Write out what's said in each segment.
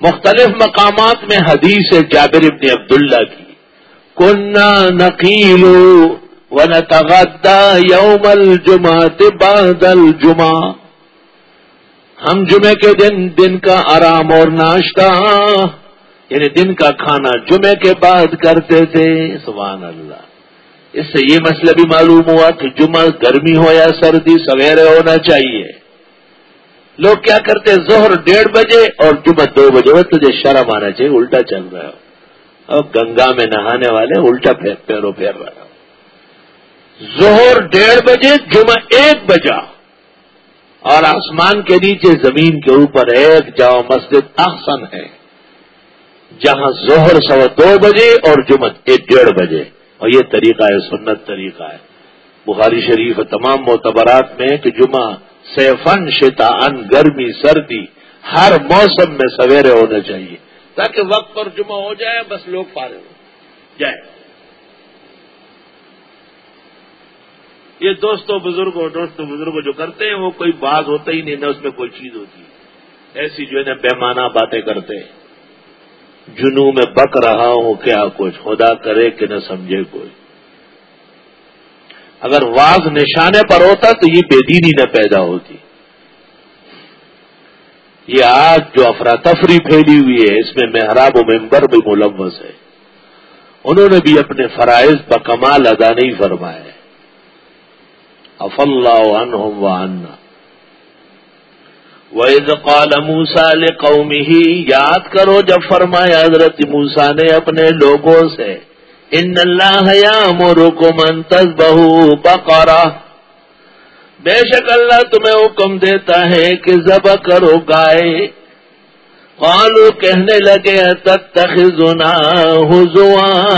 مختلف مقامات میں حدیث ہے جابر ابن عبداللہ کی کنہ نقیل و نتغدا یوم الجمعہ بعد الجمعہ ہم جمعے کے دن دن کا آرام اور ناشتہ یعنی دن کا کھانا جمعے کے بعد کرتے تھے، سبحان اللہ۔ اس سے یہ مسئلہ بھی معلوم ہوا کہ جمعہ گرمی ہو یا سردی، سویرے ہونا چاہیے۔ لوگ کیا کرتے زہر ڈیڑھ بجے اور جمعہ دو بجے۔ وہ تجھے شرم آنا چاہیے، الٹا چل رہا ہو اور گنگا میں نہانے والے الٹا پیروں پھیر رہا ہو زہر ڈیڑھ بجے، جمعہ ایک بجا۔ اور آسمان کے نیچے، زمین کے اوپر ایک جاؤ مسجد احسن ہے، جہاں زہر سوا دو بجے اور جمعت ایک ڈیڑھ بجے۔ اور یہ طریقہ ہے، سنت طریقہ ہے۔ بخاری شریف تمام معتبرات میں کہ جمعہ سیفن شتا ان گرمی سردی ہر موسم میں سویرے ہونا چاہیے۔ تاکہ وقت پر جمعہ ہو جائے، بس لوگ پارے ہو جائے۔ یہ دوستوں بزرگوں دوستوں بزرگوں جو کرتے ہیں، وہ کوئی بات ہوتا ہی نہیں، نہ اس میں کوئی چیز ہوتی۔ ایسی جو ہے نا پیمانہ باتیں کرتے جنو میں بک رہا ہوں، کیا کچھ؟ خدا کرے کہ نہ سمجھے کوئی۔ اگر واز نشانے پر ہوتا تو یہ بے دینی نہ پیدا ہوتی۔ یہ آج جو افراتفری پھیلی ہوئی ہے، اس میں محراب و ممبر بھی ملوث ہے۔ انہوں نے بھی اپنے فرائض بکمال ادا نہیں فرمائے۔ اف اللہ عنہم وعنا وَإِذْ قَالَ مُوسَى لِقَوْمِهِ، یاد کرو جب فرمایا حضرت موسا نے اپنے لوگوں سے ان اللہ یامرکم ان تذبحوا بقرہ۔ بے شک اللہ تمہیں حکم دیتا ہے کہ ذبح کرو گائے۔ قالو کہنے لگے تتخذنا حضوا۔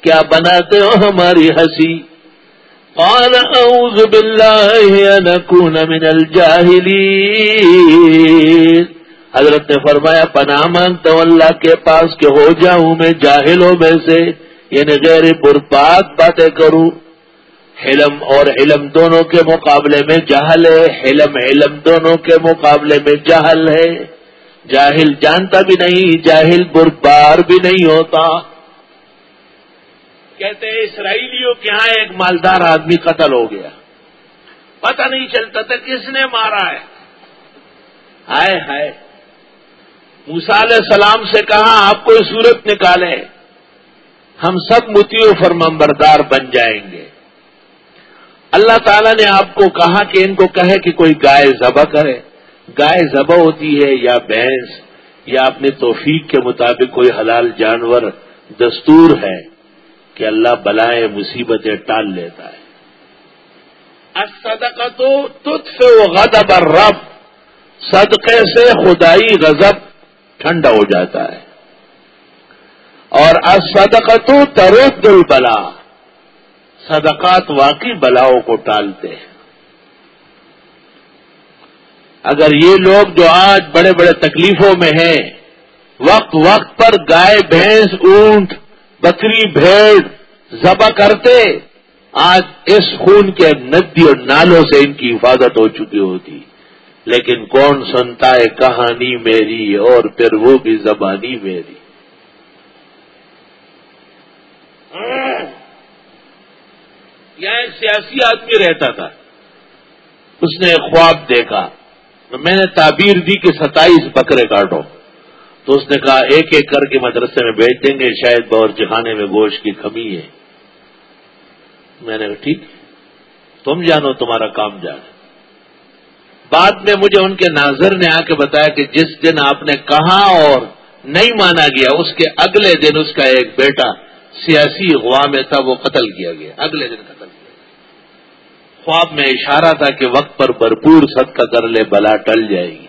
کیا بناتے ہو ہماری ہنسی؟ قال، اعوذ بالله ان من الجاهلين حضرت نے فرمایا، پناہ مانگتا ہوں اللہ کے پاس کہ ہو جاؤں میں جاہلوں میں سے یعنی غیر برباد باتیں کروں۔ حلم اور علم دونوں کے مقابلے میں جہل ہے، حلم علم دونوں کے مقابلے میں جہل ہے۔ جاہل جانتا بھی نہیں، جاہل بربار بھی نہیں ہوتا۔ کہتے ہیں، اسرائیلیوں کے ہاں ایک مالدار آدمی قتل ہو گیا۔ پتہ نہیں چلتا تھا، کس نے مارا ہے؟ ہائے ہائے۔ موسا علیہ السلام سے کہا، آپ کوئی صورت نکالے ہم سب متی و فرمبردار بن جائیں گے۔ اللہ تعالیٰ نے آپ کو کہا کہ ان کو کہے کہ کوئی گائے ذبح کرے۔ گائے ذبح ہوتی ہے یا بھینس، یا اپنے توفیق کے مطابق کوئی حلال جانور دستور ہے کہ اللہ بلائے مصیبتیں ٹال لیتا ہے۔ صدقہ تو تجھ سے وہ غدب رب صدقے سے خدائی غضب ٹھنڈا ہو جاتا ہے۔ اور صدقہ تو ترد البلا صدقات واقعی بلاؤں کو ٹالتے ہیں۔ اگر یہ لوگ جو آج بڑے بڑے تکلیفوں میں ہیں، وقت وقت پر گائے، بھینس، اونٹ، بکری، بھیڑ ذبح کرتے، آج اس خون کے ندی اور نالوں سے ان کی حفاظت ہو چکی ہوتی۔ لیکن کون سنتا ہے کہانی میری اور پھر وہ بھی زبانی میری؟ یہاں ایک سیاسی آدمی رہتا تھا۔ اس نے خواب دیکھا۔ میں نے تعبیر دی کہ ستائیس بکرے کاٹو۔ تو اس نے کہا، ایک ایک کر کے مدرسے میں بیچ دیں گے، شاید باورچی خانے میں گوشت کی کمی ہے۔ میں نے کہا، ٹھیک۔ تم جانو تمہارا کام جانے بعد میں مجھے ان کے ناظر نے آ کے بتایا کہ جس دن آپ نے کہا اور نہیں مانا گیا، اس کے اگلے دن اس کا ایک بیٹا سیاسی غوا میں تھا، وہ قتل کیا گیا۔ اگلے دن قتل کیا گیا۔ خواب میں اشارہ تھا کہ وقت پر بھرپور صدقہ کر لے، بلا ٹل جائے گی۔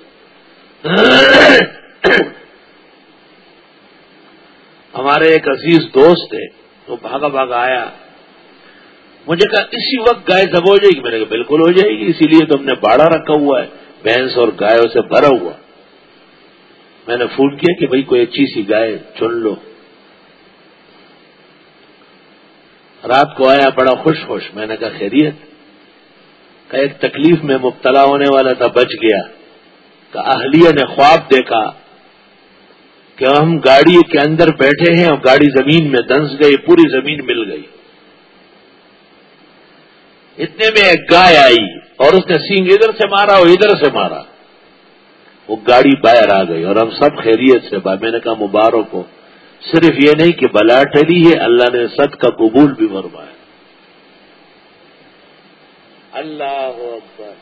ہمارے ایک عزیز دوست ہے، وہ بھاگا بھاگا آیا۔ مجھے کہا اسی وقت گائے سب ہو جائے گی۔ میں نے کہا بالکل ہو جائے گی، اسی لیے تو ہم نے باڑا رکھا ہوا ہے، بھینس اور گایوں سے بھرا ہوا۔ میں نے فون کیا کہ بھائی کوئی اچھی سی گائے چن لو۔ رات کو آیا بڑا خوش خوش، میں نے کہا خیریت۔ کہ ایک تکلیف میں مبتلا ہونے والا تھا، بچ گیا۔ کہ اہلیہ نے خواب دیکھا کہ ہم گاڑی کے اندر بیٹھے ہیں اور گاڑی زمین میں دنس گئی، پوری زمین مل گئی۔ اتنے میں ایک گائے آئی اور اس نے سینگ ادھر سے مارا اور ادھر سے مارا۔ وہ گاڑی باہر آ گئی اور ہم سب خیریت سے با میں نے کہا، مبارک ہو۔ صرف یہ نہیں کہ بلا ٹلی ہے، اللہ نے سد کا قبول بھی مروایا اللہ اکبر۔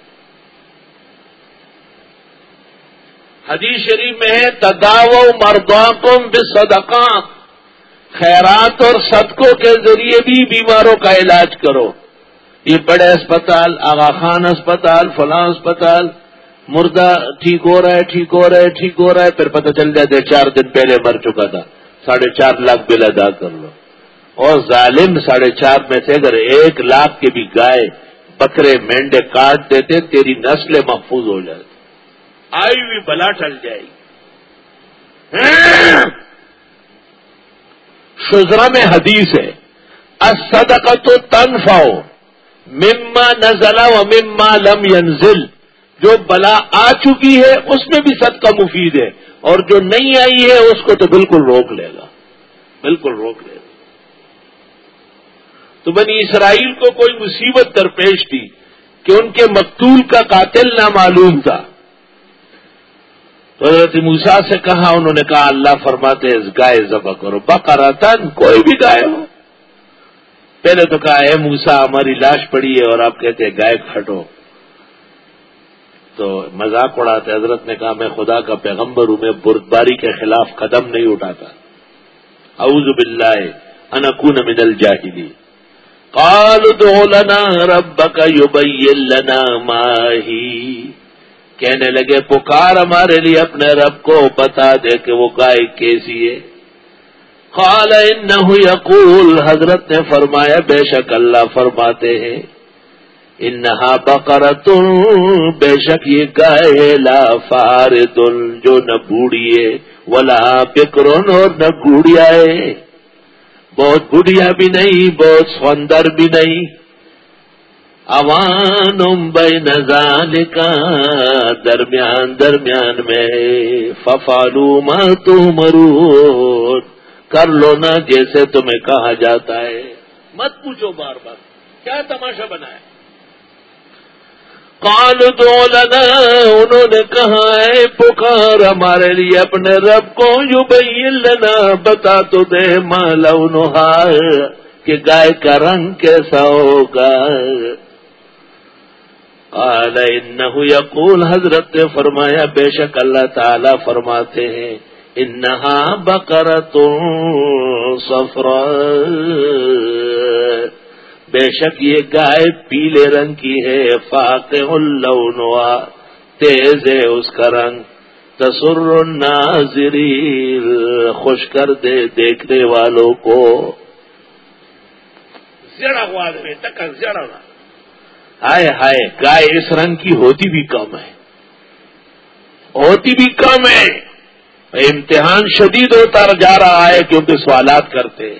حدیث شریف میں ہے تداو مرداکم بصدقات۔ خیرات اور صدقوں کے ذریعے بھی بیماروں کا علاج کرو۔ یہ بڑے اسپتال، آغا خان اسپتال، فلاں اسپتال، مردہ ٹھیک ہو رہا ہے، ٹھیک ہو رہا ہے، ٹھیک ہو رہا ہے، پھر پتہ چل جاتے چار دن پہلے مر چکا تھا۔ ساڑھے چار لاکھ بل ادا کر لو۔ اور ظالم ساڑھے چار میں سے اگر ایک لاکھ کے بھی گائے، بکرے، مینڈے کاٹ دیتے، تیری نسلیں محفوظ ہو جاتی۔ آئی ہوئی بلا ٹل جائے گی۔ شزرا میں حدیث ہے کا تو تنفاؤ مما نزلہ و مما لم ینزل جو بلا آ چکی ہے، اس میں بھی صدقہ کا مفید ہے۔ اور جو نہیں آئی ہے، اس کو تو بالکل روک لے گا۔ بالکل روک لے گا۔ تو بنی اسرائیل کو کوئی مصیبت درپیش تھی کہ ان کے مقتول کا قاتل نہ معلوم تھا۔ تو حضرت موسا سے کہا، انہوں نے کہا، اللہ فرماتے اس گائے ذبح کرو۔ بقراتن کوئی بھی گائے ہو۔ پہلے تو کہا اے موسا ہماری لاش پڑی ہے اور آپ کہتے ہیں گائے کھٹو۔ تو مذاق اڑاتے حضرت نے کہا، میں خدا کا پیغمبر ہوں، میں بردباری کے خلاف قدم نہیں اٹھاتا۔ اعوذ باللہ انکون من الجاہلی قال دو لنا ربک یبین لنا ماہی کہنے لگے، پکار ہمارے لیے اپنے رب کو، بتا دے کہ وہ گائے کیسی ہے۔ قال انه یقول، حضرت نے فرمایا، بے شک اللہ فرماتے ہیں، انہا بقرت بے شک یہ گائے، لا فارد جو نہ بوڑھی ہے ولا بکرن اور نہ گوڑیا ہے بہت بڑھیا بھی نہیں، بہت سندر بھی نہیں۔ اوان بے نظان کا درمیان درمیان میں ففالو ما تو مرون کر لو نا جیسے تمہیں کہا جاتا ہے۔ مت پوچھو بار بار۔ کیا تماشا بنا ہے؟ کال دو لنا، انہوں نے کہا ہے پکار، ہمارے لیے اپنے رب کو یو لنا، بتا تو دے مالا کہ گائے کا رنگ کیسا ہوگا۔ یقول، حضرت نے فرمایا، بے شک اللہ تعالی فرماتے ہیں۔ انہا بکر سفر بے شک یہ گائے پیلے رنگ کی ہے فاقع اللونوا تیز ہے اس کا رنگ۔ تصر الناظرین خوش کر دے دیکھنے والوں کو۔ زیادہ ہوا آدمی تک زیادہ ہائے ہائے گائے اس رنگ کی ہوتی بھی کم ہے۔ ہوتی بھی کم ہے۔ امتحان شدید ہوتا جا رہا ہے کیونکہ سوالات کرتے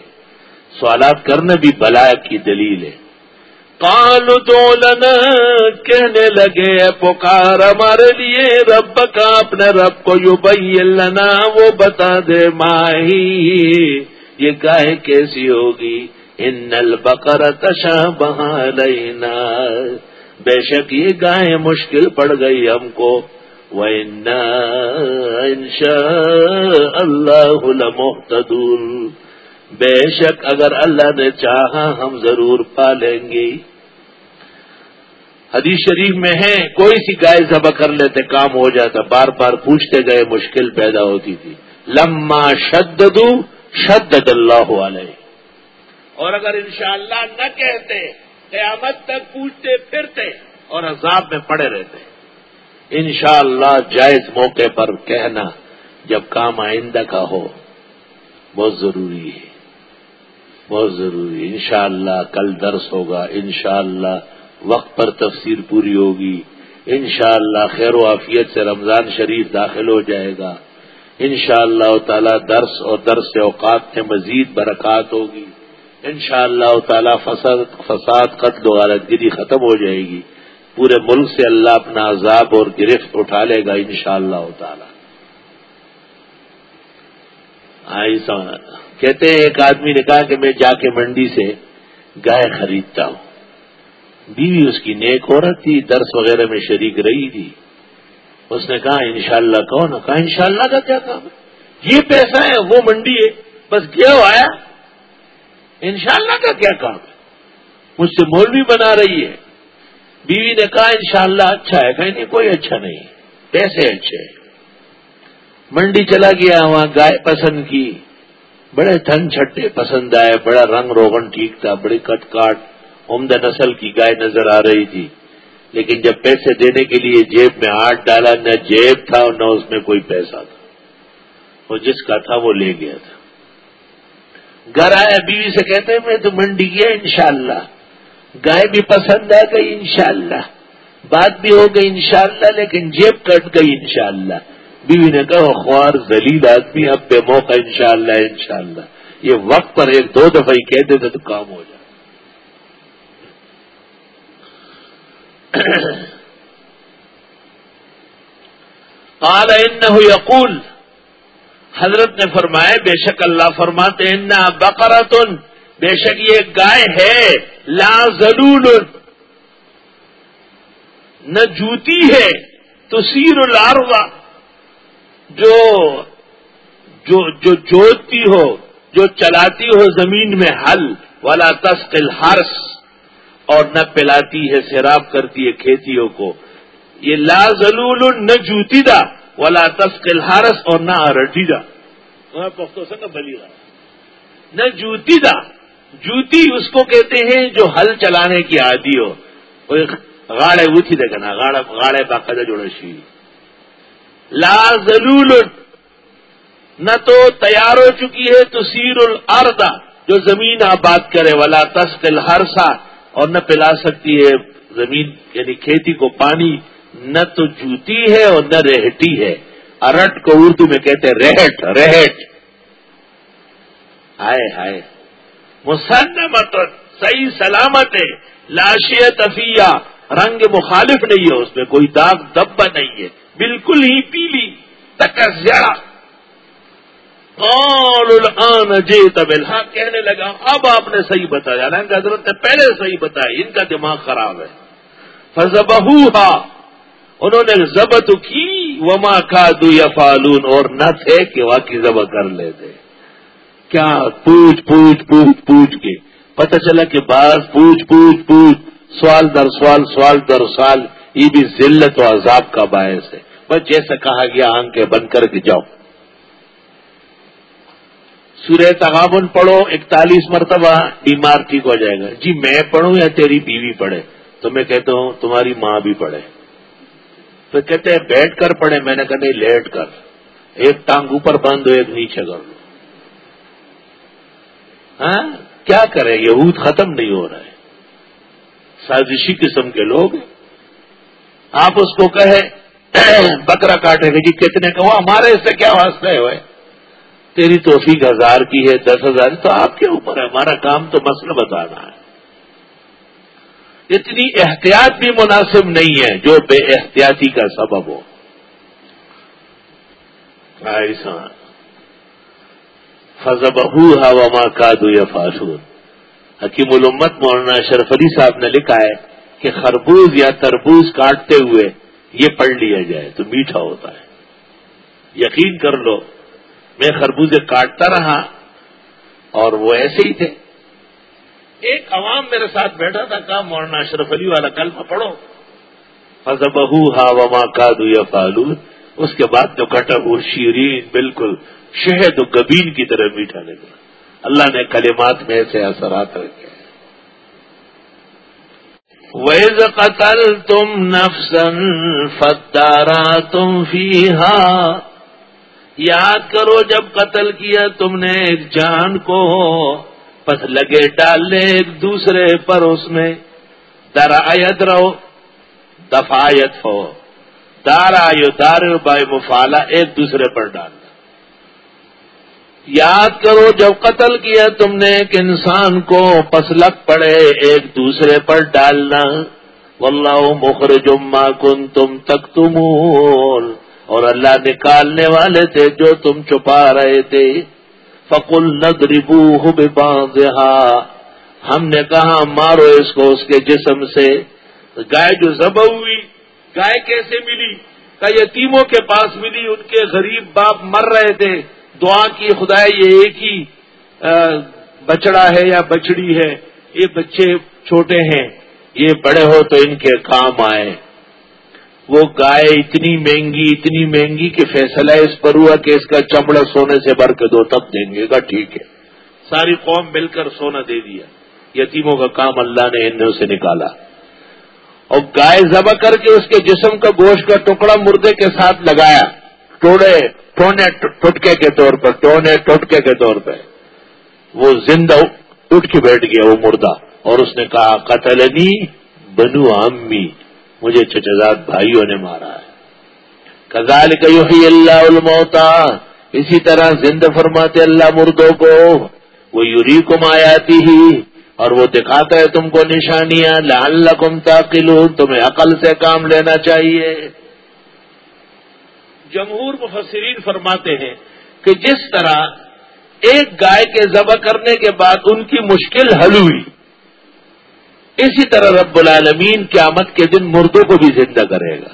سوالات کرنا بھی بلا کی دلیل ہے۔ کال دولن کہنے لگے پکار ہمارے لیے رب کا، اپنے رب کو یو لنا، وہ بتا دے ماہی۔ یہ گائے کیسی ہوگی؟ ان نل بکر تشا بہا لینا بے شک یہ گائے مشکل پڑ گئی ہم کو۔ اللہ لمحتدون بے شک اگر اللہ نے چاہا ہم ضرور پالیں گے۔ حدیث شریف میں ہے، کوئی سی گائے ذبح کر لیتے، کام ہو جاتا، بار بار پوچھتے گئے، مشکل پیدا ہوتی تھی۔ لما شددو شدد اللہ علیہ اور اگر انشاءاللہ نہ کہتے، قیامت تک پوچھتے، پھرتے اور عذاب میں پڑے رہتے۔ انشاءاللہ اللہ جائز موقع پر کہنا جب کام آئندہ کا ہو، بہت ضروری ہے۔ بہت ضروری انشاءاللہ کل درس ہوگا، انشاءاللہ وقت پر تفسیر پوری ہوگی۔ انشاءاللہ خیر و عافیت سے رمضان شریف داخل ہو جائے گا۔ انشاءاللہ اللہ تعالی درس اور درس اوقات میں مزید برکات ہوگی۔ انشاءاللہ اللہ تعالی فساد قتل و غارت گری ختم ہو جائے گی۔ پورے ملک سے اللہ اپنا عذاب اور گرفت اٹھا لے گا انشاءاللہ شاء اللہ تعالی کہتے ہیں ایک آدمی نے کہا کہ میں جا کے منڈی سے گائے خریدتا ہوں۔ بیوی اس کی نیک عورت تھی، درس وغیرہ میں شریک رہی تھی۔ اس نے کہا، انشاءاللہ کون؟ کہا، انشاءاللہ کا کیا کام ہے؟ یہ پیسہ ہے، وہ منڈی ہے۔ بس کیا آیا انشاءاللہ کا کیا کام ہے؟ مجھ سے مولوی بنا رہی ہے۔ بیوی نے کہا انشاءاللہ اچھا ہے۔ کہیں نہیں، کوئی اچھا نہیں۔ پیسے اچھے منڈی چلا گیا وہاں گائے پسند کی۔ بڑے تھن چھٹے پسند آئے۔ بڑا رنگ روغن ٹھیک تھا، بڑی کٹ کاٹ عمدہ نسل کی گائے نظر آ رہی تھی۔ لیکن جب پیسے دینے کے لیے جیب میں ہاتھ ڈالا، نہ جیب تھا اور نہ اس میں کوئی پیسہ تھا۔ وہ جس کا تھا وہ لے گیا تھا۔ گھر آیا، بیوی سے کہتے ہیں میں تو منڈی گیا انشاءاللہ۔ گائے بھی پسند آ گئی انشاءاللہ، بات بھی ہو گئی انشاءاللہ، لیکن جیب کٹ گئی انشاءاللہ۔ بیوی نے کہا، خوار زلیل آدمی اب بے موقع انشاءاللہ انشاءاللہ۔ یہ وقت پر ایک دو دفعہ ہی کہہ دیتے تو کام ہو جائے۔ قال انه یقول، حضرت نے فرمائے بے شک اللہ فرماتے ان بقرتن بے شک یہ گائے ہے لا ضرور نہ جوتی ہے تو سیر الاروا جو جو جو جوتتی ہو جو چلاتی ہو زمین میں حل والا تسقل ہرس اور نہ پلاتی ہے سیراب کرتی ہے کھیتیوں کو۔ یہ لا ضلول نہ جوتی دا ولا تسقل ہارس اور نہ ارٹی دا۔ پختوں سے نہ بلی رہا۔ نہ جوتی دا۔ جوتی اس کو کہتے ہیں جو ہل چلانے کی عادی ہو۔ گاڑے اچھی دیکھا نا گاڑے باقاعدہ جوڑا شی۔ لا ضلول نہ تو تیار ہو چکی ہے تو سیر الاردا جو زمین آباد کرے۔ والا تسکل ہرسا اور نہ پلا سکتی ہے زمین یعنی کھیتی کو پانی۔ نہ تو جوتی ہے اور نہ رہٹی ہے۔ ارٹ کو اردو میں کہتے رہٹ رہٹ ہائے ہائے۔ مسنمت صحیح سلامت ہے لاشیت افیہ رنگ مخالف نہیں ہے اس میں، کوئی داغ دبا نہیں ہے۔ بالکل ہی پیلی تکس جڑا جی طبل ہاں کہنے لگا، اب آپ نے صحیح بتایا۔ رنگ حضرت نے پہلے صحیح بتایا، ان کا دماغ خراب ہے۔ فضبہ انہوں نے ضبط کی، وما کا دو یا فالون اور نہ تھے کہ واقعی ذبح کر لیتے۔ کیا پوچھ پوچھ پوچھ پوچھ کے پتہ چلا کہ بعض پوچھ پوچھ پوچھ سوال در سوال سوال در سوال، یہ بھی ذلت و عذاب کا باعث ہے۔ بس جیسا کہا گیا آنکھ کے بند کر کے جاؤ۔ سورہ تغابن پڑھو، اکتالیس مرتبہ بیمار ٹھیک ہو جائے گا۔ جی میں پڑھوں یا تیری بیوی پڑھے؟ تو میں کہتا ہوں، تمہاری ماں بھی پڑھے۔ تو کہتے ہیں، بیٹھ کر پڑھے۔ میں نے کہا، نہیں، لیٹ کر۔ ایک ٹانگ اوپر بند ہو ایک نیچے کر۔ لو ہاں؟ کیا کرے یہود ختم نہیں ہو رہا ہے سازشی قسم کے لوگ آپ اس کو کہے، بکرا کاٹے گا جی کتنے کہ وہ ہمارے اس سے کیا واسطہ ہے تیری توفیق ہزار کی ہے، دس ہزار، تو آپ کے اوپر ہے۔ ہمارا کام تو مسئلہ بتانا ہے۔ اتنی احتیاط بھی مناسب نہیں ہے جو بے احتیاطی کا سبب ہو۔ ایسا فضب وما کادو یا فاسون حکیم الامت مولانا اشرف علی صاحب نے لکھا ہے کہ خربوز یا تربوز کاٹتے ہوئے یہ پڑھ لیا جائے تو میٹھا ہوتا ہے۔ یقین کر لو، میں خربوزے کاٹتا رہا اور وہ ایسے ہی تھے۔ ایک عوام میرے ساتھ بیٹھا تھا، کہا، مولانا اشرف علی والا کلمہ پڑھو۔ فضب ہا وما کادو یا فالون اس کے بعد جو کٹا وہ شیرین، بالکل شہد و گبین کی طرح میٹھا نکلا اللہ نے کلمات میں ایسے اثرات رکھے ویز قتل تم نفسن فتارا تم فی یاد کرو جب قتل کیا تم نے ایک جان کو، پس لگے ڈالنے ایک دوسرے پر اس میں۔ درایت رہو دفایت ہو۔ دارا یو دار بائے مفالا ایک دوسرے پر ڈال۔ یاد کرو جب قتل کیا تم نے ایک انسان کو پسلک پڑے ایک دوسرے پر ڈالنا۔ واللہ مخرج ما کنتم تکتمون۔ اور اللہ نکالنے والے تھے جو تم چھپا رہے تھے۔ فقل ندربوه ببعضها ہم نے کہا، مارو اس کو اس کے جسم سے۔ گائے جو ذبح ہوئی، گائے کیسے ملی؟ کا یتیموں کے پاس ملی، ان کے غریب باپ مر رہے تھے۔ دعا کی خدا یہ ایک ہی بچڑا ہے یا بچڑی ہے، یہ بچے چھوٹے ہیں، یہ بڑے ہو تو ان کے کام آئے۔ وہ گائے اتنی مہنگی اتنی مہنگی کہ فیصلہ اس پر ہوا کہ اس کا چمڑا سونے سے بھر کے دو تب دیں گے۔ گا ٹھیک ہے۔ ساری قوم مل کر سونا دے دیا۔ یتیموں کا کام اللہ نے ان سے نکالا۔ اور گائے ذبح کر کے اس کے جسم کا گوشت کا ٹکڑا مردے کے ساتھ لگایا۔ ٹوڑے ٹونے ٹوٹکے کے طور پر ٹونے ٹوٹکے کے طور پہ وہ زندہ اٹھ کے بیٹھ گیا، وہ مردہ، اور اس نے کہا قتل بنو امی مجھے چچزاد بھائیوں نے مارا ہے۔ کزال کہ اللہ الموتا اسی طرح زندہ فرماتے اللہ مردوں کو، وہ یوری کم آیاتی ہی، اور وہ دکھاتا ہے تم کو نشانیاں لال کم تمہیں عقل سے کام لینا چاہیے۔ جمہور مفسرین فرماتے ہیں کہ جس طرح ایک گائے کے ذبح کرنے کے بعد ان کی مشکل حل ہوئی، اسی طرح رب العالمین قیامت کے دن مردوں کو بھی زندہ کرے گا۔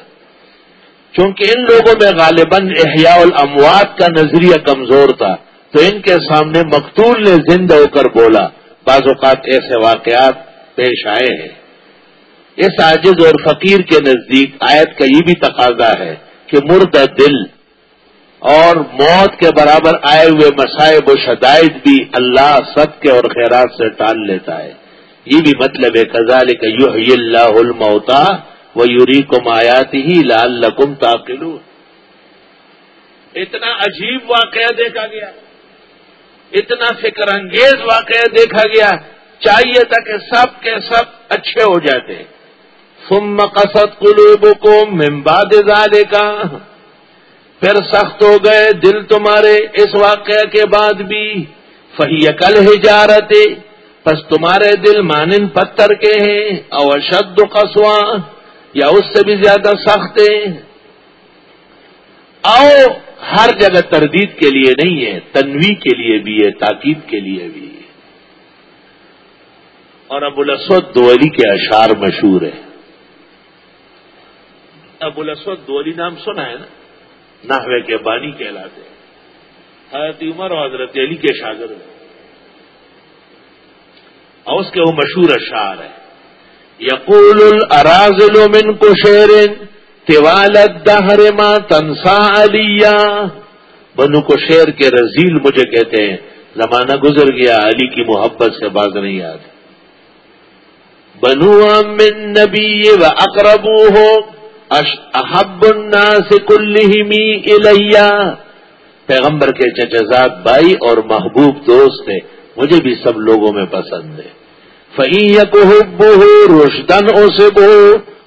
چونکہ ان لوگوں میں غالباً احیاء الاموات کا نظریہ کمزور تھا، تو ان کے سامنے مقتول نے زندہ ہو کر بولا، بعض اوقات ایسے واقعات پیش آئے ہیں۔ اس عاجز اور فقیر کے نزدیک آیت کا یہ بھی تقاضا ہے کہ مردہ دل اور موت کے برابر آئے ہوئے مسائب و شدائد بھی اللہ سب کے اور خیرات سے ٹال لیتا ہے۔ یہ بھی مطلب ہے کزال کا یو اللہ الموتا وہ یوری کم آیاتی ہی لال لکم تاکلو اتنا عجیب واقعہ دیکھا گیا۔ اتنا فکر انگیز واقعہ دیکھا گیا۔ چاہیے تھا کہ سب کے سب اچھے ہو جاتے۔ ثم مقصد قلوب کو ممباد زالے کا پھر سخت ہو گئے دل تمہارے اس واقعہ کے بعد بھی. فہی کل ہی جا رہے بس تمہارے دل مانن پتھر کے ہیں. اور شد قصواں یا اس سے بھی زیادہ سخت ہیں. آؤ ہر جگہ تردید کے لیے نہیں ہے، تنوی کے لیے بھی ہے، تاکید کے لیے بھی ہے. اور ابو الاسود دولی کے اشعار مشہور ہے ابو الاسود دولی نام سنا ہے نا، نحوے کے بانی کہلاتے ہیں۔ حضرت عمر اور حضرت علی کے شاگرد ہیں۔ اور اس کے وہ مشہور اشعار ہے یقول الرازل من کو شیرن دہر ماں تنسا علیہ بنو کو شیر کے رزیل مجھے کہتے ہیں، زمانہ گزر گیا، علی کی محبت سے باز نہیں یاد بنو من نبی و اقربو ہو احب الناس کلہمی الیہ۔ پیغمبر کے چچزاد بھائی اور محبوب دوست ہیں، مجھے بھی سب لوگوں میں پسند ہے فہی کو روشدن او سے بو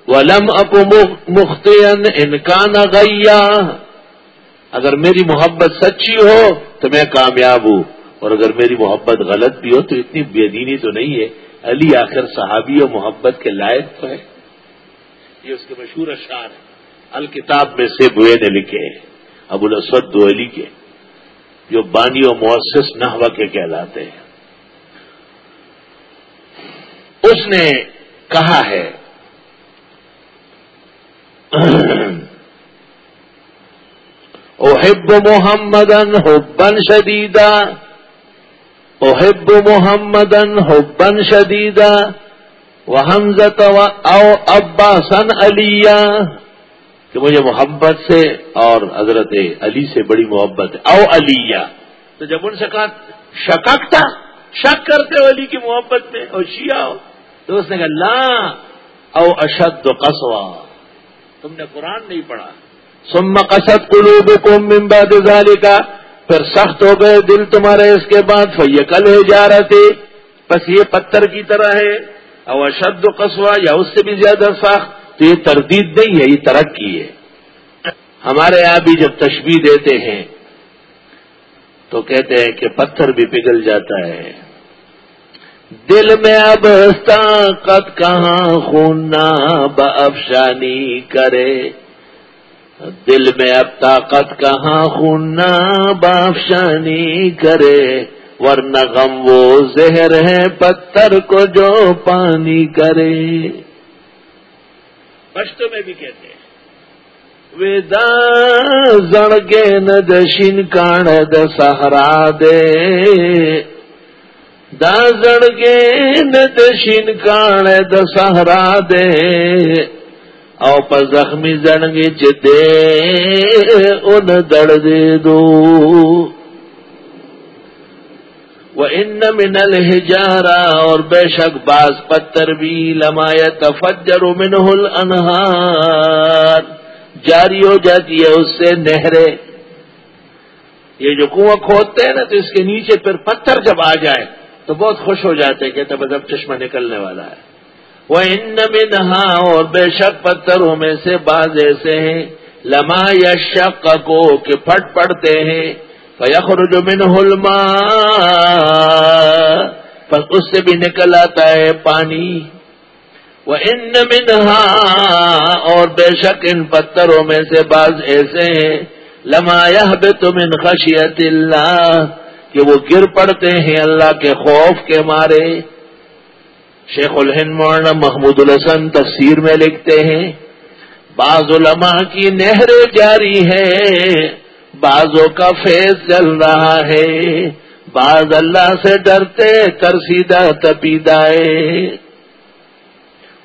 ولم اکو مختین انکان غیا اگر میری محبت سچی ہو تو میں کامیاب ہوں، اور اگر میری محبت غلط بھی ہو تو اتنی بے دینی تو نہیں ہے۔ علی آخر صحابی و محبت کے لائق تو ہے۔ یہ اس کے مشہور اشعار ہیں۔ الکتاب میں سے بوئے نے لکھے ابو الاسود دو علی کے، جو بانی و مؤسس نحوہ کے کہلاتے ہیں۔ اس نے کہا ہے، احب محمدن حبن شدیدا، احب محمدن حبن شدیدا و حمزت او اباسن علیہ کہ مجھے محبت سے اور حضرت علی سے بڑی محبت ہے. او علیہ تو جب ان سے کہا شکک تھا شک کرتے ہو علی کی محبت میں، اور شیعہ ہو. تو اس نے کہا، لا او اشد قصوا تم نے قرآن نہیں پڑھا. سم قصد قلوب کو ممبا دزالی کا پھر سخت ہو گئے دل تمہارے اس کے بعد. فی کل ہے جا رہے تھے بس یہ پتھر کی طرح ہے. او اشد قصوا یا اس سے بھی زیادہ سخت، تو یہ تردید نہیں ہے، یہ ترقی ہے۔ ہمارے یہاں بھی جب تشبیح دیتے ہیں، تو کہتے ہیں کہ پتھر بھی پگھل جاتا ہے۔ دل میں اب طاقت کہاں خوننا بفشانی کرے؟ دل میں اب طاقت کہاں خوننا بافشانی کرے؟ ورنہ غم وہ زہر ہے پتھر کو جو پانی کرے۔ پشتوں میں بھی کہتے ہیں۔ ویدا زڑگے ن دشین کان د سہرا دے۔ دا زڑگے ن دشین کان د سہرا دے۔ او په زخمی زړګي چې دې اون دړ دې دو۔ و ان من الحجارا اور بے شک باز پتھر بھی لما يتفجر منه الانهار جاری ہو جاتی ہے اس سے نہریں۔ یہ جو کنواں کھودتے ہیں نا، تو اس کے نیچے پھر پتھر جب آ جائے، تو بہت خوش ہو جاتے ہیں، کہتے بس اب چشمہ نکلنے والا ہے۔ وہ ان منہا اور بے شک پتھروں میں سے بعض ایسے ہیں، لما یا شک کو کہ پھٹ پڑتے ہیں۔ فیخرج منہ الماء، پس اس سے بھی نکل آتا ہے پانی۔ وہ ان منہا اور بے شک ان پتھروں میں سے بعض ایسے ہیں۔ لما تو من خشیت اللہ کہ وہ گر پڑتے ہیں اللہ کے خوف کے مارے۔ شیخ الہند مولانا محمود الحسن تفسیر میں لکھتے ہیں، بعض علماء کی نہریں جاری ہے بعضوں کا فیض چل رہا ہے۔ بعض اللہ سے ڈرتے کر سیدھا تپیدائے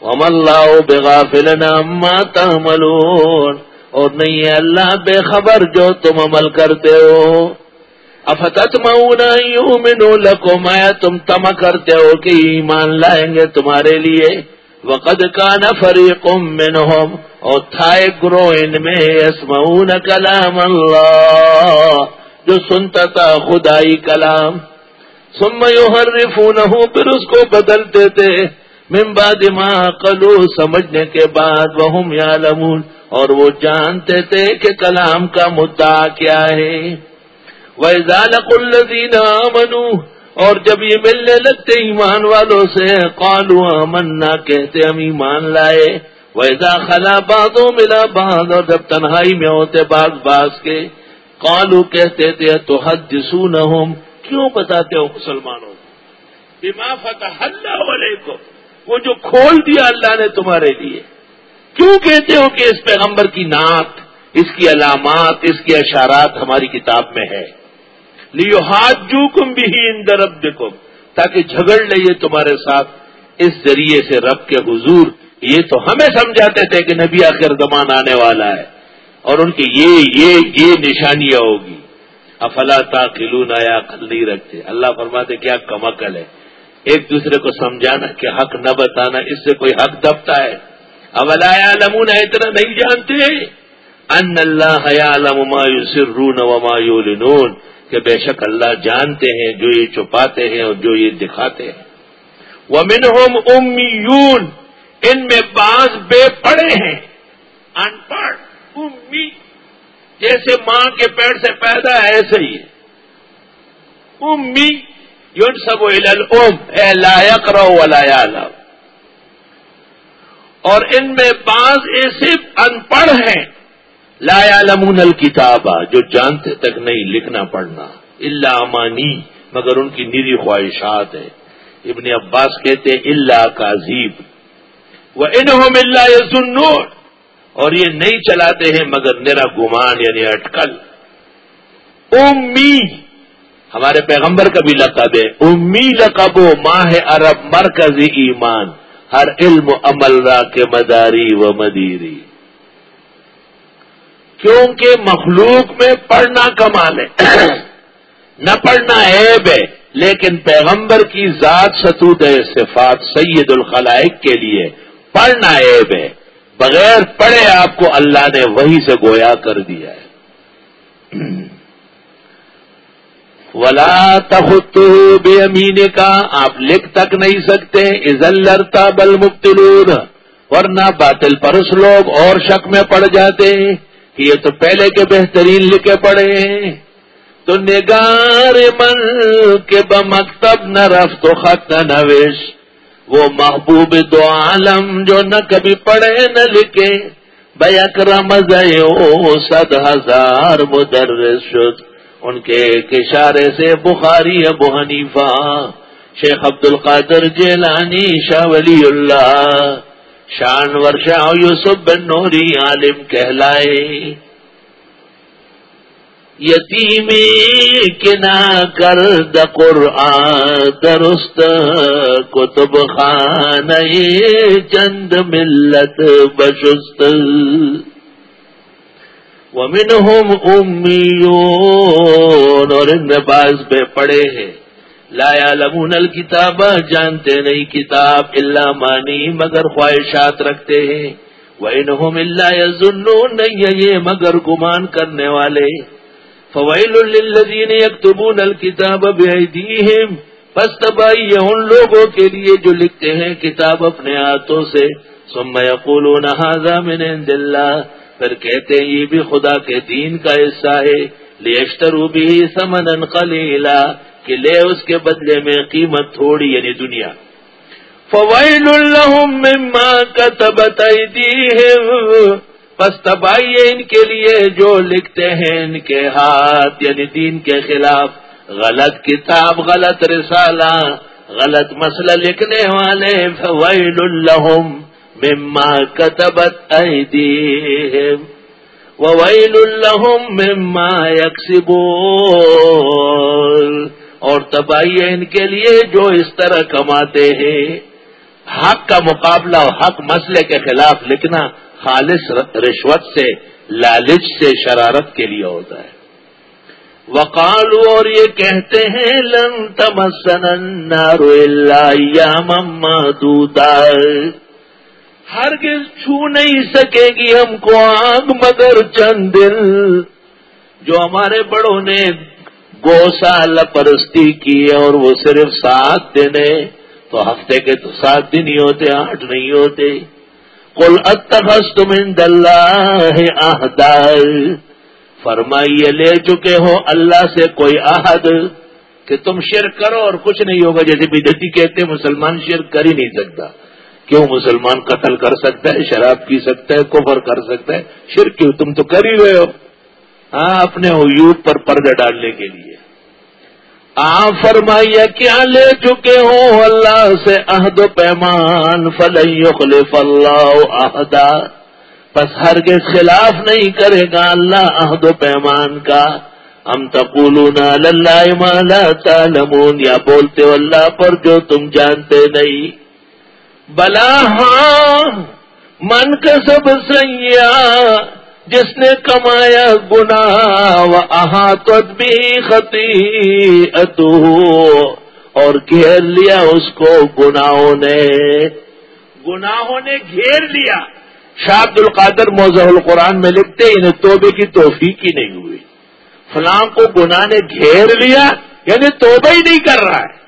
وم اللہ بغافل اما تعملون۔ اور نہیں ہے اللہ بے خبر جو تم عمل کرتے ہو۔ افتت مونا یوں منو لکو میں تم تم کرتے ہو کہ ایمان لائیں گے تمہارے لیے؟ وقد کا نفری کم منہم اور تھا گرو ان میں اسمعون کلام اللہ، جو سنتا تھا خدائی کلام. سم یو ہر پھر اس کو بدلتے تھے. ممبا دما کلو سمجھنے کے بعد وہ یا اور وہ جانتے تھے کہ کلام کا مدعا کیا ہے. وَإِذَا الَّذِينَ آمَنُوا اور جب یہ ملنے لگتے ایمان والوں سے، قالوا آمنا، کہتے ہم ایمان لائے۔ وَإِذَا خَلَا بَعْضُ مِلَا بَعْض، اور جب تنہائی میں ہوتے باز باز کے، قالوا کہتے تھے تو حد کیوں بتاتے ہو مسلمانوں؟ بما فتح اللہ علیکم وہ جو کھول دیا اللہ نے تمہارے لیے۔ کیوں کہتے ہو کہ اس پیغمبر کی نعت، اس کی علامات، اس کی اشارات ہماری کتاب میں ہے؟ لیو ہاتھ جو کم بھی اندر رب تاکہ جھگڑ لے تمہارے ساتھ۔ اس ذریعے سے رب کے حضور یہ تو ہمیں سمجھاتے تھے کہ نبی آخر زمان آنے والا ہے، اور ان کی یہ یہ یہ نشانیاں ہوگی۔ افلا تا کلو نیا رکھتے۔ اللہ فرماتے کیا کمکل ہے۔ ایک دوسرے کو سمجھانا کہ حق نہ بتانا، اس سے کوئی حق دبتا ہے۔ اولا لمون اتنا نہیں جانتے۔ ان اللہ حیا ما یسرون وما یولنون۔ کہ بے شک اللہ جانتے ہیں، جو یہ چھپاتے ہیں اور جو یہ دکھاتے ہیں۔ وہ منہم امیون ان میں بعض بے پڑے ہیں۔ ان پڑھ امی، جیسے ماں کے پیڑ سے پیدا ہے، ایسے ہی امی یون سب ام اے لائق رہو ولا اور ان میں بعض ایسے ان پڑھ ہیں۔ لا لمون الکتابہ جو جانتے تک نہیں، لکھنا، پڑھنا۔ اللہ امانی مگر ان کی نیری خواہشات ہے ابن عباس کہتے اللہ کا وہ انہوں اللہ یزن اور یہ نہیں چلاتے ہیں، مگر میرا گمان یعنی اٹکل۔ امی، ہمارے پیغمبر کا بھی لقب ہے۔ امی لقب و ماہ عرب مرکزی ایمان۔ ہر علم عمل را کے مداری و مدیری۔ کیونکہ مخلوق میں پڑھنا کمال ہے۔ نہ پڑھنا عیب ہے، لیکن پیغمبر کی ذات ستود صفات سید الخلائق کے لیے پڑھنا عیب ہے۔ بغیر پڑھے آپ کو اللہ نے وہی سے گویا کر دیا ہے۔ ولا تخت بے امین کا آپ لکھ تک نہیں سکتے۔ عزل لرتا بل مبتلون ورنہ باطل پرس لوگ اور شک میں پڑ جاتے ہیں۔ کہ یہ تو پہلے کے بہترین لکھے پڑے ہیں۔ تو نگار من کے بمکتب نہ رفت و خط نہ نوش وہ محبوب دو عالم جو نہ کبھی پڑھے نہ لکھے۔ بے اکرم صد ہزار مدرس۔ شد ان کے اشارے سے بخاری ابو حنیفہ۔ شیخ عبد القادر جیلانی شاہ ولی اللہ۔ شان ورشا یوسف بن نوری عالم کہلائے۔ یتیم کنا کر د قرآن درست، کتب خان چند ملت بشست۔ ومنہم امیون اور ان میں بے پڑے ہیں۔ لایا لمون الکتاب جانتے نہیں کتاب اللہ مانی مگر خواہشات رکھتے ہیں۔ وہ انہوں اللہ نہیں یہ مگر گمان کرنے والے۔ فوائل الدین اکتبون الکتاب بےدیم پس تبائی ان لوگوں کے لیے جو لکھتے ہیں کتاب اپنے ہاتھوں سے۔ سم یقولون هذا من عند اللہ پھر کہتے ہیں، یہ بھی خدا کے دین کا حصہ ہے۔ لیشترو بھی سمن قلیلا کہ لے اس کے بدلے میں قیمت تھوڑی یعنی دنیا۔ فوائل مما كتبت ايديهم پس تباہی ان کے لیے جو لکھتے ہیں ان کے ہاتھ یعنی دین کے خلاف۔ غلط کتاب، غلط رسالہ، غلط مسئلہ لکھنے والے۔ فوائل الحم مما كتبت ايديهم وويل لهم مما يكسبون۔ اور تباہی ہے ان کے لیے جو اس طرح کماتے ہیں۔ حق کا مقابلہ اور حق مسئلے کے خلاف لکھنا خالص رشوت سے، لالچ سے، شرارت کے لیے ہوتا ہے۔ وقالو اور یہ کہتے ہیں، لن تمسن النار الا محدودا ہرگز چھو نہیں سکے گی ہم کو آگ مگر چند دل۔ جو ہمارے بڑوں نے گوسال پرستی کی اور وہ صرف سات دن ہے۔ تو ہفتے کے تو سات دن ہی ہوتے، آٹھ نہیں ہوتے۔ کل اتخص تم اللہ احدار فرمائیے، لے چکے ہو اللہ سے کوئی عہد کہ تم شرک کرو اور کچھ نہیں ہوگا۔ جیسے بدتی کہتے مسلمان شرک کر ہی نہیں سکتا۔ کیوں مسلمان قتل کر سکتا ہے، شراب پی سکتا ہے، کفر کر سکتا ہے؟ شرک کیوں؟ تم تو کر ہی رہے ہو۔ ہاں، اپنے حیوب پر پردہ ڈالنے کے لیے۔ آ فرمائیے کیا لے چکے ہوں اللہ سے عہد و پیمان؟ فلئی خلف اللہ عہدہ بس ہر کے خلاف نہیں کرے گا اللہ عہد و پیمان کا۔ ہم تقولون اللہ مالا تعلمون؟ یا بولتے ہو اللہ پر جو تم جانتے نہیں۔ بلا ہاں من کا سب سیاح جس نے کمایا گنا و احاطت بھی خطی اور گھیر لیا اس کو گناہوں نے۔ گناہوں نے گھیر لیا۔ شاہ عبد القادر موضح القرآن میں لکھتے انہیں توبے کی توفیق ہی نہیں ہوئی۔ فلاں کو گناہ نے گھیر لیا یعنی توبہ ہی نہیں کر رہا ہے۔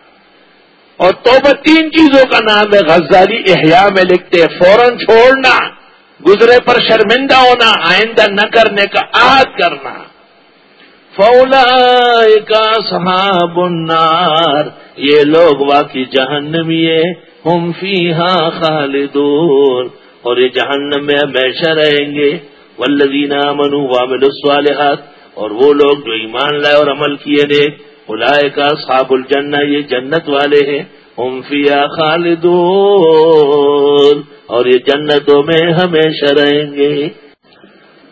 اور توبہ تین چیزوں کا نام ہے غزالی احیاء میں لکھتے فوراً چھوڑنا۔ گزرے پر شرمندہ ہونا، آئندہ نہ کرنے کا عہد کرنا۔ فولا کا صحاب النار۔ یہ لوگ واقعی جہنمی ہم فی ہاں خالدون۔ اور یہ جہنم میں ہمیشہ رہیں گے۔ ولدین منو وامل الصالحات۔ اور وہ لوگ جو ایمان لائے اور عمل کیے دے بلائے کا صاب الجنہ، یہ جنت والے ہیں۔ ہم فیا خالدون۔ اور یہ جنتوں میں ہمیشہ رہیں گے۔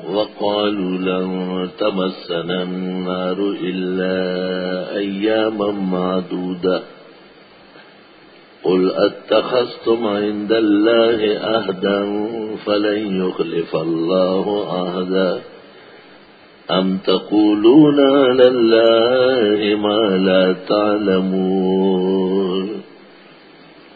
وقالوا لن تمسنا النار إلا أياما معدودة قل أتخذتم عند الله أهدا فلن يخلف الله أهدا أم تقولون على الله ما لا تعلمون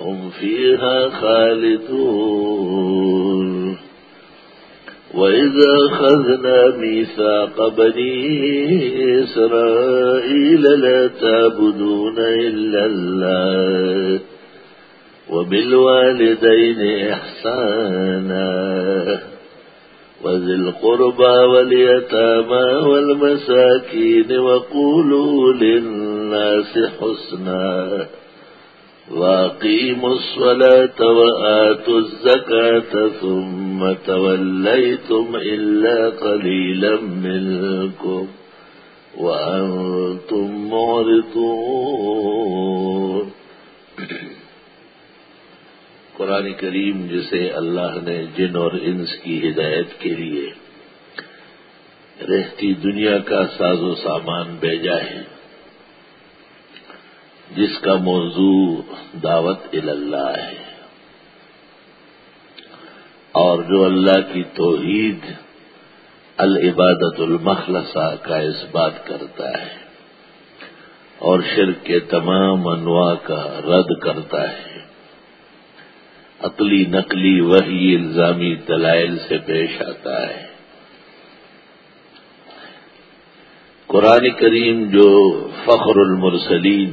هم فيها خالدون. وإذا أخذنا ميثاق بني إسرائيل لا تعبدون إلا الله وبالوالدين إحسانا وذي القربى واليتامى والمساكين وقولوا للناس حسنا واقيموا الصلاة وآتوا الزكاة ثم توليتم إلا قليلا منكم وأنتم معرضون قرآن کریم جسے اللہ نے جن اور انس کی ہدایت کے لیے رہتی دنیا کا ساز و سامان بھیجا ہے۔ جس کا موضوع دعوت اللہ ہے۔ اور جو اللہ کی توحید، العبادت المخلصہ کا اس بات کرتا ہے۔ اور شرک کے تمام انواع کا رد کرتا ہے۔ عقلی نقلی وہی الزامی دلائل سے پیش آتا ہے۔ قرآن کریم جو فخر المرسلین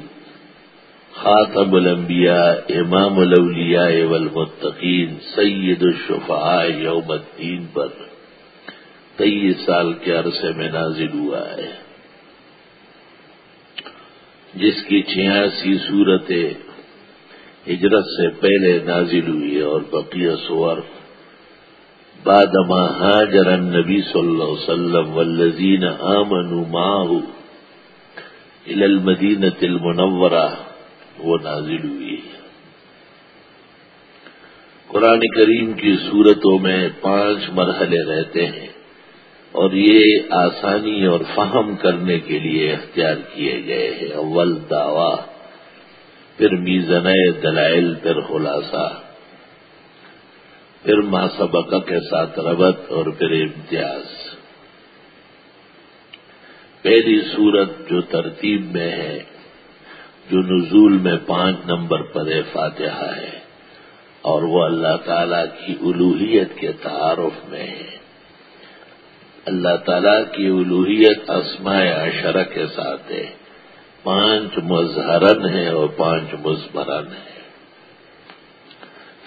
خاتم الانبیاء، امام الاولیاء والمتقین، سید الشفعاء یوم الدین پر۔ تیئیس سال کے عرصے میں نازل ہوا ہے۔ جس کی چھیاسی صورتیں ہجرت سے پہلے نازل ہوئی اور بقیہ سور بعد ما حاجر النبی صلی اللہ علیہ وسلم والذین آمنوا معه الى المدینة المنورہ۔ وہ نازل ہوئی قرآن کریم کی صورتوں میں پانچ مرحلے رہتے ہیں اور یہ آسانی اور فہم کرنے کے لیے اختیار کیے گئے ہیں۔ اول دعوی، پھر میزن دلائل، پھر خلاصہ، پھر ماں سبقہ کے ساتھ ربط اور پھر امتیاز۔ پہلی صورت جو ترتیب میں ہے جو نزول میں پانچ نمبر پر فاتحہ ہے۔ اور وہ اللہ تعالی کی الوحیت کے تعارف میں ہے۔ اللہ تعالی کی الوحیت اسماء عشرہ کے ساتھ ہے۔ پانچ مظہرن ہیں اور پانچ مزمرن ہیں۔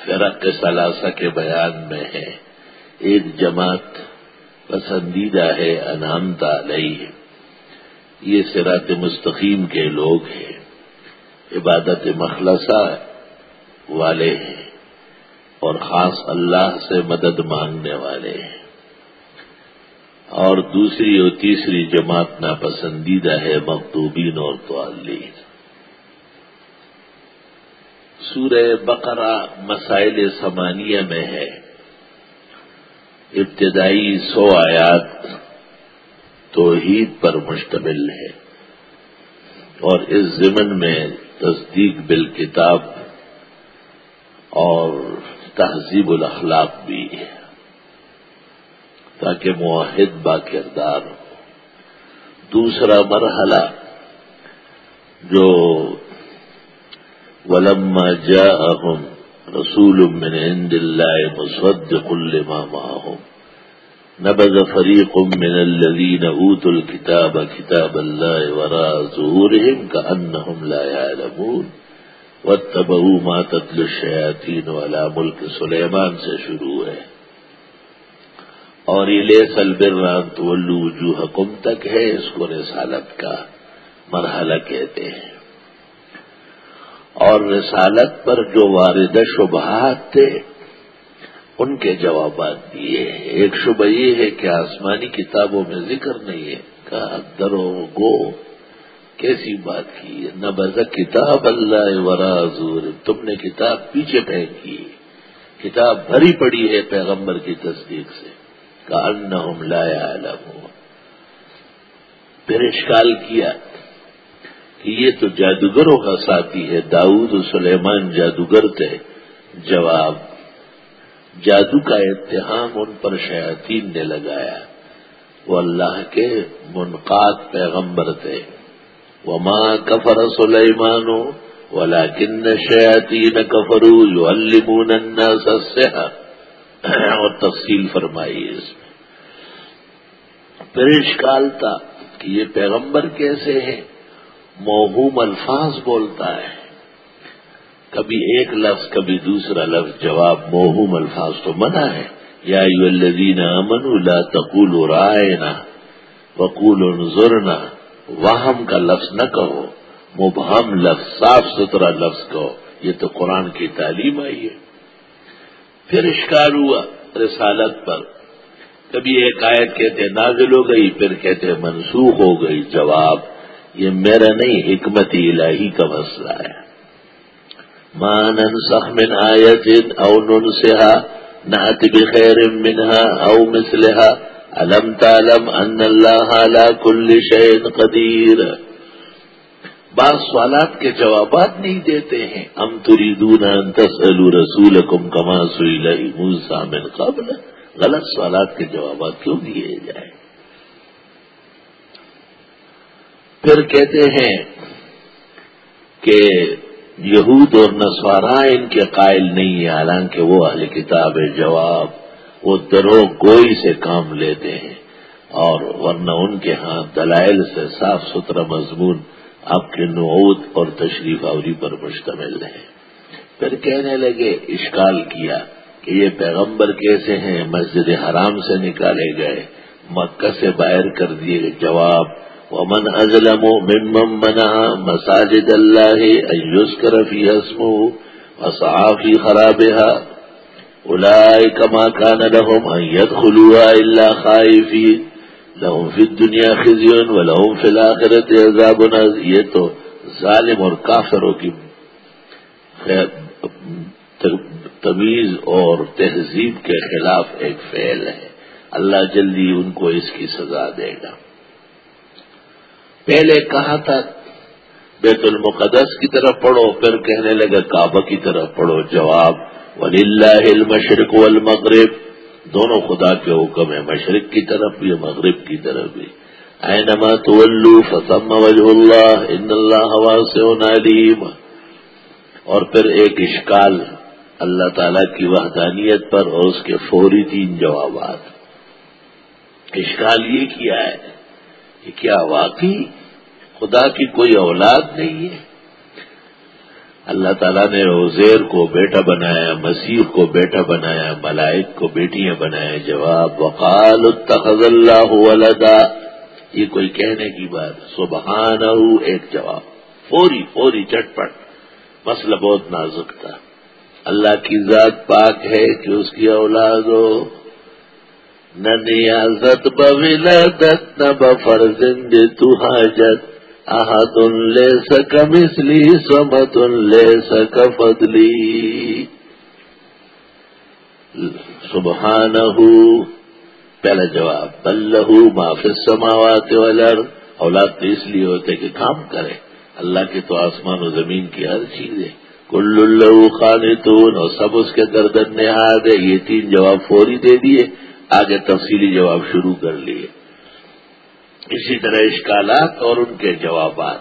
فرق ثلاثہ کے بیان میں ہے۔ ایک جماعت پسندیدہ ہے انامتا علیہ۔ یہ سرات مستقیم کے لوگ ہیں۔ عبادت مخلصہ والے ہیں اور خاص اللہ سے مدد مانگنے والے ہیں۔ اور دوسری اور تیسری جماعت ناپسندیدہ ہے مکتوبین اور توالین سورہ بقرہ مسائل سمانیہ میں ہے۔ ابتدائی سو آیات توحید پر مشتمل ہے۔ اور اس ضمن میں تصدیق بالکتاب اور تہذیب الاخلاق بھی تاکہ معاہد با کردار ہو۔ دوسرا مرحلہ جو ولما جاءهم رسول من عند الله مصدق لما معهم۔ نبذ فريق من الذين اوتوا الكتاب كتاب الله وراء ظهورهم كانهم لا يعلمون واتبعوا ما تتلو الشياطين على ملك سليمان سے شروع ہے اور یہ لے سل بران تو وجوہکم تک ہے اس کو رسالت کا مرحلہ کہتے ہیں. اور رسالت پر جو وارد شبہات تھے ان کے جوابات دیے ہیں۔ ایک شبہ یہ ہے کہ آسمانی کتابوں میں ذکر نہیں ہے کہا درو گو کیسی بات کی ہے۔ نہ بز کتاب اللہ ورازور تم نے کتاب پیچھے پھینکی کتاب بھری پڑی ہے پیغمبر کی تصدیق سے۔ کہا ان لایا علم پھر اشکال کیا کہ یہ تو جادوگروں کا ساتھی ہے۔ داؤد و سلیمان جادوگر تھے۔ جواب جادو کا اتحام ان پر شیاطین نے لگایا۔ وہ اللہ کے منقاد پیغمبر تھے۔ وہ ماں کفر سلیمان ولا کن شیاطین کفرو جو المون اور تفصیل فرمائی اس میں۔ پھر اشکال تھا کہ یہ پیغمبر کیسے ہیں؟ موہوم الفاظ بولتا ہے۔ کبھی ایک لفظ، کبھی دوسرا لفظ، جواب موہوم الفاظ تو منع ہے۔ یا الذین امن لا تقول رائنا وقول انظرنا، وہم کا لفظ نہ کہو، مبہم لفظ، صاف ستھرا لفظ کہو۔ یہ تو قرآن کی تعلیم آئی ہے۔ پھر اشکار ہوا رسالت پر۔ کبھی ایک آیت کہتے نازل ہو گئی، پھر کہتے منسوخ ہو گئی، جواب، یہ میرا نہیں، حکمت الہی کا مسئلہ ہے۔ مان سخ من آیت او ننسها نعت بخیر منها او مثلها. علم تعلم ان اللہ على كل شيء قدیر؟ بعض سوالات کے جوابات نہیں دیتے ہیں۔ ام تریدون ان تسألوا رسولکم کما سئل موسیٰ من قبل؟ غلط سوالات کے جوابات کیوں دیے جائیں؟ پھر کہتے ہیں کہ یہود اور نسوارا ان کے قائل نہیں ہے حالانکہ وہ اہل کتاب جواب، وہ درو گوئی سے کام لیتے ہیں۔ اور ورنہ ان کے ہاں دلائل سے صاف ستھرا مضمون آپ کے نعود اور تشریف آوری پر مشتمل ہے۔ پھر کہنے لگے، اشکال کیا کہ یہ پیغمبر کیسے ہیں؟ مسجد حرام سے نکالے گئے، مکہ سے باہر کر دیے جواب ومن ازلم ممن منع مساجد الله ان يذكر فيها اسمه وسعى في خرابها. ما كان لهم ان يدخلوها الا خائفين. لهم في الدنيا خزي ولهم في الاخره عذاب یہ تو ظالم اور کافروں کی تمیز اور تہذیب کے خلاف ایک فعل ہے. اللہ جلدی ان کو اس کی سزا دے گا۔ پہلے کہا تھا، بیت المقدس کی طرف پڑھو، پھر کہنے لگا کعبہ کی طرف پڑھو۔ جواب ولی اللہ المشرق والمغرب۔ دونوں خدا کے حکم ہے مشرق کی طرف بھی، مغرب کی طرف بھی۔ اینما تولو فسم وجہ اللہ ان اللہ واسع علیم اور پھر ایک اشکال، اللہ تعالی کی وحدانیت پر اور اس کے فوری تین جوابات۔ اشکال یہ کیا ہے کہ کیا واقعی خدا کی کوئی اولاد نہیں ہے؟ اللہ تعالیٰ نے روزیر کو بیٹا بنایا، مسیح کو بیٹا بنایا، ملائک کو بیٹیاں بنایا۔ جواب، وقال اتخذ اللہ ولدا۔ یہ کوئی کہنے کی بات سبحان ایک جواب۔ فوری فوری، چٹ پٹ۔ مسئلہ بہت نازک تھا۔ اللہ کی ذات پاک ہے کہ اس کی اولاد ہو۔ نہ نیازت بولادت نہ بفرزند تو حاجت احد لے سک مسلی سمت لے سک فضلی سبحان پہلا جواب بلہ معاف سماوات والر اولاد تو اس لیے ہوتے کہ کام کرے۔ اللہ کے تو آسمان و زمین کی ہر چیز ہے۔ کل اللہ خانتون اور سب اس کے گردن نہاد ہے۔ یہ تین جواب فوری دے دیے۔ آگے تفصیلی جواب شروع کر لیے۔ اسی طرح اشکالات اور ان کے جوابات۔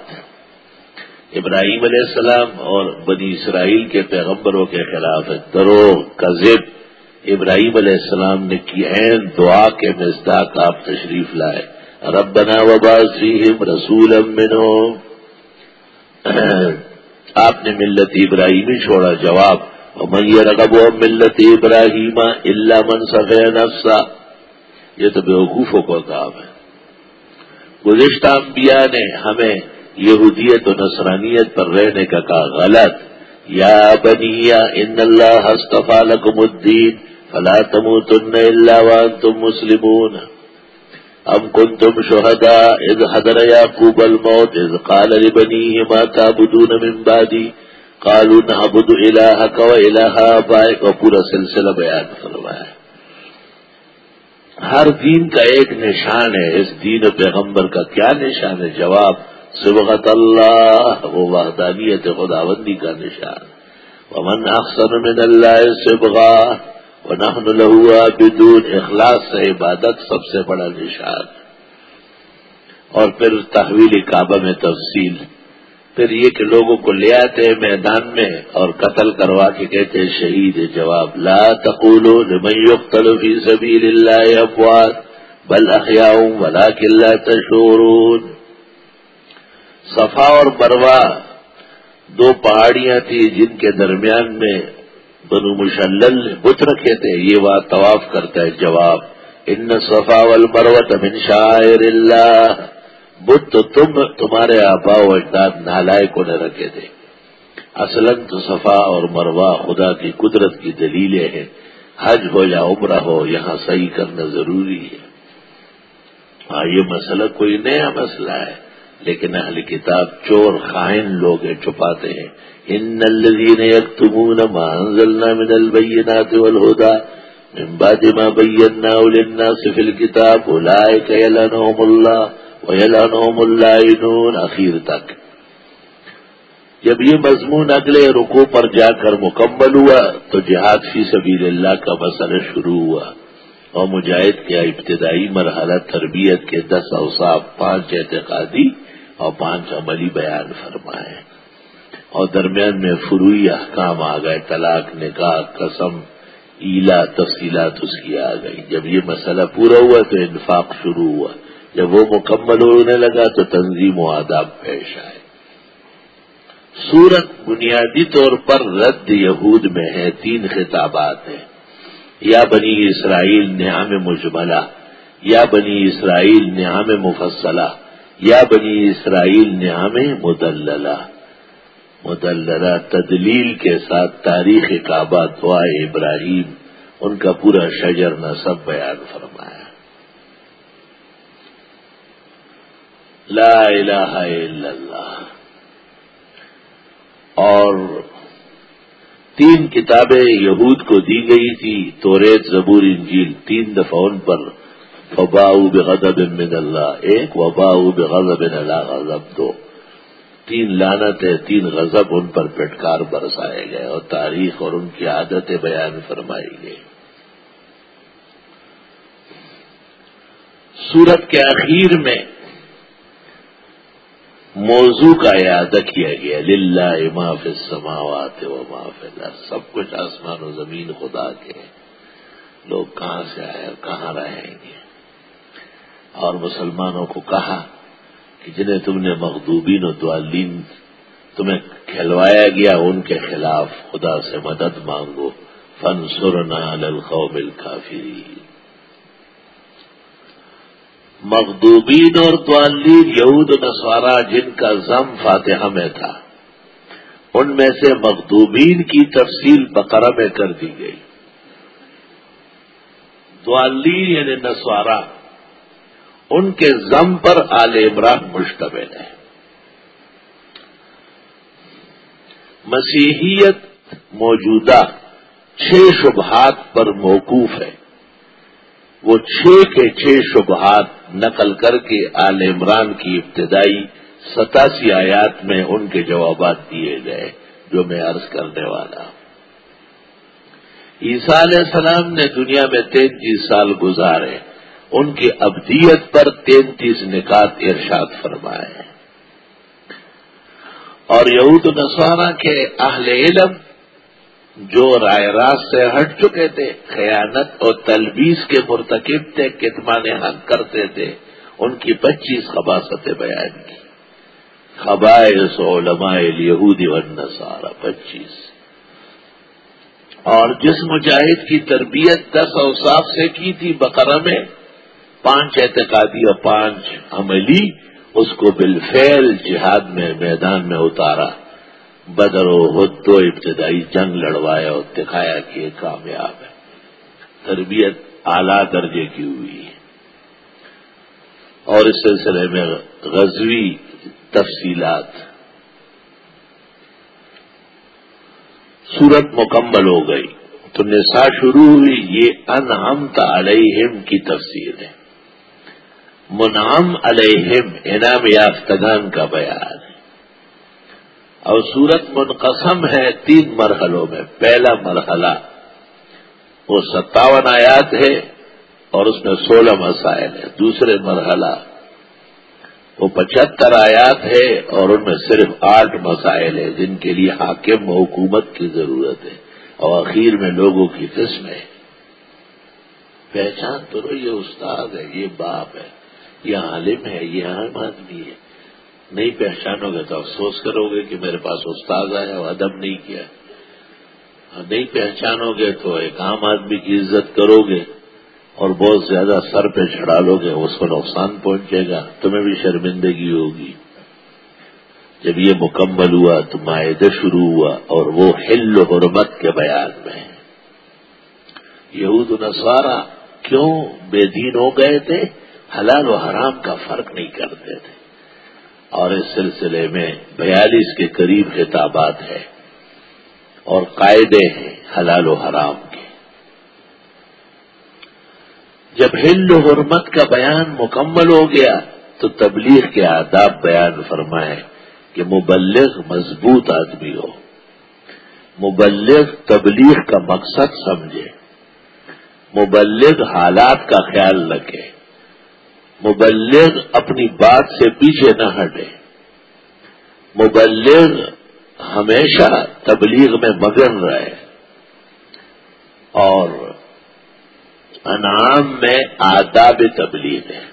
ابراہیم علیہ السلام اور بنی اسرائیل کے پیغمبروں کے خلاف درو کا ضد۔ ابراہیم علیہ السلام نے کی عین دعا کے مزداق آپ تشریف لائے۔ ربنا وباسیم رسول امنو آپ نے ملت ابراہیمی چھوڑا جواب۔ میئر رغب و ملت ابراہیم اللہ منصف نفسا یہ تو بیوقوفوں کا کام ہے گزشتہ انبیاء نے ہمیں یہودیت و نصرانیت پر رہنے کا کہا، غلط. یا بنیا ان اللہ ہستفا لکم الدین، فلا تموتن الا وانتم مسلمون. ام کنتم شہدا اذ حضر یعقوب الموت، اذ قال لبنیه ما تعبدون من بعدی قالوا نعبد الہک و الہ آبائک و پورا سلسلہ بیان فرمایا ہر دین کا ایک نشان ہے. اس دین پیغمبر کا کیا نشان ہے؟ جواب سبغت اللہ. وہ وحدانیت خداوندی کا نشان. ومن احسن من اللہ سبغا نحن لہوا بدون اخلاص سے عبادت سب سے بڑا نشان. اور پھر تحویل کعبہ میں تفصیل. پھر یہ کہ لوگوں کو لے آتے ہیں میدان میں اور قتل کروا کے کہتے ہیں شہید جواب، لا تقولوا لمن يقتل في سبيل الله افواد بل احیاء ولكن لا تشعرون. صفا اور بروا دو پہاڑیاں تھیں جن کے درمیان میں بنو مشلل بت رکھے تھے، یہ بات طواف کرتا ہے، جواب، ان صفا والمروت من شاعر اللہ. بت تو تم تمہارے آبا و اجداد نالائے کو نے رکھے تھے۔ اصل تو صفا اور مروا خدا کی قدرت کی دلیلیں ہیں۔ حج ہو یا عمرہ ہو، یہاں صحیح کرنا ضروری ہے۔ ہاں یہ مسئلہ کوئی نیا مسئلہ ہے، لیکن اہل کتاب چور خائن لوگ چھپاتے ہیں۔ ان الذين يكتمون ما انزلنا من البينات والهدى من بعد ما بيناه للناس في الكتاب اولئك يلعنهم الله ويلعنهم اللائنون اخیر تک. جب یہ مضمون اگلے رکو پر جا کر مکمل ہوا، تو جہاد فی سبیل اللہ کا مسئلہ شروع ہوا اور مجاہد کے ابتدائی مرحلہ تربیت کے دس اوساف پانچ اعتقادی اور پانچ عملی بیان فرمائے اور درمیان میں فروئی احکام آ گئے، طلاق، نکاح، قسم، ایلا، تفصیلات اس کی آ گئی جب یہ مسئلہ پورا ہوا تو انفاق شروع ہوا۔ جب وہ مکمل ہونے لگا تو تنظیم و آداب پیش آئے۔ سورت بنیادی طور پر رد یہود میں ہے، تین خطابات ہیں۔ یا بنی اسرائیل نعام مجملہ، یا بنی اسرائیل نعام مفصلہ، یا بنی اسرائیل نعام مدللہ۔ مدللہ تدلیل کے ساتھ تاریخ کعبہ دعا ابراہیم، ان کا پورا شجر نصب بیان فرمایا لا الہ الا اللہ۔ اور تین کتابیں یہود کو دی گئی تھی توریت زبور، انجیل، تین دفعہ ان پر۔ فباؤ بغضب من اللہ ایک وباؤ بغضب اللہ غضب۔ دو، تین لانت ہے، تین غضب ان پر پٹکار برسائے گئے اور تاریخ اور ان کی عادتیں بیان فرمائی گئی۔ سورت کے اخیر میں موضوع کا اعادہ کیا گیا، للہ اماف السماوات و معاف اللہ سب کچھ آسمان و زمین خدا کے لوگ کہاں سے آئے اور کہاں رہیں گے؟ اور مسلمانوں کو کہا کہ جنہیں تم نے مخدوبین و دعالین تمہیں کھلوایا گیا، ان کے خلاف خدا سے مدد مانگو۔ فن سرنا القوم الکافرین۔ مغدوبین اور توالین یہود نسوارا جن کا ضم فاتحہ میں تھا، ان میں سے مغدوبین کی تفصیل بقرہ میں کر دی گئی۔ توالین یعنی نسوارا ان کے ضم پر آل عمران مشتمل ہے مسیحیت موجودہ چھ شبہات پر موقوف ہے۔ وہ چھ کے چھ شبہات نقل کر کے آل عمران کی ابتدائی ستاسی آیات میں ان کے جوابات دیے گئے، جو میں عرض کرنے والا عیسیٰ علیہ السلام نے دنیا میں تینتیس سال گزارے، ان کی ابدیت پر تینتیس نکات ارشاد فرمائے۔ اور یہود نسوانہ کے اہل علم جو رائے راست سے ہٹ چکے تھے، خیانت اور تلبیس کے مرتکب تھے، کتمان حق کرتے تھے، ان کی پچیس خباستیں بیان کی۔ خبائص علماء یہودی و پچیس۔ اور جس مجاہد کی تربیت دس اوساف سے کی تھی، بقرہ میں پانچ اعتقادی اور پانچ عملی، اس کو بالفعل جہاد میں، میدان میں اتارا۔ بدر و حد دو ابتدائی جنگ لڑوایا اور دکھایا کہ یہ کامیاب ہے۔ تربیت اعلی درجے کی ہوئی ہے۔ اور اس سلسلے میں غزوی تفصیلات۔ صورت مکمل ہو گئی۔ تو نسا شروع ہوئی، یہ انعام علیہم کی تفصیل ہے۔ منعم علیہم، انعام یافتگان کا بیان۔ اور سورت منقسم ہے تین مرحلوں میں۔ پہلا مرحلہ، وہ ستاون آیات ہے اور اس میں سولہ مسائل ہیں۔ دوسرے مرحلہ، وہ پچہتر آیات ہے اور ان میں صرف آٹھ مسائل ہیں، جن کے لیے حاکم و حکومت کی ضرورت ہے۔ اور اخیر میں لوگوں کی قسم ہے۔ پہچان تو یہ استاد ہے، یہ باپ ہے، یہ عالم ہے، یہ عام آدمی ہے۔ نہیں پہچانو گے تو افسوس کرو گے کہ میرے پاس استاد آیا اور ادب نہیں کیا اور نہیں پہچانو گے تو ایک عام آدمی کی عزت کرو گے اور بہت زیادہ سر پہ چڑھا لو گے، اس کو نقصان پہنچے گا، تمہیں بھی شرمندگی ہوگی۔ جب یہ مکمل ہوا تو معاہدہ شروع ہوا اور وہ ہل حرمت کے بیان میں یہود نسوارا کیوں بے دین ہو گئے تھے؟ حلال و حرام کا فرق نہیں کرتے تھے۔ اور اس سلسلے میں بیالیس کے قریب خطابات ہیں اور قاعدے ہیں حلال و حرام کے۔ جب ہند و حرمت کا بیان مکمل ہو گیا تو تبلیغ کے آداب بیان فرمائے کہ مبلغ مضبوط آدمی ہو۔ مبلغ تبلیغ کا مقصد سمجھے۔ مبلغ حالات کا خیال رکھے۔ مبلغ اپنی بات سے پیچھے نہ ہٹے۔ مبلغ ہمیشہ تبلیغ میں مگن رہے۔ اور انعام میں آداب تبلیغ ہے۔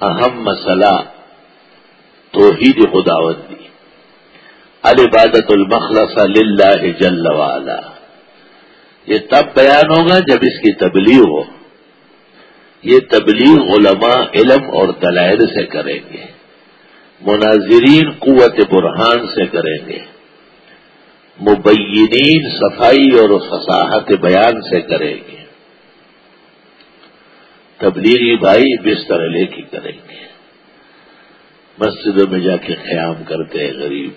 اہم مسئلہ توحید خداوندی۔ العبادت المخلص للہ جل والا یہ تب بیان ہوگا جب اس کی تبلیغ ہو۔ یہ تبلیغ علماء علم اور دلائل سے کریں گے۔ مناظرین قوت برہان سے کریں گے۔ مبینین صفائی اور فصاحت بیان سے کریں گے۔ تبلیغی بھائی بستر لے کی کریں گے۔ مسجدوں میں جا کے قیام کرتے ہیں غریب۔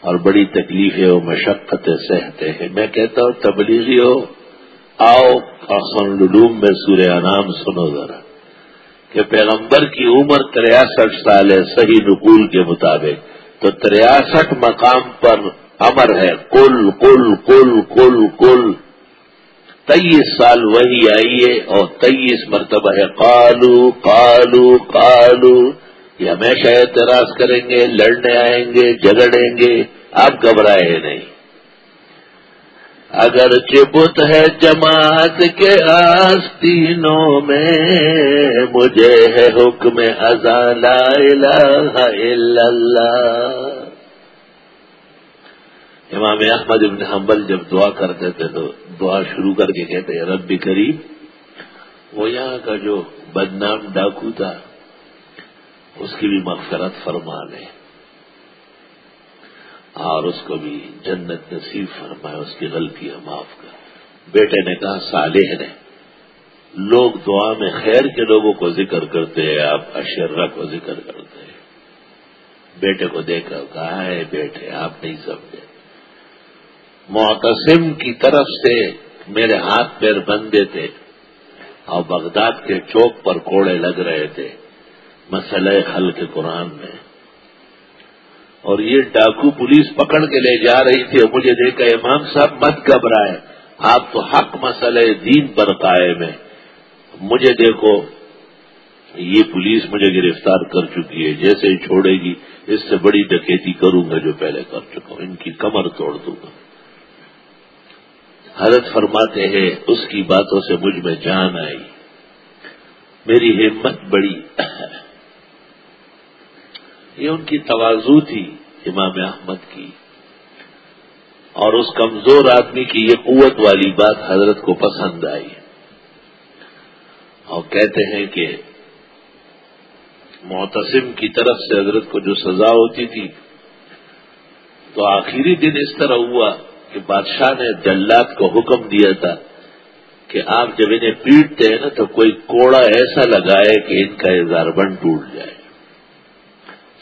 اور بڑی تکلیفیں و مشقتیں سہتے ہیں۔ میں کہتا ہوں تبلیغی ہو آؤ للوم میں سورہ انعام سنو ذرا کہ پیغمبر کی عمر تریاسٹھ سال ہے، صحیح نقول کے مطابق۔ تو تریاسٹھ مقام پر امر ہے کل کل کل کل کل تیئیس سال وہی آئیے اور تیئیس مرتبہ ہے کالو کالو کالو یہ ہمیشہ اعتراض کریں گے، لڑنے آئیں گے جگڑیں گے، آپ گھبرائے نہیں۔ اگر چبت ہے جماعت کے آستینوں میں، مجھے ہے حکم لا الہ الا اللہ۔ امام احمد ابن حنبل جب دعا کرتے تھے تو دعا شروع کر کے کہتے رب بھی وہ یہاں کا جو بدنام ڈاکو تھا، اس کی بھی مغفرت فرما لے اور اس کو بھی جنت نصیب فرمائے، اس کی غلطیاں معاف کر۔ بیٹے نے کہا، صالح نے۔ لوگ دعا میں خیر کے لوگوں کو ذکر کرتے ہیں، آپ اشرا کو ذکر کرتے ہیں۔ بیٹے کو دیکھ کر کہا ہے بیٹے، آپ نہیں سمجھے۔ معتصم کی طرف سے میرے ہاتھ پیر بندے تھے اور بغداد کے چوک پر کوڑے لگ رہے تھے۔ مسئلہ حل کے قرآن میں۔ اور یہ ڈاکو پولیس پکڑ کے لے جا رہی تھی اور مجھے دیکھا امام صاحب، مت گھبرائے آپ تو حق مسئلہ دین پر قائم ہے مجھے دیکھو، یہ پولیس مجھے گرفتار کر چکی ہے، جیسے ہی چھوڑے گی، اس سے بڑی ڈکیتی کروں گا جو پہلے کر چکا ہوں، ان کی کمر توڑ دوں گا۔ حضرت فرماتے ہیں، اس کی باتوں سے مجھ میں جان آئی۔ میری ہمت بڑی یہ ان کی توازو تھی امام احمد کی۔ اور اس کمزور آدمی کی یہ قوت والی بات حضرت کو پسند آئی۔ اور کہتے ہیں کہ معتصم کی طرف سے حضرت کو جو سزا ہوتی تھی، تو آخری دن اس طرح ہوا کہ بادشاہ نے جلات کو حکم دیا تھا کہ آپ جب انہیں پیٹتے ہیں نا تو کوئی کوڑا ایسا لگائے کہ ان کا اظہار بن ٹوٹ جائے۔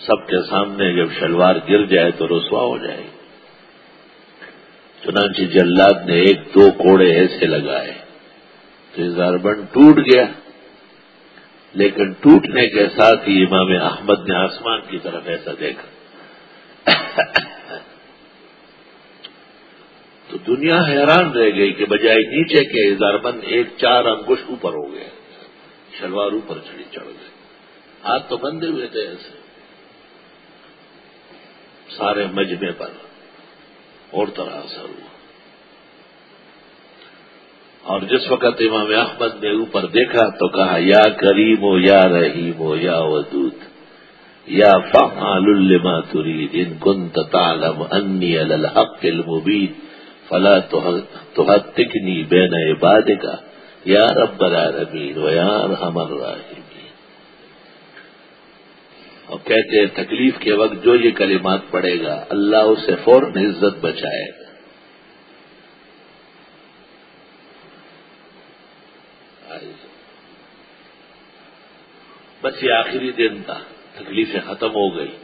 سب کے سامنے جب شلوار گر جائے تو رسوا ہو جائے چنانچہ جلاد نے ایک دو کوڑے ایسے لگائے تو اظہار بن ٹوٹ گیا۔ لیکن ٹوٹنے کے ساتھ ہی امام احمد نے آسمان کی طرف ایسا دیکھا۔ تو دنیا حیران رہ گئی کہ بجائے نیچے کے اظہار بند ایک چار انگوش اوپر ہو گیا شلوار اوپر چڑی چڑھ گئے ہاتھ تو بندے ہوئے تھے ایسے۔ سارے مجمے پر اور طرح اثر ہوا اور جس وقت امام احمد نے اوپر دیکھا تو کہا، یا کریم ہو یا رحیم ہو یا ودود، یا فعال لما تريد ان كنت تعلم اني على الحق المبين فلا تهتكني بين عبادك یا رب العالمین و یا ارحم الراحمین۔ اور کہتے ہیں تکلیف کے وقت جو یہ کلمات پڑے گا، اللہ اسے فوراً عزت بچائے۔ گا بس یہ آخری دن تھا، تکلیفیں ختم ہو گئی۔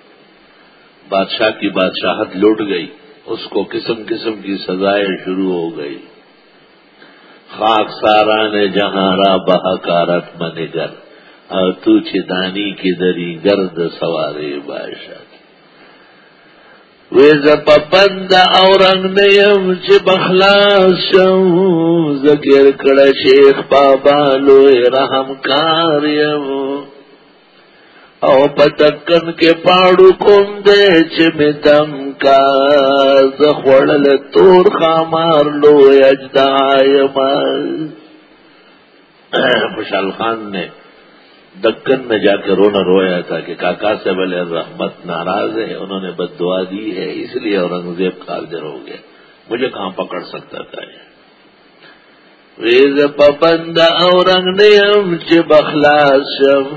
بادشاہ کی بادشاہت لوٹ گئی، اس کو قسم قسم کی سزائیں شروع ہو گئی۔ خاک سارا نے جہاں را بہکارت من گر اور تو چدانی کی دری گرد سوارے بادشاہ ویز پپند اورنگ نیم چ بخلاص ذکر کڑ شیخ بابا لوئے رحم کاریم او پتکن کے پاڑو کم دے چمتم کا زخوڑل تور خامار لو اجدائے مال خوشحال خان نے دکن میں جا کے رونا رویا تھا کہ کاکا سے بلے رحمت ناراض ہے، انہوں نے بد دعا دی ہے، اس لیے اورنگزیب کارجر ہو گیا۔ مجھے کہاں پکڑ سکتا تھا یہ؟ ریز پپند اورنگ نیم چ شم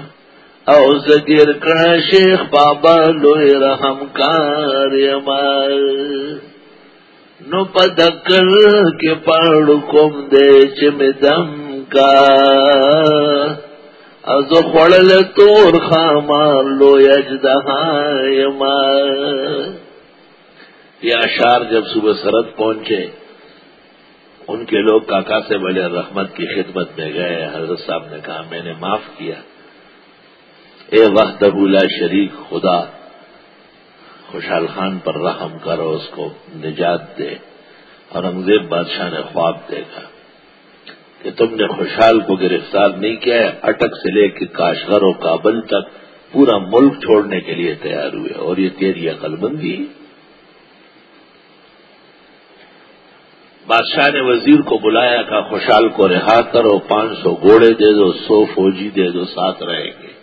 او زگیر کڑا شیخ بابا لوی رحم کار نو پدکر کے پاڑ کم دے چم دم کا از خوڑل تور خامار لو اجدہا یہ اشار جب صبح سرد پہنچے، ان کے لوگ کاکا سے بڑے رحمت کی خدمت میں گئے۔ حضرت صاحب نے کہا، میں نے معاف کیا۔ اے وقت ابولا شریک خدا، خوشحال خان پر رحم کرو اس کو نجات دے اورنگزیب بادشاہ نے خواب دیکھا۔ کہ تم نے خوشحال کو گرفتار نہیں کیا ہے، اٹک سے لے کے کاشغر و کابل تک پورا ملک چھوڑنے کے لیے تیار ہوئے، اور یہ تیری عقل بندی بادشاہ نے وزیر کو بلایا کہ خوشحال کو رہا کرو، پانچ سو گھوڑے دے دو، سو فوجی دے دو، ساتھ رہیں گے۔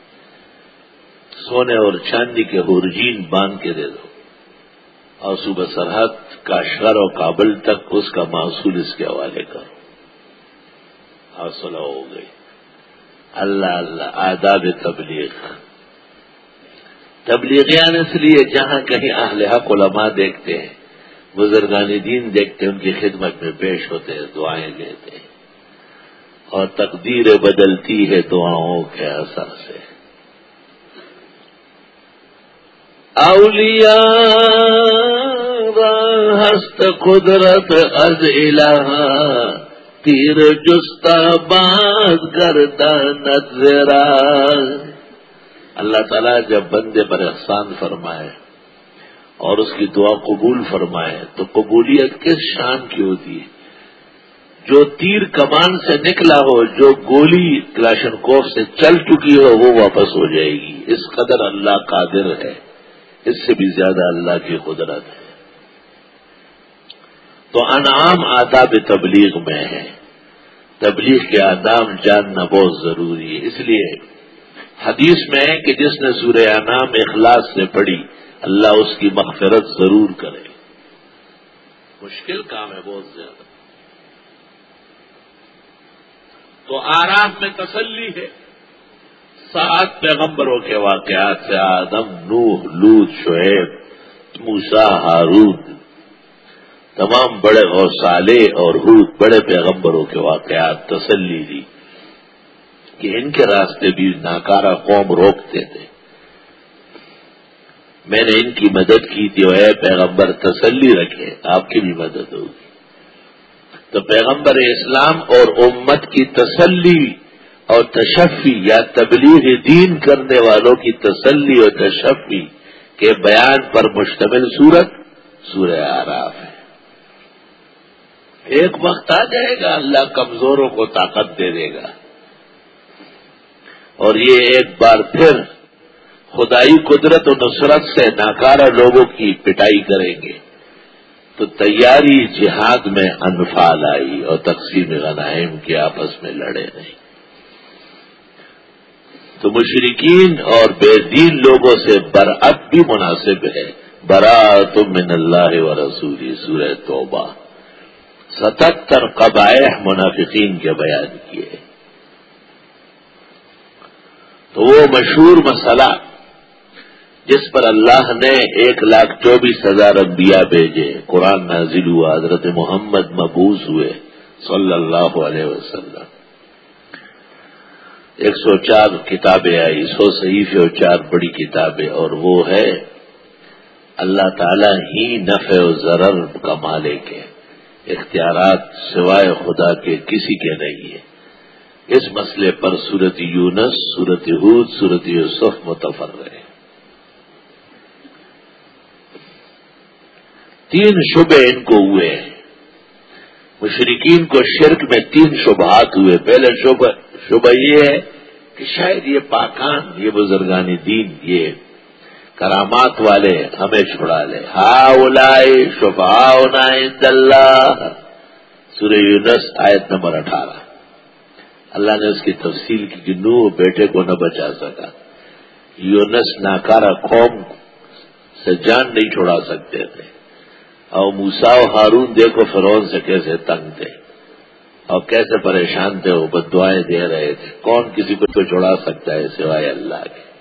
سونے اور چاندی کے ہرجین باندھ کے دے دو۔ اور صبح سرحد کاشغر اور کابل تک اس کا محصول اس کے حوالے کرو۔ حوصلہ ہو گئی۔ اللہ اللہ، آداب تبلیغ۔ تبلیغیان اس لیے جہاں کہیں اہل حق علماء دیکھتے ہیں، بزرگان دین دیکھتے ہیں، ان کی خدمت میں پیش ہوتے ہیں، دعائیں لیتے ہیں۔ اور تقدیر بدلتی ہے دعاؤں کے اثر سے اولیاء ہست قدرت از الہ تیر جستا باز کرتا نظرا اللہ تعالیٰ جب بندے پر احسان فرمائے اور اس کی دعا قبول فرمائے تو قبولیت کس شان کی ہوتی ہے؟ جو تیر کمان سے نکلا ہو، جو گولی کلاشن کوف سے چل چکی ہو، وہ واپس ہو جائے گی۔ اس قدر اللہ قادر ہے۔ اس سے بھی زیادہ اللہ کی قدرت ہے۔ تو انعام آداب تبلیغ میں ہے۔ تبلیغ کے آداب جاننا بہت ضروری ہے۔ اس لیے حدیث میں ہے کہ جس نے سورہ انعام اخلاص سے پڑھی، اللہ اس کی مغفرت ضرور کرے۔ مشکل کام ہے بہت زیادہ۔ تو آرام میں تسلی ہے۔ سات پیغمبروں کے واقعات سے آدم، نوح لوت شعیب موسا ہارود تمام بڑے اور اور حود بڑے پیغمبروں کے واقعات، تسلی دی، کہ ان کے راستے بھی ناکارہ قوم روکتے تھے۔ میں نے ان کی مدد کی تھی، اے پیغمبر، تسلی رکھے، آپ کی بھی مدد ہوگی۔ تو پیغمبر اسلام اور امت کی تسلی اور تشفی یا تبلیغ دین کرنے والوں کی تسلی اور تشفی کے بیان پر مشتمل صورت سورہ آراف ہے۔ ایک وقت آ جائے گا، اللہ کمزوروں کو طاقت دے دے گا۔ اور یہ ایک بار پھر خدائی قدرت و نصرت سے ناکارہ لوگوں کی پٹائی کریں گے۔ تو تیاری جہاد میں انفال آئی اور تقسیم غنائم کے آپس میں لڑے نہیں تو مشرقین اور بے دین لوگوں سے برعت بھی مناسب ہے۔ برا من اللہ و رسولی، سورہ توبہ۔ ستہتر قبائح منافقین کے بیان کیے تو وہ مشہور مسئلہ جس پر اللہ نے ایک لاکھ چوبیس ہزار انبیاء بھیجے، قرآن نازل ہوا، حضرت محمد مبوس ہوئے، صلی اللہ علیہ وسلم۔ ایک سو چار کتابیں آئی سو صحیفے اور چار بڑی کتابیں، اور وہ ہے اللہ تعالی ہی نفع و ضرر کا مالک ہے۔ اختیارات سوائے خدا کے کسی کے نہیں ہے اس مسئلے پر صورت یونس صورت حود صورت یوسف متفر رہے تین شبے ان کو ہوئے ہیں۔ مشرقین کو شرک میں تین شبہات ہوئے۔ پہلے شبہ یہ ہے کہ شاید یہ پاکان، یہ بزرگانی دین، یہ کرامات والے ہمیں چھڑا لے۔ ہا اولائے شبہ اللہ۔ سورہ یونس آیت نمبر اٹھارہ۔ اللہ نے اس کی تفصیل کی کہ نو بیٹے کو نہ بچا سکا۔ یونس ناکارا قوم سے جان نہیں چھوڑا سکتے تھے۔ اور موسا و ہارون دیکھو فرون سے کیسے تنگ تھے۔ اور کیسے پریشان تھے، وہ بدوائیں دے رہے تھے۔ کون کسی کو تو چھوڑا سکتا ہے سوائے اللہ کے؟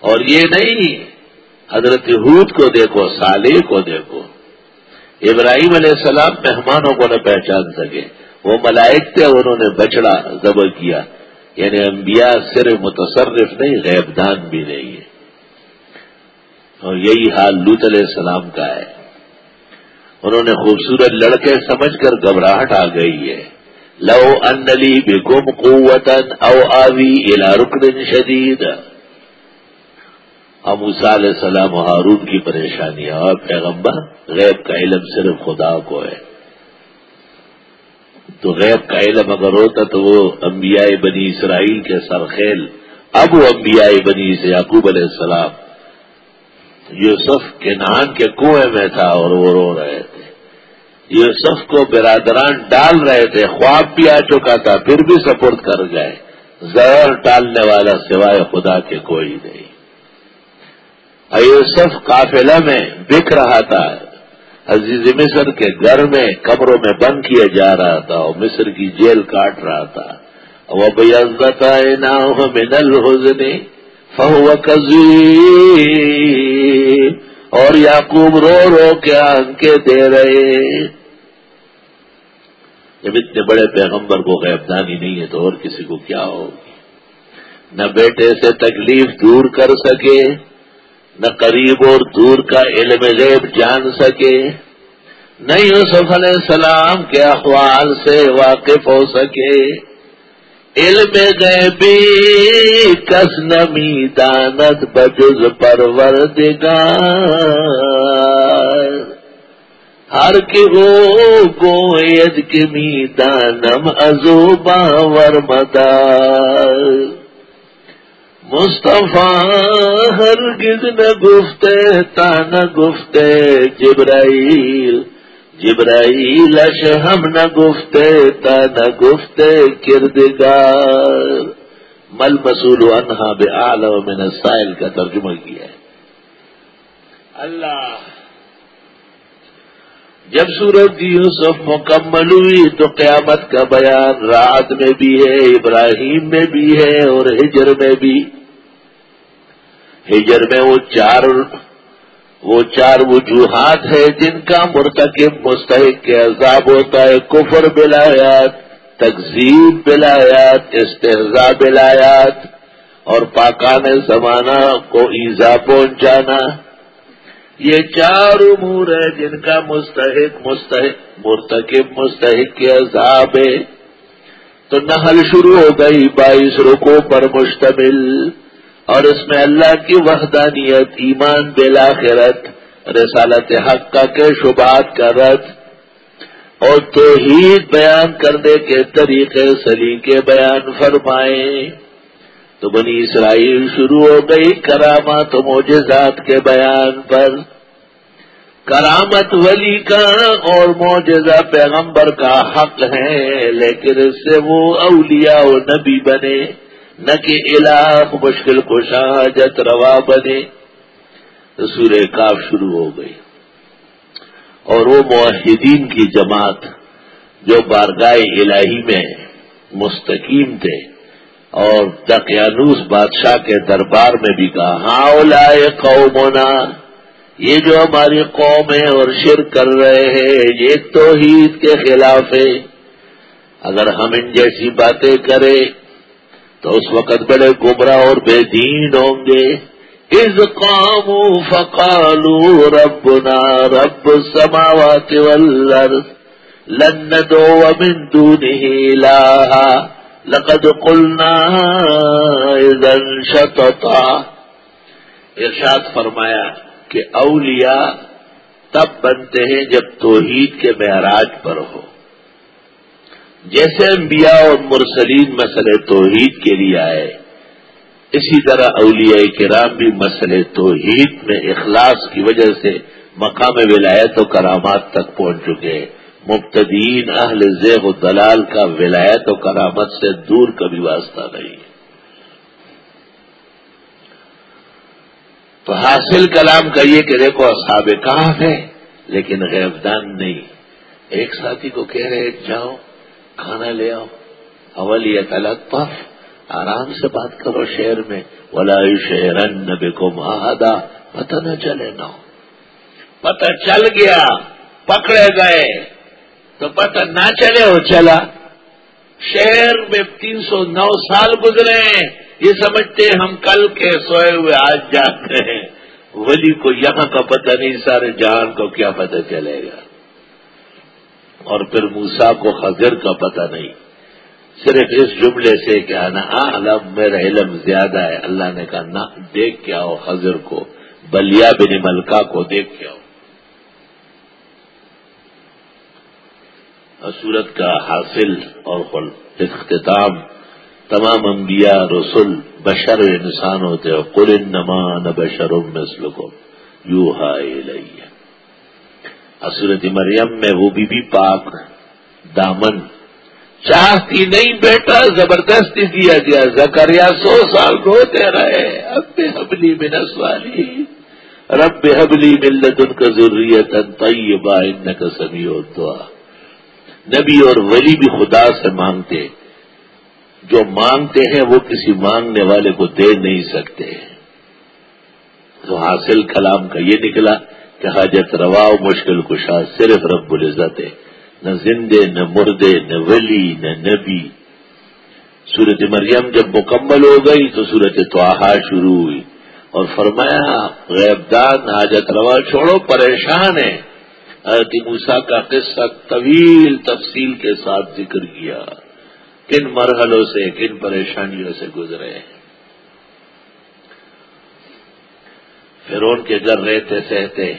اور یہ نہیں، حضرت حود کو دیکھو، صالح کو دیکھو۔ ابراہیم علیہ السلام مہمانوں کو نہ پہچان سکے۔ وہ ملائک تھے، انہوں نے بچڑا ذبح کیا۔ یعنی انبیاء صرف متصرف نہیں، غیبدان بھی نہیں ہے اور یہی حال لوت علیہ السلام کا ہے۔ انہوں نے خوبصورت لڑکے سمجھ کر گھبراہٹ آ گئی ہے۔ لو انلی بے گم قوتن او آوی الا رکن شدید۔ ابوسا علیہ السلام و ہارون کی پریشانی اور پیغمبر، غیب کا علم صرف خدا کو ہے۔ تو غیب کا علم اگر ہوتا تو وہ انبیاء بنی اسرائیل کے سرخیل اب وہ انبیاء بنی سے یعقوب علیہ السلام۔ یوسف کے نان کے کنویں میں تھا اور وہ رو رہے تھے۔ یوسف کو برادران ڈال رہے تھے، خواب بھی آ چکا تھا، پھر بھی سپورٹ کر گئے۔ زہر ڈالنے والا سوائے خدا کے کوئی نہیں۔ یوسف قافلہ میں بک رہا تھا۔ عزیز مصر کے گھر میں قبروں میں بند کیا جا رہا تھا اور مصر کی جیل کاٹ رہا تھا۔ وہ بھائی منل فہو کزی اور یعقوب رو رو کے آن کے دے رہے۔ جب اتنے بڑے پیغمبر کو غیبدانی نہیں ہے تو اور کسی کو کیا ہوگی؟ نہ بیٹے سے تکلیف دور کر سکے۔ نہ قریب اور دور کا علم غیب جان سکے، نہ یوسف علیہ السلام کے اخوال سے واقف ہو سکے۔ علم غیبی کس نمی دانت بجز پروردگار۔ ہر کی ہو گوید کی می دانم ازو باور مدار مصطفیٰ ہرگز نہ گفتے، تا نہ گفتے، جبرائیل جبرائیل ہم نہ گفتے، تا نہ گفتے، کردگار۔ مل مسول انہا بے عالم میں نے سائل کا ترجمہ کیا ہے۔ اللہ۔ جب سورج یوسف مکمل ہوئی تو قیامت کا بیان رات میں بھی ہے، ابراہیم میں بھی ہے اور ہجر میں بھی۔ ہجر میں وہ چار وہ چار وجوہات ہے جن کا مرتکب مستحق کے عذاب ہوتا ہے، کفر بلایات تقزیب بلایات استحزا بلایات اور پاکان زمانہ کو ایزا پہنچانا۔ یہ چار امور ہے جن کا مستحق مستحق، مرتکب، مستحق کے عذاب ہے تو نحل شروع ہو گئی بائیس رکو پر مشتمل۔ اور اس میں اللہ کی وحدانیت، ایمان بلاخرت رسالت حق کا کے شبات کا رد۔ اور توحید بیان کرنے کے طریقے سلیقے بیان فرمائے تو بنی اسرائیل شروع ہو گئی کرامات و معجزات کے بیان پر۔ کرامت ولی کا اور معجزہ پیغمبر کا حق ہے، لیکن اس سے وہ اولیاء و نبی بنے، نہ کہ الہ مشکل کو شہاجت روا بنے۔ تو سورہ کاف شروع ہو گئی۔ اور وہ معاہدین کی جماعت جو بارگاہ الہی میں مستقیم تھے۔ اور دقیانوس بادشاہ کے دربار میں بھی کہا ہاں لائے قومنا، یہ جو ہماری قوم ہے اور شر کر رہے ہیں، یہ توحید کے خلاف ہے۔ اگر ہم ان جیسی باتیں کریں، تو اس وقت بڑے گمراہ اور بے دین ہوں گے۔ از قام فقالو ربنا، رب سماوات والارض لن دو امن دونه لاہا لقد قلنا اذا شططا ارشاد فرمایا کہ اولیاء تب بنتے ہیں جب توحید کے معراج پر ہو۔ جیسے انبیاء اور مرسلین مسئلے توحید کے لیے آئے، اسی طرح اولیاء کرام بھی مسئلے توحید میں اخلاص کی وجہ سے مقام ولایت و کرامات تک پہنچ چکے۔ ہیں مبتدین اہل زیغ و دلال کا ولایت و کرامت سے دور کبھی واسطہ نہیں تو حاصل کلام کا یہ کہ دیکھو اصحاب کہاں ہے لیکن غیبدان نہیں۔ ایک ساتھی کو کہہ رہے جاؤ، کھانا لے آؤ۔ اولیت الگ پف آرام سے بات کرو شہر میں۔ ولا شہرن نبی کو مہادا پتہ نہ چلے نہ پتہ چل گیا، پکڑے گئے۔ تو پتہ نہ چلے ہو چلا۔ شہر میں تین سو نو سال گزرے ہیں۔ یہ سمجھتے ہم کل کے سوئے ہوئے آج جاتے ہیں۔ ولی کو یہاں کا پتہ نہیں، سارے جہان کو کیا پتہ چلے گا۔ اور پھر موسا کو خضر کا پتہ نہیں۔ صرف اس جملے سے کیا نا عالم میرا علم زیادہ ہے۔ اللہ نے کہا، نہ، دیکھ کے آؤ خضر کو۔ بلیا بن ملکہ کو دیکھ کے آؤ سورت کا حاصل اور اختتام تمام انبیاء رسول بشر انسان ہوتے ہیں۔ قل نمان بشر مثل کو یو ہائے مریم میں وہ بھی, بھی پاک دامن۔ چاہتی نہیں بیٹا زبردستی دیا گیا۔ زکریا سو سال روتے رہے۔ اب حبلی منس والی رب حبلی ملت ان کا ضروریت طیبہ ان کا سمی دعا نبی اور ولی بھی خدا سے مانگتے جو مانگتے ہیں وہ کسی مانگنے والے کو دے نہیں سکتے۔ تو حاصل کلام کا یہ نکلا کہ حاجت روا مشکل کشا صرف رب العزت ہے۔ نہ زندے، نہ مردے، نہ ولی، نہ نبی۔ سورت مریم جب مکمل ہو گئی تو سورت توحا شروع ہوئی۔ اور فرمایا، غیبدان، حاجت روا چھوڑو، پریشان ہے موسا کا قصہ طویل تفصیل کے ساتھ ذکر کیا۔ کن مرحلوں سے، کن پریشانیوں سے گزرے۔ پھر ان کے گھر رہتے سہتے،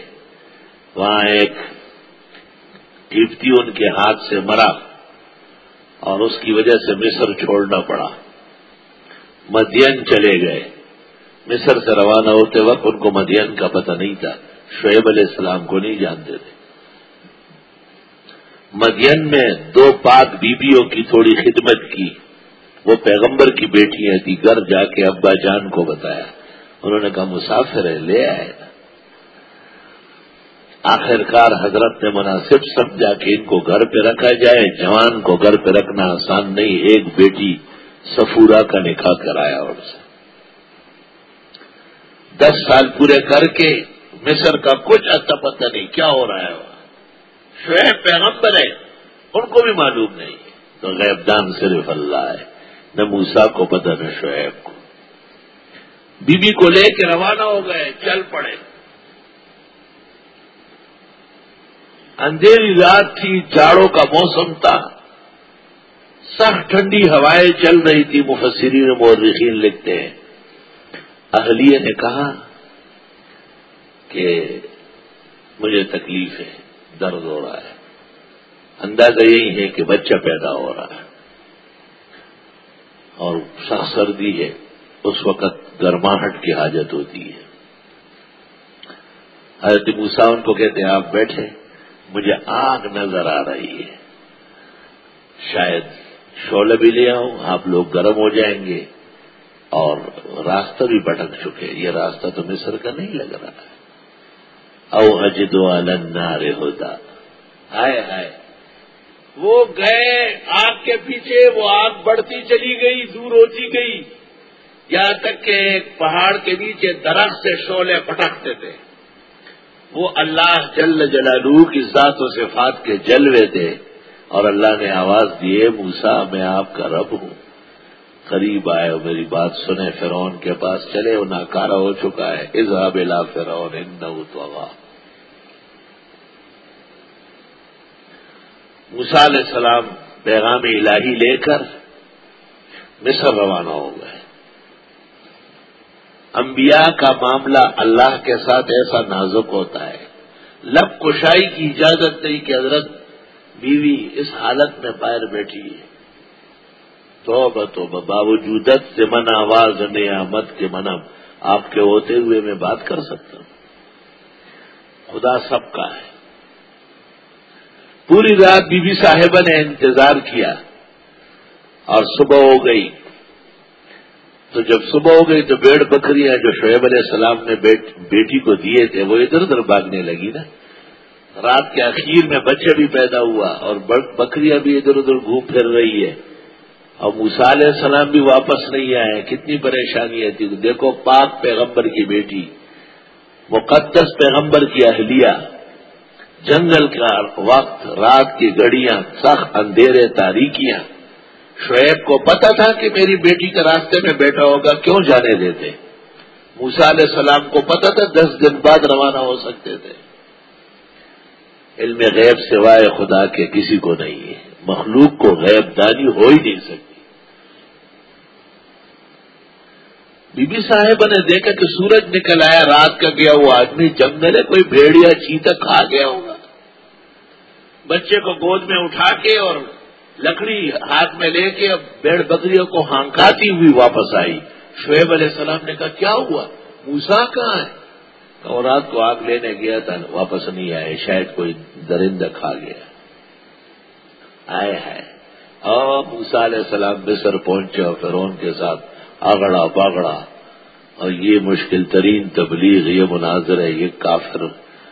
وہاں ایک کیپتی ان کے ہاتھ سے مرا اور اس کی وجہ سے مصر چھوڑنا پڑا۔ مدین چلے گئے۔ مصر سے روانہ ہوتے وقت ان کو مدین کا پتہ نہیں تھا۔ شعیب علیہ السلام کو نہیں جانتے تھے۔ مدین میں دو پاک بیویوں کی تھوڑی خدمت کی۔ وہ پیغمبر کی بیٹیاں تھی گھر جا کے ابا جان کو بتایا۔ انہوں نے کہا، مسافر ہے، لے آئے۔ آخر کار حضرت نے مناسب سمجھا کہ ان کو گھر پہ رکھا جائے، جوان کو گھر پہ رکھنا آسان نہیں، ایک بیٹی سفورا کا نکاح کرایا اور سے۔ دس سال پورے کر کے مصر کا کچھ اتا پتہ نہیں، کیا ہو رہا ہے؟ شعیب پیغمبر ہے، ان کو بھی معلوم نہیں۔ تو غیب دان صرف اللہ ہے، نہ موسا کو پتہ، نہ شعیب کو۔ بی بی کو لے کے روانہ ہو گئے، چل پڑے۔ اندھیری رات تھی، جاڑوں کا موسم تھا۔ سخت ٹھنڈی ہوائیں چل رہی تھی مفسرین مورخین لکھتے ہیں۔ اہلیہ نے کہا کہ مجھے تکلیف ہے۔ درد ہو رہا ہے۔ اندازہ یہی ہے کہ بچہ پیدا ہو رہا ہے۔ اور سخت سردی ہے، اس وقت گرماہٹ کی حاجت ہوتی ہے۔ حضرت موسا ان کو کہتے ہیں، آپ بیٹھے، مجھے آگ نظر آ رہی ہے۔ شاید شعلہ بھی لے آؤں، آپ لوگ گرم ہو جائیں گے۔ اور راستہ بھی بٹک چکے۔ یہ راستہ تو مصر کا نہیں لگ رہا ہے۔ او حجد نارے ہوتا ہائے ہائے۔ وہ گئے، آگ کے پیچھے، وہ آگ بڑھتی چلی گئی، دور ہوتی گئی۔ یہاں تک کہ ایک پہاڑ کے نیچے درخت سے شولے پٹکتے تھے۔ وہ اللہ جل جلالو کی ذات و صفات کے جلوے تھے اور اللہ نے آواز دیے موسا میں آپ کا رب ہوں۔ قریب آئے میری بات سنے فرون کے پاس چلے، وہ ناکارا ہو چکا ہے۔ اظہاب لا فرون ان موسا علیہ السلام پیغام الہی لے کر مصر روانہ ہو گئے۔ انبیاء کا معاملہ اللہ کے ساتھ ایسا نازک ہوتا ہے۔ لب کشائی کی اجازت نہیں کہ حضرت بیوی اس حالت میں پائر بیٹھی ہے۔ تو بتو باوجودت سے من آواز نعمت کے منم، آپ کے ہوتے ہوئے میں بات کر سکتا ہوں۔ خدا سب کا ہے۔ پوری رات بی بی صاحبہ نے انتظار کیا اور صبح ہو گئی۔ تو جب صبح ہو گئی تو بیڑ بکریاں جو شعیب علیہ السلام نے بیٹی کو دیے تھے، وہ ادھر ادھر بھاگنے لگی نا۔ رات کے اخیر میں بچہ بھی پیدا ہوا اور بکریاں بھی ادھر ادھر گھوم پھر رہی ہے۔ اور موسا علیہ السلام بھی واپس نہیں آئے کتنی پریشانی تھی دیکھو، پاک پیغمبر کی بیٹی، مقدس پیغمبر کی اہلیہ جنگل کا وقت، رات کی گڑیاں سخت اندھیرے، تاریکیاں۔ شعیب کو پتا تھا کہ میری بیٹی کے راستے میں بیٹھا ہوگا، کیوں جانے دیتے؟ موسا علیہ السلام کو پتا تھا دس دن بعد روانہ ہو سکتے تھے۔ علم غیب سوائے خدا کے کسی کو نہیں ہے۔ مخلوق کو غیب دانی ہو ہی نہیں سکتی۔ بی بی صاحب نے دیکھا کہ سورج نکل آیا، رات کا گیا، وہ آدمی جنگل ہے، کوئی بھیڑیا چیتا کھا گیا ہوگا۔ بچے کو گود میں اٹھا کے اور لکڑی ہاتھ میں لے کے بیڑ بکریوں کو ہانکاتی ہوئی واپس آئی۔ شعیب علیہ السلام نے کہا، کیا ہوا؟ موسا کہاں ہے؟ اور رات کو آگ لینے گیا تھا، واپس نہیں آئے، شاید کوئی درندہ کھا گیا۔ آئے ہے اور موسا علیہ السلام بسر پہنچے اور فرون کے ساتھ آگڑا باگڑا، اور یہ مشکل ترین تبلیغ، یہ مناظر ہے یہ کافر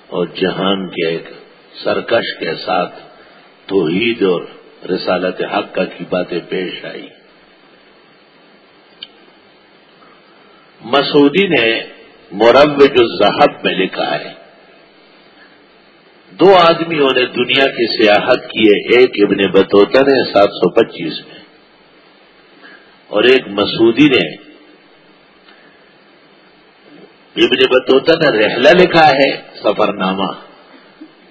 اور جہان کے ایک سرکش کے ساتھ توحید اور رسالت حق کی باتیں پیش آئی مسعودی نے مروج الزہب میں لکھا ہے، دو آدمیوں نے دنیا کی سیاحت کی ہے ایک ابن بطوطہ نے سات سو پچیس میں۔ اور ایک مسعودی نے ابن بطوطہ نے رحلہ لکھا ہے سفر نامہ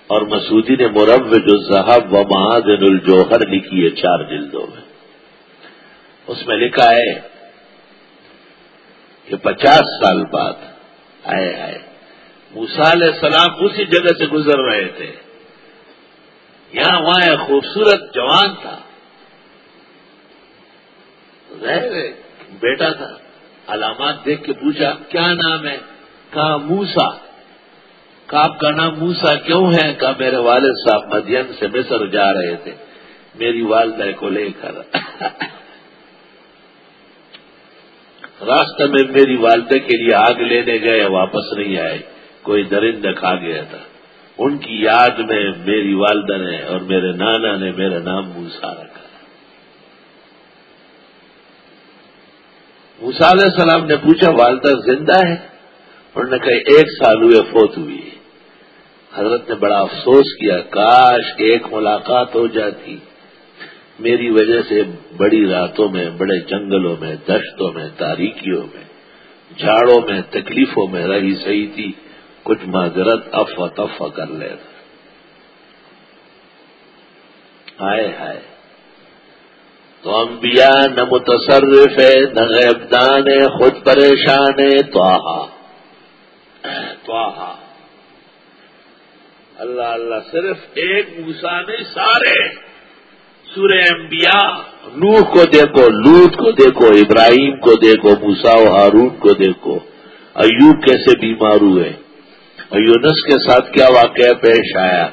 اور مسعودی نے مروج الزہب و معادن الجوہر لکھی ہے چار جلدوں میں۔ اس میں لکھا ہے کہ پچاس سال بعد آئے آئے علیہ السلام اسی جگہ سے گزر رہے تھے۔ یہاں وہاں ایک خوبصورت جوان تھا۔ بیٹا تھا۔ علامات دیکھ کے پوچھا، کیا نام ہے؟ کہا موسا آپ کا نام موسا کیوں ہے؟ کہا، میرے والد صاحب مدین سے مصر جا رہے تھے۔ میری والدہ کو لے کر راستہ میں میری والدہ کے لیے آگ لینے گئے، واپس نہیں آئے۔ کوئی درندہ کھا گیا تھا۔ ان کی یاد میں میری والدہ نے اور میرے نانا نے میرا نام موسا رکھا۔ موسا علیہ السلام نے پوچھا، والدہ زندہ ہے؟ انہوں نے کہا، ایک سال ہوئے فوت ہوئی حضرت نے بڑا افسوس کیا، کاش ایک ملاقات ہو جاتی۔ میری وجہ سے بڑی راتوں میں، بڑے جنگلوں میں، دشتوں میں، تاریکیوں میں، جھاڑوں میں، تکلیفوں میں رہی صحیح تھی۔ کچھ معذرت اف و تف کر لے۔ ہائے ہائے۔ تو انبیاء نہ متصرف ہے، نہ غیبدان ہے، خود پریشان ہے تو آہا اللہ اللہ صرف ایک موسا نہیں سارے سورہ انبیاء نوح کو دیکھو لوت کو دیکھو، ابراہیم کو دیکھو موسا و ہارون کو دیکھو۔ ایوب کیسے بیمار ہوئے۔ یونس کے ساتھ کیا واقعہ پیش آیا۔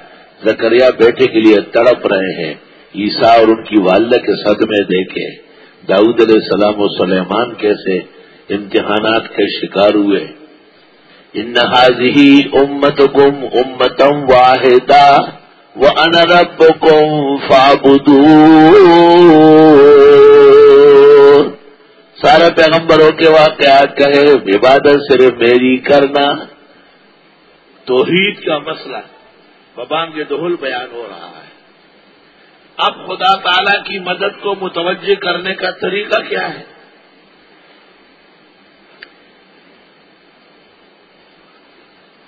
زکریا بیٹے کے لیے تڑپ رہے ہیں۔ عیسیٰ اور ان کی والدہ کے صدمے دیکھے، داؤد علیہ السلام و سلیمان کیسے امتحانات کے شکار ہوئے۔ ان ہی امت گم امتم واحدہ وہ انرب کم فابدو سارے پیغمبروں کے واقعات کہے، عبادت صرف میری کرنا۔ توحید کا مسئلہ، ببانگ دہل بیان ہو رہا ہے۔ اب خدا تعالی کی مدد کو متوجہ کرنے کا طریقہ کیا ہے؟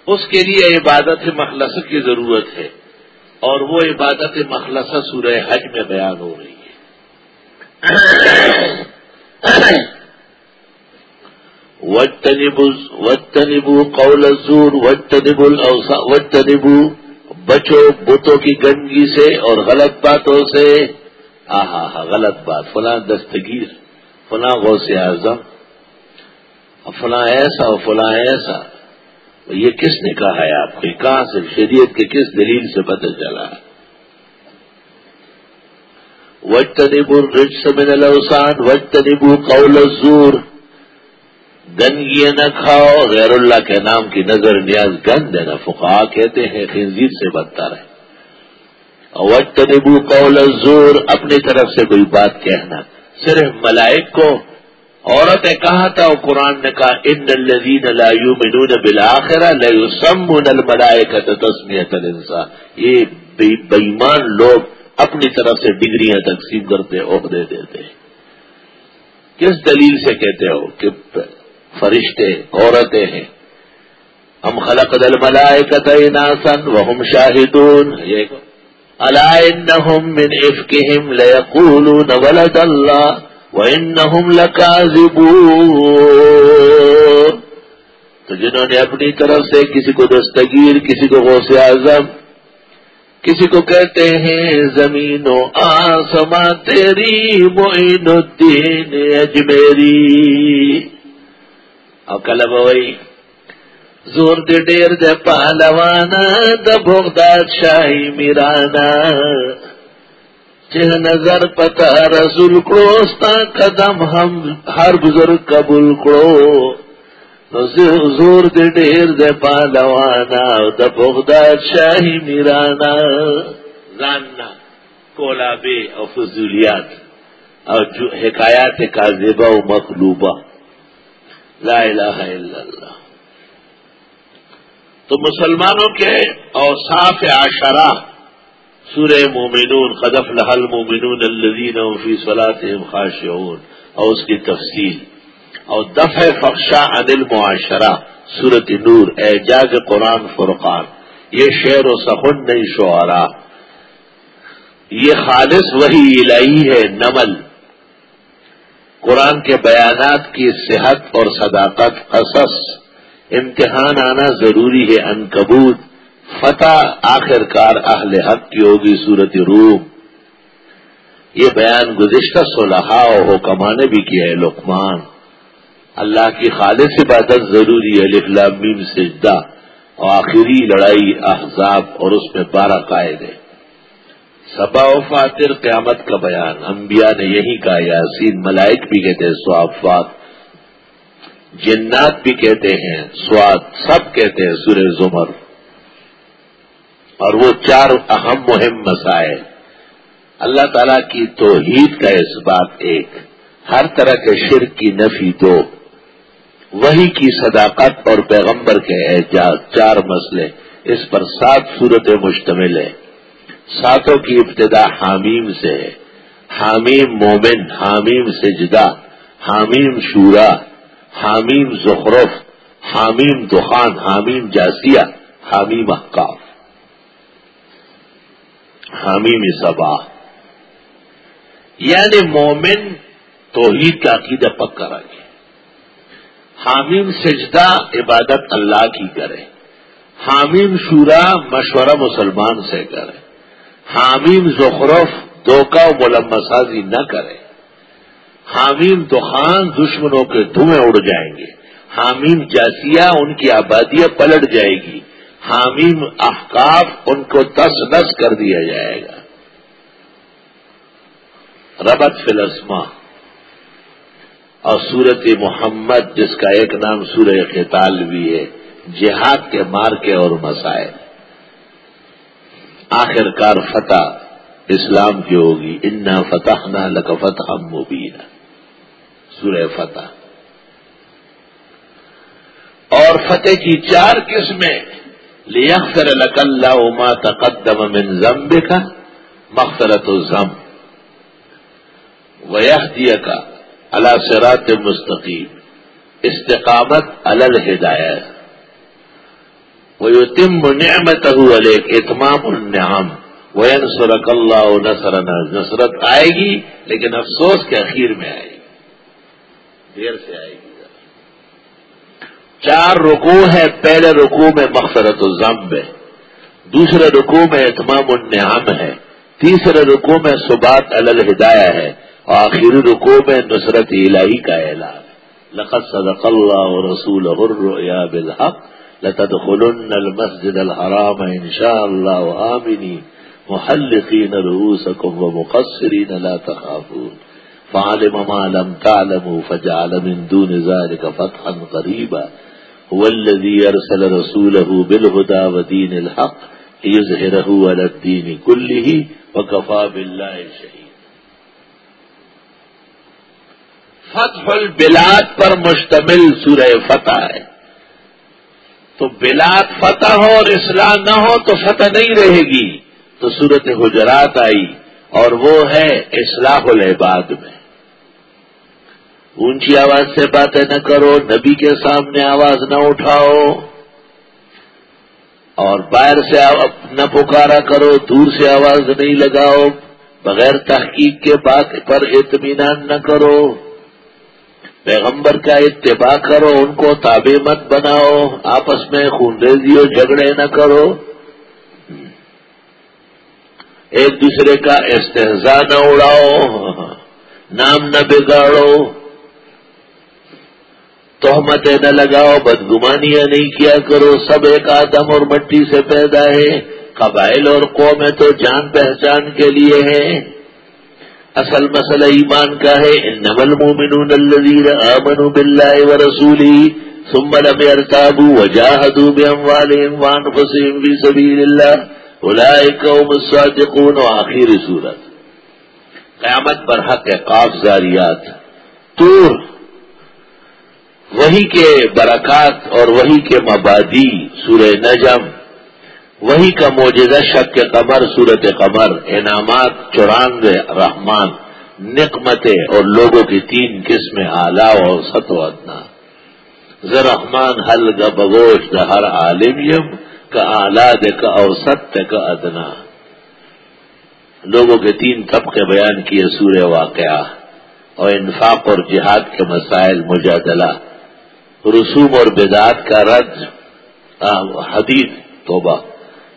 اس کے لیے عبادت مخلص کی ضرورت ہے اور وہ عبادت مخلص سورہ حج میں بیان ہو رہی ہے۔ وجتنبو قول الزور وجتنب الاوسا بچو بتوں کی گندگی سے اور غلط باتوں سے۔ آہا ہا غلط بات، فلاں دستگیر، فلاں غوث اعظم فلاں ایسا اور فلاں ایسا۔ یہ کس نے کہا ہے آپ کو کہاں سے؟ شریعت کے کس دلیل سے پتہ چلا؟ وجتنبو الرجس من الاوسان وجتنبو قول الزور۔ گندگی نہ کھاؤ، غیر اللہ کے نام کی نظر نیاز گند ہے نا فقا کہتے ہیں خنزیر سے بدتا رہے وقت نبو قول زور اپنی طرف سے کوئی بات کہنا۔ صرف ملائک کو۔ عورت نے کہا تھا؟ وہ قرآن نے کہا، ان الدین لایو منون بلاخرا لو سم ملائے یہ بےمان لوگ اپنی طرف سے ڈگریاں تقسیم کرتے، عہدے دیتے۔ کس دلیل سے کہتے ہو کہ فرشتے، عورتیں ہیں۔ ہم خلق دل ملائے قطع ناسن وہ شاہدون اللہ من افکہم لیقولون ولد اللہ وانہم لکاذبون۔ تو جنہوں نے اپنی طرف سے کسی کو دستگیر، کسی کو غوث اعظم، کسی کو کہتے ہیں، زمین و آسماں تیری معین الدین اجمیری۔ او کله وای زور دې ډېر د پهلوانا د بغداد شاهي میرانا چې نظر پتا رسول کړو، ستا قدم هم هر بزرگ قبول کړو. نو زور دې ډېر د پهلوانا د بغداد شاهي میرانا ځاننا کولابه او فضولیات او حکایات کاذبه او مقلوبه. لا الہ الا اللہ۔ تو مسلمانوں کے اوصاف عشرہ، سورہ مومنون، قدف لحل مومنون الذین فی صلاتهم خاشعون، اور اس کی تفصیل۔ اور دفع فخشا عن المعاشرہ سورت نور اعجاز قرآن فرقان۔ یہ شعر و سخن نہیں شعرا۔ یہ خالص وہی الہی ہے، نمل۔ قرآن کے بیانات کی صحت اور صداقت قصص امتحان آنا ضروری ہے ان کبوت فتح آخر کار اہل حق کی ہوگی صورت روم۔ یہ بیان گزشتہ صلحاء و حکمان نے بھی کیا ہے، لقمان۔ اللہ کی خالص عبادت ضروری ہے لفلام سجدہ۔ اور آخری لڑائی، احزاب اور اس میں بارہ قائد ہے سبا و فاتر قیامت کا بیان۔ انبیاء نے یہی کہا، یاسین ملائک بھی کہتے ہیں سوافات جنات بھی کہتے ہیں، سواد۔ سب کہتے ہیں سورہ زمر۔ اور وہ چار اہم مہم مسائل۔ اللہ تعالی کی توحید کا اس بات ایک۔ ہر طرح کے شرک کی نفی دو۔ وہی کی صداقت اور پیغمبر کے اعجاز۔ چار مسئلے۔ اس پر سات صورتیں مشتمل ہیں۔ ساتوں کی ابتدا حامیم سے ہے۔ حامیم مومن، حامیم سجدہ، حامیم شورا، حامیم زخرف، حامیم دخان، حامیم جاسیہ، حامیم احکاف حامیم صبا یعنی مومن توحید کا عقیدہ پکا رکھے۔ حامیم سجدہ عبادت اللہ کی کرے۔ حامیم شورا مشورہ مسلمان سے کرے۔ حامیم زخرف دھوکا ملمسازی نہ کرے۔ حامیم دخان دشمنوں کے دھویں اڑ جائیں گے۔ حامیم جاسیا ان کی آبادیاں پلٹ جائے گی۔ حامیم احکاف ان کو تس نس کر دیا جائے گا۔ ربت فلسما اور سورت محمد جس کا ایک نام سورہ قتال بھی ہے، جہاد کے مارکے اور مسائل۔ آخر کار فتح اسلام کی ہوگی۔ انا فتح نہ لک فتح مبین سورہ فتح۔ اور فتح کی چار قسمیں۔ لیکر لک اللہ ما تقدم من ضمب کا مختلط ضم ویح کا اللہ سرات مستقیم استقامت الل ہدایت تم نعمت علیک اتمام النعم۔ وین سرک اللہ نصرت آئے گی، لیکن افسوس کے اخیر میں آئے گی۔ دیر سے آئے گی۔ چار رکو ہے پہلے رکو میں مقصرت الزم ہے۔ دوسرے رکو میں اتمام النعم ہے۔ تیسرے رکو میں سبات الدایا ہے۔ اور آخری رکو میں نصرت الہی کا اعلان لقد صدق اللہ رسول بالحق۔ لتدخلن المسجد الحرام ان شاء الله آمنين محلقين رؤوسكم ومقصرين لا تخافون. فعلم ما لم تعلموا فجعل من دون ذلك فتحا قريبا. هو الذي أرسل رسوله بالهدى ودين الحق ليظهره على الدين كله وكفى بالله شهيد فتح البلاد پر مشتمل سورہ فتح ہے۔ تو بلاد فتح ہو اور اصلاح نہ ہو تو فتح نہیں رہے گی۔ تو صورت حجرات آئی اور وہ ہے اصلاح العباد میں۔ اونچی آواز سے باتیں نہ کرو، نبی کے سامنے آواز نہ اٹھاؤ۔ اور باہر سے نہ پکارا کرو، دور سے آواز نہیں لگاؤ۔ بغیر تحقیق کے بات پر اطمینان نہ کرو۔ پیغمبر کا اتباع کرو، ان کو تابع مت بناؤ، آپس میں خون ریزی ہو جھگڑے نہ کرو۔ ایک دوسرے کا استحضا نہ اڑاؤ، نام نہ بگاڑو۔ تہمتیں نہ لگاؤ، بدگمانیاں نہیں کیا کرو۔ سب ایک آدم اور مٹی سے پیدا ہے قبائل اور قومیں تو جان پہچان کے لیے ہیں۔ اصل مسئلہ ایمان کا ہے، انما المؤمنون الذين امنوا بالله ورسوله ثم لم يرتابوا وجاهدوا باموالهم وانفسهم في سبيل الله اولئك هم الصادقون واخر سورت۔ قیامت پر حق قاف زاریات۔ تور وہی کے برکات اور وہی کے مبادی، سورہ نجم۔ وہی کا موجودہ شک کے قمر صورت قمر، انعامات چورانگ رحمان، نقمتیں اور لوگوں کی تین قسمیں، آلہ اور ست و ادنا۔ زرحمان حل کا بگوش ہر عالم کا آلاد کا اور کا ادنا۔ لوگوں کے تین طبقے بیان کیے سورہ واقعہ۔ اور انفاق اور جہاد کے مسائل مجادلہ۔ رسوم اور بدعات کا رد حدیث، توبہ۔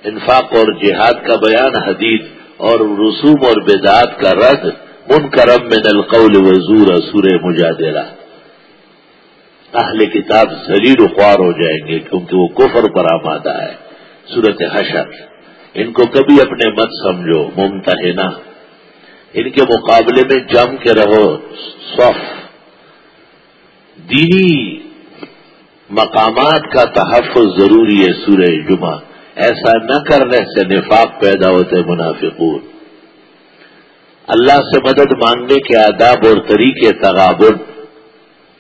انفاق اور جہاد کا بیان، حدیث اور رسوم اور بیداد کا رد من کرم من القول وزور سور مجادلہ۔ اہل کتاب ذلیل خوار ہو جائیں گے کیونکہ وہ کفر پر آمادہ ہے۔ صورت حشر۔ ان کو کبھی اپنے مت سمجھو ممتحنا ان کے مقابلے میں جم کے رہو، صف۔ دینی مقامات کا تحفظ ضروری ہے سورہ جمعہ۔ ایسا نہ کرنے سے نفاق پیدا ہوتے منافقون۔ اللہ سے مدد مانگنے کے آداب اور طریقے تغابن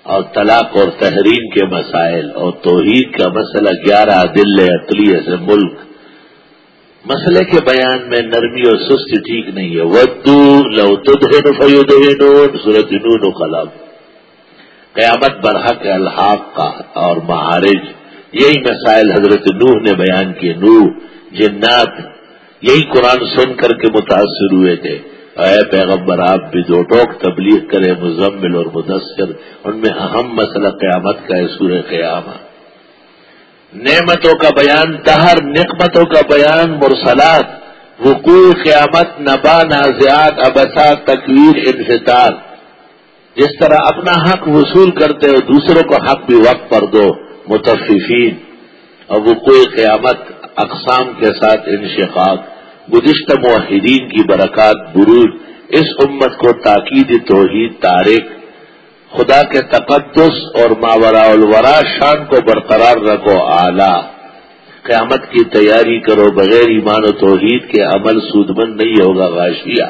اور طلاق اور تحریم کے مسائل اور توحید کا مسئلہ گیارہ دل اقلیے سے ملک۔ مسئلے کے بیان میں نرمی اور سست ٹھیک نہیں ہے۔ ودو لو تدہن فیدہنون صورت نون و خلاب قیامت برحق الحاق کا اور معارج۔ یہی مسائل حضرت نوح نے بیان کیے، نوح جنات یہی قرآن سن کر کے متاثر ہوئے تھے۔ اے پیغمبر، آپ بھی دو ٹوک تبلیغ کرے مزمل اور مدثر۔ ان میں اہم مسئلہ قیامت کا ہے، سورہ قیامہ۔ نعمتوں کا بیان، دہر نقمتوں کا بیان، مرسلات۔ وقوع قیامت، نبا، نازیات، ابسا، تکویر انفطار جس طرح اپنا حق وصول کرتے ہو، دوسروں کو حق بھی وقت پر دو۔ متفقین اور وقوع قیامت اقسام کے ساتھ انشقاق، گزشتہ معاہدین کی برکات بروج اس امت کو تاکید، توحید، تارک، خدا کے تقدس اور ماورا الورا شان کو برقرار رکھو، اعلی۔ قیامت کی تیاری کرو، بغیر ایمان و توحید کے عمل سودمند نہیں ہوگا، غاشیہ۔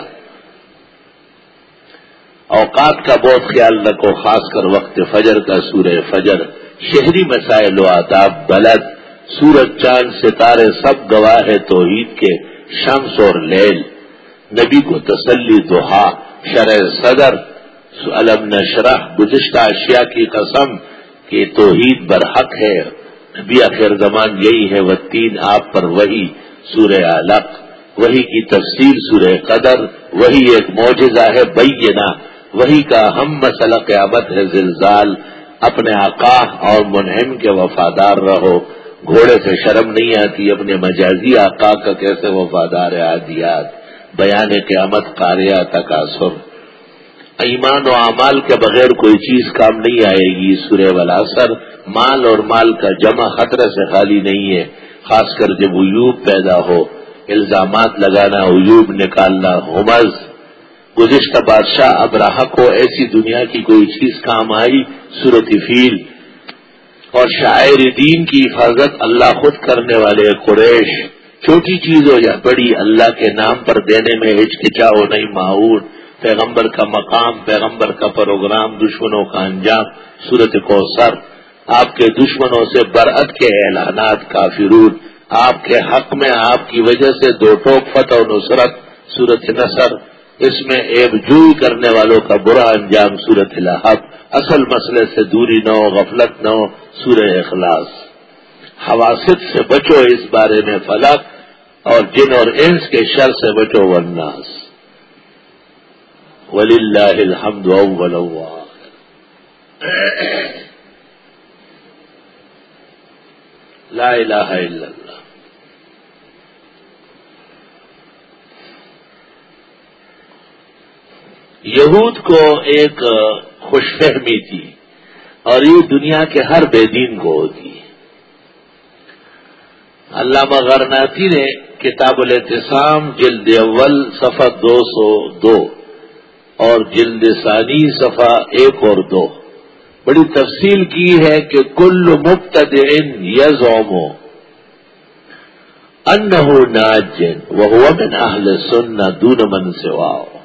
اوقات کا بہت خیال رکھو، خاص کر وقت فجر کا سورہ فجر۔ شہری مسائل و آداب بلد، سورج، چاند، ستارے سب گواہ ہے توحید کے شمس اور لیل۔ نبی کو تسلی دوہا شرح صدر علم نشرح گزشتہ اشیاء کی قسم کہ توحید برحق ہے۔ نبی آخر زمان یہی ہے، وہ تین آپ پر وہی سورہ علق۔ وہی کی تفصیل سورہ قدر وہی ایک معجزہ ہے بینا وہی کا ہم مسئلہ قیامت ہے، زلزال۔ اپنے آقا اور منہم کے وفادار رہو۔ گھوڑے سے شرم نہیں آتی، اپنے مجازی آقا کا کیسے وفادار ہے آدیات بیان قیامت قاریہ تقاصر ایمان و اعمال کے بغیر کوئی چیز کام نہیں آئے گی۔ سورہ ولاثر مال اور مال کا جمع خطرے سے خالی نہیں ہے، خاص کر جب عیوب پیدا ہو۔ الزامات لگانا، عیوب نکالنا ہومز گزشتہ بادشاہ اب راہک ہو ایسی دنیا کی کوئی چیز کام آئی، صورت فیل۔ اور شاعر دین کی حفاظت اللہ خود کرنے والے قریش۔ چھوٹی چیز ہو یا بڑی، اللہ کے نام پر دینے میں ہچکچا ہو نہیں، معاون۔ پیغمبر کا مقام، پیغمبر کا پروگرام، دشمنوں کا انجام۔ صورت کو سر آپ کے دشمنوں سے برعت کے اعلانات کافی آپ کے حق میں، آپ کی وجہ سے دو ٹوک فتح و نصرت۔ صورت نصر۔ اس میں ایک جوئی کرنے والوں کا برا انجام صورت الحق اصل مسئلے سے دوری نہ ہو، غفلت نہ ہو، سورہ اخلاص۔ حواست سے بچو اس بارے میں فلک، اور جن اور انس کے شر سے بچو ورناس ولی اللہ الحمد لا الہ الا اللہ یہود کو ایک خوش فہمی تھی اور یہ دنیا کے ہر بے دین کو ہوتی ہے۔ علامہ غرناتی نے کتاب الاعتصام جلد اول صفحہ دو سو دو اور جلد ثانی صفحہ ایک اور دو۔ بڑی تفصیل کی ہے کہ کل مفت ان یزومو ان ناجن وہ من اہل سننا دون من سواؤ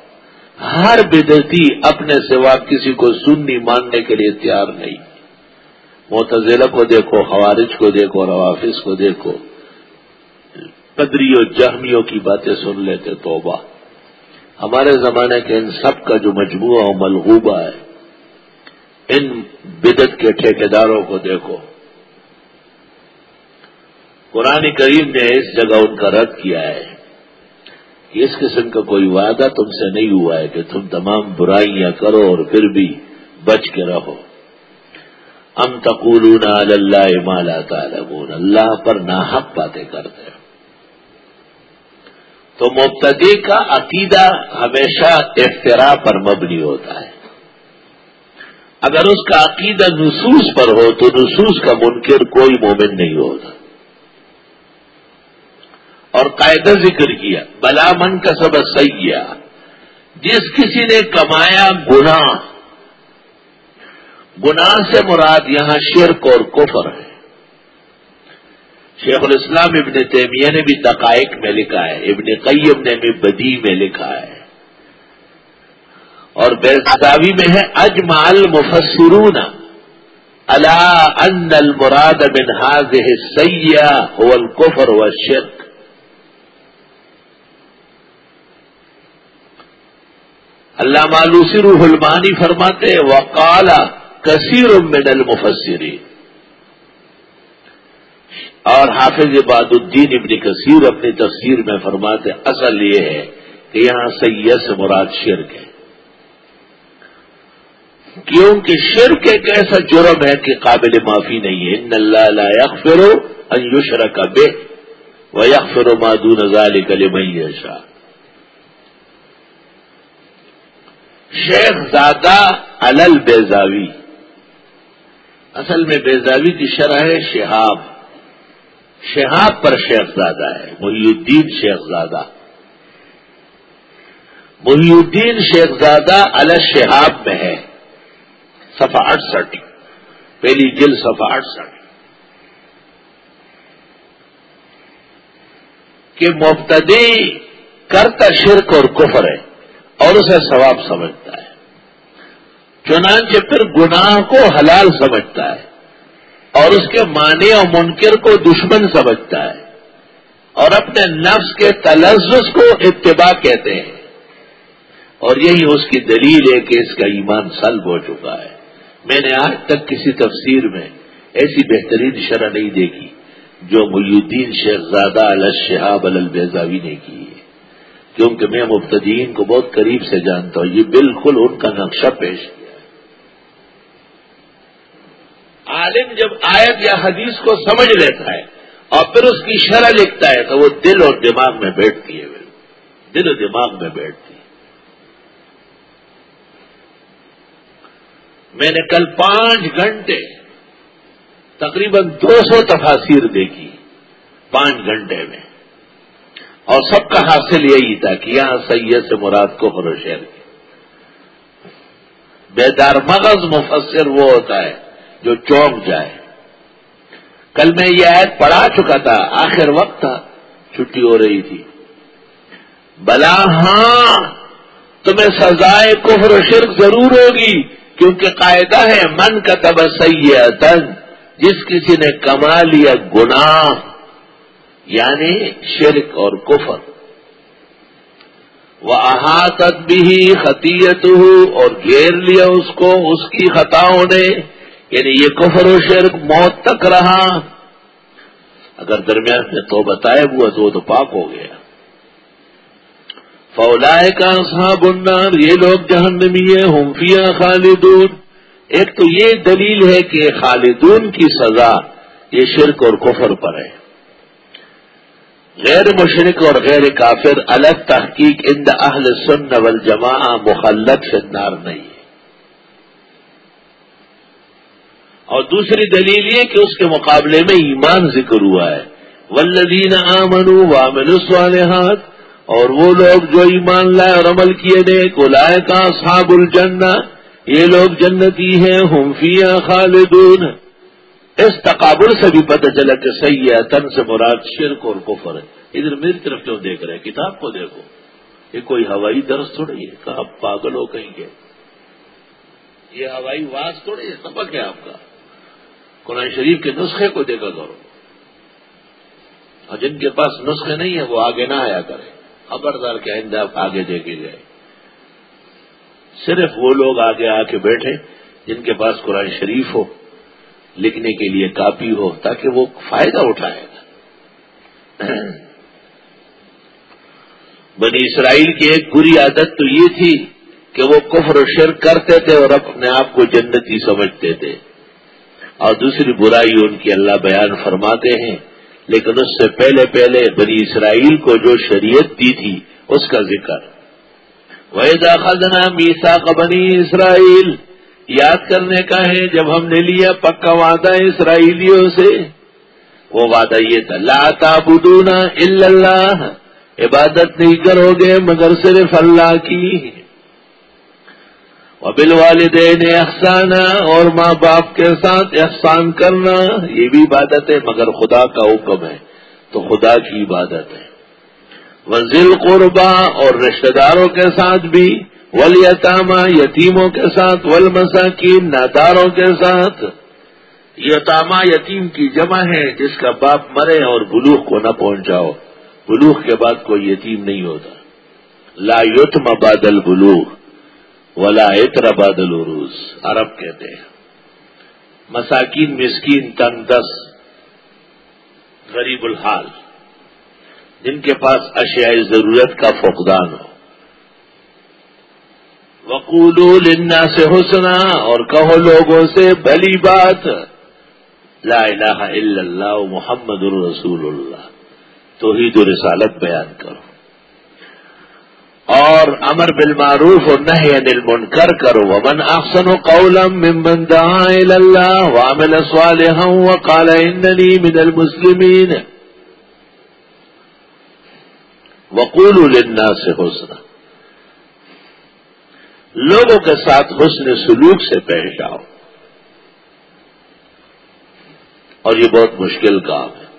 ہر بدرتی اپنے سوا کسی کو سننی ماننے کے لیے تیار نہیں۔ معتزلہ کو دیکھو، خوارج کو دیکھو، روافظ کو دیکھو۔ قدری و جہمیوں کی باتیں سن لیتے، توبہ۔ ہمارے زمانے کے ان سب کا جو مجموعہ و ملغوبہ ہے، ان بدت کے ٹھیکیداروں کو دیکھو۔ قرآن کریم نے اس جگہ ان کا رد کیا ہے۔ اس قسم کا کوئی وعدہ تم سے نہیں ہوا ہے کہ تم تمام برائیاں کرو اور پھر بھی بچ کے رہو۔ ام تقولون اللہ مالا تعلمون۔ اللہ پر ناحق باتیں کرتے تو مبتدی کا عقیدہ ہمیشہ اختراع پر مبنی ہوتا ہے۔ اگر اس کا عقیدہ نصوص پر ہو تو نصوص کا منکر کوئی مومن نہیں ہوتا۔ اور قاعدہ ذکر کیا، بلا من کا سبق سیاح جس کسی نے کمایا گنا گناہ سے مراد یہاں شرک اور کفر ہے۔ شیخ الاسلام ابن تیمیہ نے بھی دقائق میں لکھا ہے، ابن قیم نے بھی بدی میں لکھا ہے۔ اور بیزاوی میں ہے اجمال مفسرون اللہ ان المراد من هذه سیاح هو الكفر والشرك اللہ مالوسی روح المانی فرماتے وقالا کثیر من المفسری اور حافظ عباد الدین ابن کثیر اپنی تفسیر میں فرماتے اصل یہ ہے کہ یہاں سید سے مراد شرک ہے۔ کیونکہ شرک ایک ایسا جرم ہے کہ قابل معافی نہیں ہے۔ ان اللہ لا یغفر ان یشرک بے و یغفر ما دون ذلك لمن یشاء۔ شیخ زادہ علل بیزاوی۔ اصل میں بیزاوی کی شرح ہے شہاب۔ شہاب پر شیخ زادہ ہے محی الدین شیخ زادہ۔ محی الدین شیخ زادہ شہاب میں ہے۔ سفا اڑسٹھ پہلی جل سفا اڑسٹھ کہ مبتدی کرتا شرک اور کفر ہے۔ اور اسے ثواب سمجھتا ہے۔ چنانچہ پھر گناہ کو حلال سمجھتا ہے اور اس کے معنی اور منکر کو دشمن سمجھتا ہے۔ اور اپنے نفس کے تلزز کو اتباع کہتے ہیں۔ اور یہی اس کی دلیل ہے کہ اس کا ایمان سلب ہو چکا ہے۔ میں نے آج تک کسی تفسیر میں ایسی بہترین شرح نہیں دیکھی جو الدین شہزادہ الشہاب البیزاوی نے کی۔ ہے کیونکہ میں مبتدین کو بہت قریب سے جانتا ہوں، یہ بالکل ان کا نقشہ پیش کیا۔ عالم جب آیت یا حدیث کو سمجھ لیتا ہے اور پھر اس کی شرح لکھتا ہے، تو وہ دل اور دماغ میں بیٹھتی ہے۔ دل و دماغ میں بیٹھتی ہے۔ میں نے کل پانچ گھنٹے تقریباً دو سو تفاصیر دیکھی پانچ گھنٹے میں۔ اور سب کا حاصل یہی تھا کہ یہاں سید سے مراد کو شہر کی بیدار مغز مفسر وہ ہوتا ہے جو چونک جائے۔ کل میں یہ عید پڑھا چکا تھا، آخر وقت تھا، چھٹی ہو رہی تھی۔ بلا ہاں تمہیں سزائے کفر و شرک ضرور ہوگی، کیونکہ قاعدہ ہے، من کا تب سید جس کسی نے کما لیا گناہ۔ یعنی شرک اور کفر۔ وہ احاطت بھی خطیت اور گھیر لیا اس کو، اس کی خطاؤں نے۔ یعنی یہ کفر و شرک موت تک رہا۔ اگر درمیان میں تو بتائے ہوا تو وہ تو پاک ہو گیا۔ فولائے کا صاحب النار، یہ لوگ جہنمی ہے ہمفیاں خالدون۔ ایک تو یہ دلیل ہے کہ خالدون کی سزا، یہ شرک اور کفر پر ہے۔ غیر مشرق اور غیر کافر الگ تحقیق اند اہل سن والجماع مخلط فنار نہیں. ہے اور دوسری دلیل یہ کہ اس کے مقابلے میں ایمان ذکر ہوا ہے. ولدین آمنو وامن الصالحات اور وہ لوگ جو ایمان لائے اور عمل کیے نے کو لائے کا صاب الجنہ، یہ لوگ جنتی ہیں ہمفیاں خالدون. اس تقابل سے بھی پتہ چلا کہ صحیح ہے، تن سے مراد شرک اور کفر ہے۔ ادھر میری طرف کیوں دیکھ رہے ہیں؟ کتاب کو دیکھو۔ یہ کوئی ہوائی درس تھوڑی ہے؟ کہاں پاگل ہو کہیں گے؟ یہ ہوائی واس تھوڑی ہے، سبق ہے آپ کا۔ قرآن شریف کے نسخے کو دیکھا کرو۔ اور جن کے پاس نسخے نہیں ہیں، وہ آگے نہ آیا کرے۔ خبردار کے آئندہ آگے دے کے گئے صرف وہ لوگ آگے آ کے بیٹھے جن کے پاس قرآن شریف ہو۔ لکھنے کے لیے کاپی ہو تاکہ وہ فائدہ اٹھائے۔ گا بنی اسرائیل کی ایک بری عادت تو یہ تھی کہ وہ کفر و شرک کرتے تھے اور اپنے آپ کو جنتی سمجھتے تھے۔ اور دوسری برائی ان کی اللہ بیان فرماتے ہیں، لیکن اس سے پہلے پہلے بنی اسرائیل کو جو شریعت دی تھی، اس کا ذکر۔ وحید خزنہ میسا کا بنی اسرائیل یاد کرنے کا ہے، جب ہم نے لیا پکا وعدہ اسرائیلیوں سے، وہ وعدہ یہ تھا، لا تعبدون الا اللہ، عبادت نہیں کرو گے مگر صرف اللہ کی۔ وبل والدین احسانہ اور ماں باپ کے ساتھ احسان کرنا، یہ بھی عبادت ہے، مگر خدا کا حکم ہے، تو خدا کی عبادت ہے۔ وزل قربا اور رشتہ داروں کے ساتھ بھی۔ ولیطامہ یتیموں کے ساتھ ول مساکین ناداروں کے ساتھ۔ یتامہ یتیم کی جمع ہے، جس کا باپ مرے اور بلوخ کو نہ پہنچاؤ۔ بلوخ کے بعد کوئی یتیم نہیں ہوتا۔ لا یتم بادل بلوخ ولا اتر بادل عروس عرب کہتے ہیں۔ مساکین مسکین تن دس، غریب الحال۔ جن کے پاس اشیاء ضرورت کا فقدان ہو۔ وقول لنا سے حسنا اور کہو لوگوں سے بلی بات۔ لا الہ الا اللہ محمد الرسول اللہ۔ توحید و رسالت بیان کرو۔ اور امر بالمعروف اور نہ انل منکر کرو۔ ومن احسن قولا ممن دعا الى الله وعمل صالحا وقال انني من المسلمين وقول للناس حسنا۔ لوگوں کے ساتھ حسن سلوک سے پیش آؤ۔ اور یہ بہت مشکل کام ہے۔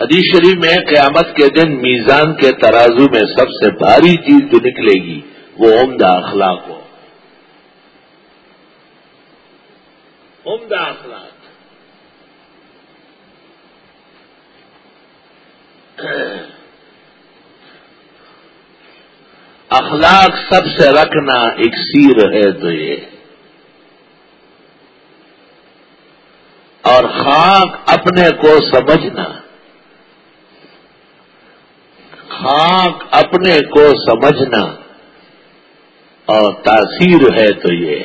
حدیث شریف میں قیامت کے دن میزان کے ترازو میں سب سے بھاری چیز جو نکلے گی، وہ عمدہ اخلاق ہو۔ عمدہ اخلاق۔ اخلاق سب سے رکھنا ایک سیر ہے تو یہ۔ اور خاک اپنے کو سمجھنا۔ خاک اپنے کو سمجھنا۔ اور تاثیر ہے تو یہ۔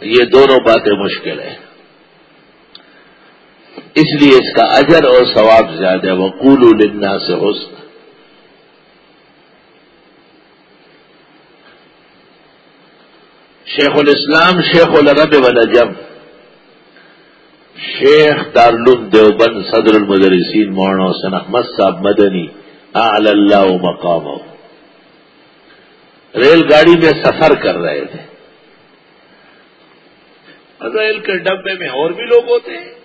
یہ دونوں باتیں مشکل ہیں۔ اس لیے اس کا اجر اور ثواب زیادہ وہ کولو لنا سے حسن شیخ الاسلام، شیخ الرب والجم شیخ دارالعلوم دیوبند صدر المدرسین مولانا حسن احمد صاحب مدنی، اعلی اللہ مقام ریل گاڑی میں سفر کر رہے تھے۔ ریل کے ڈبے میں اور بھی لوگ ہوتے ہیں۔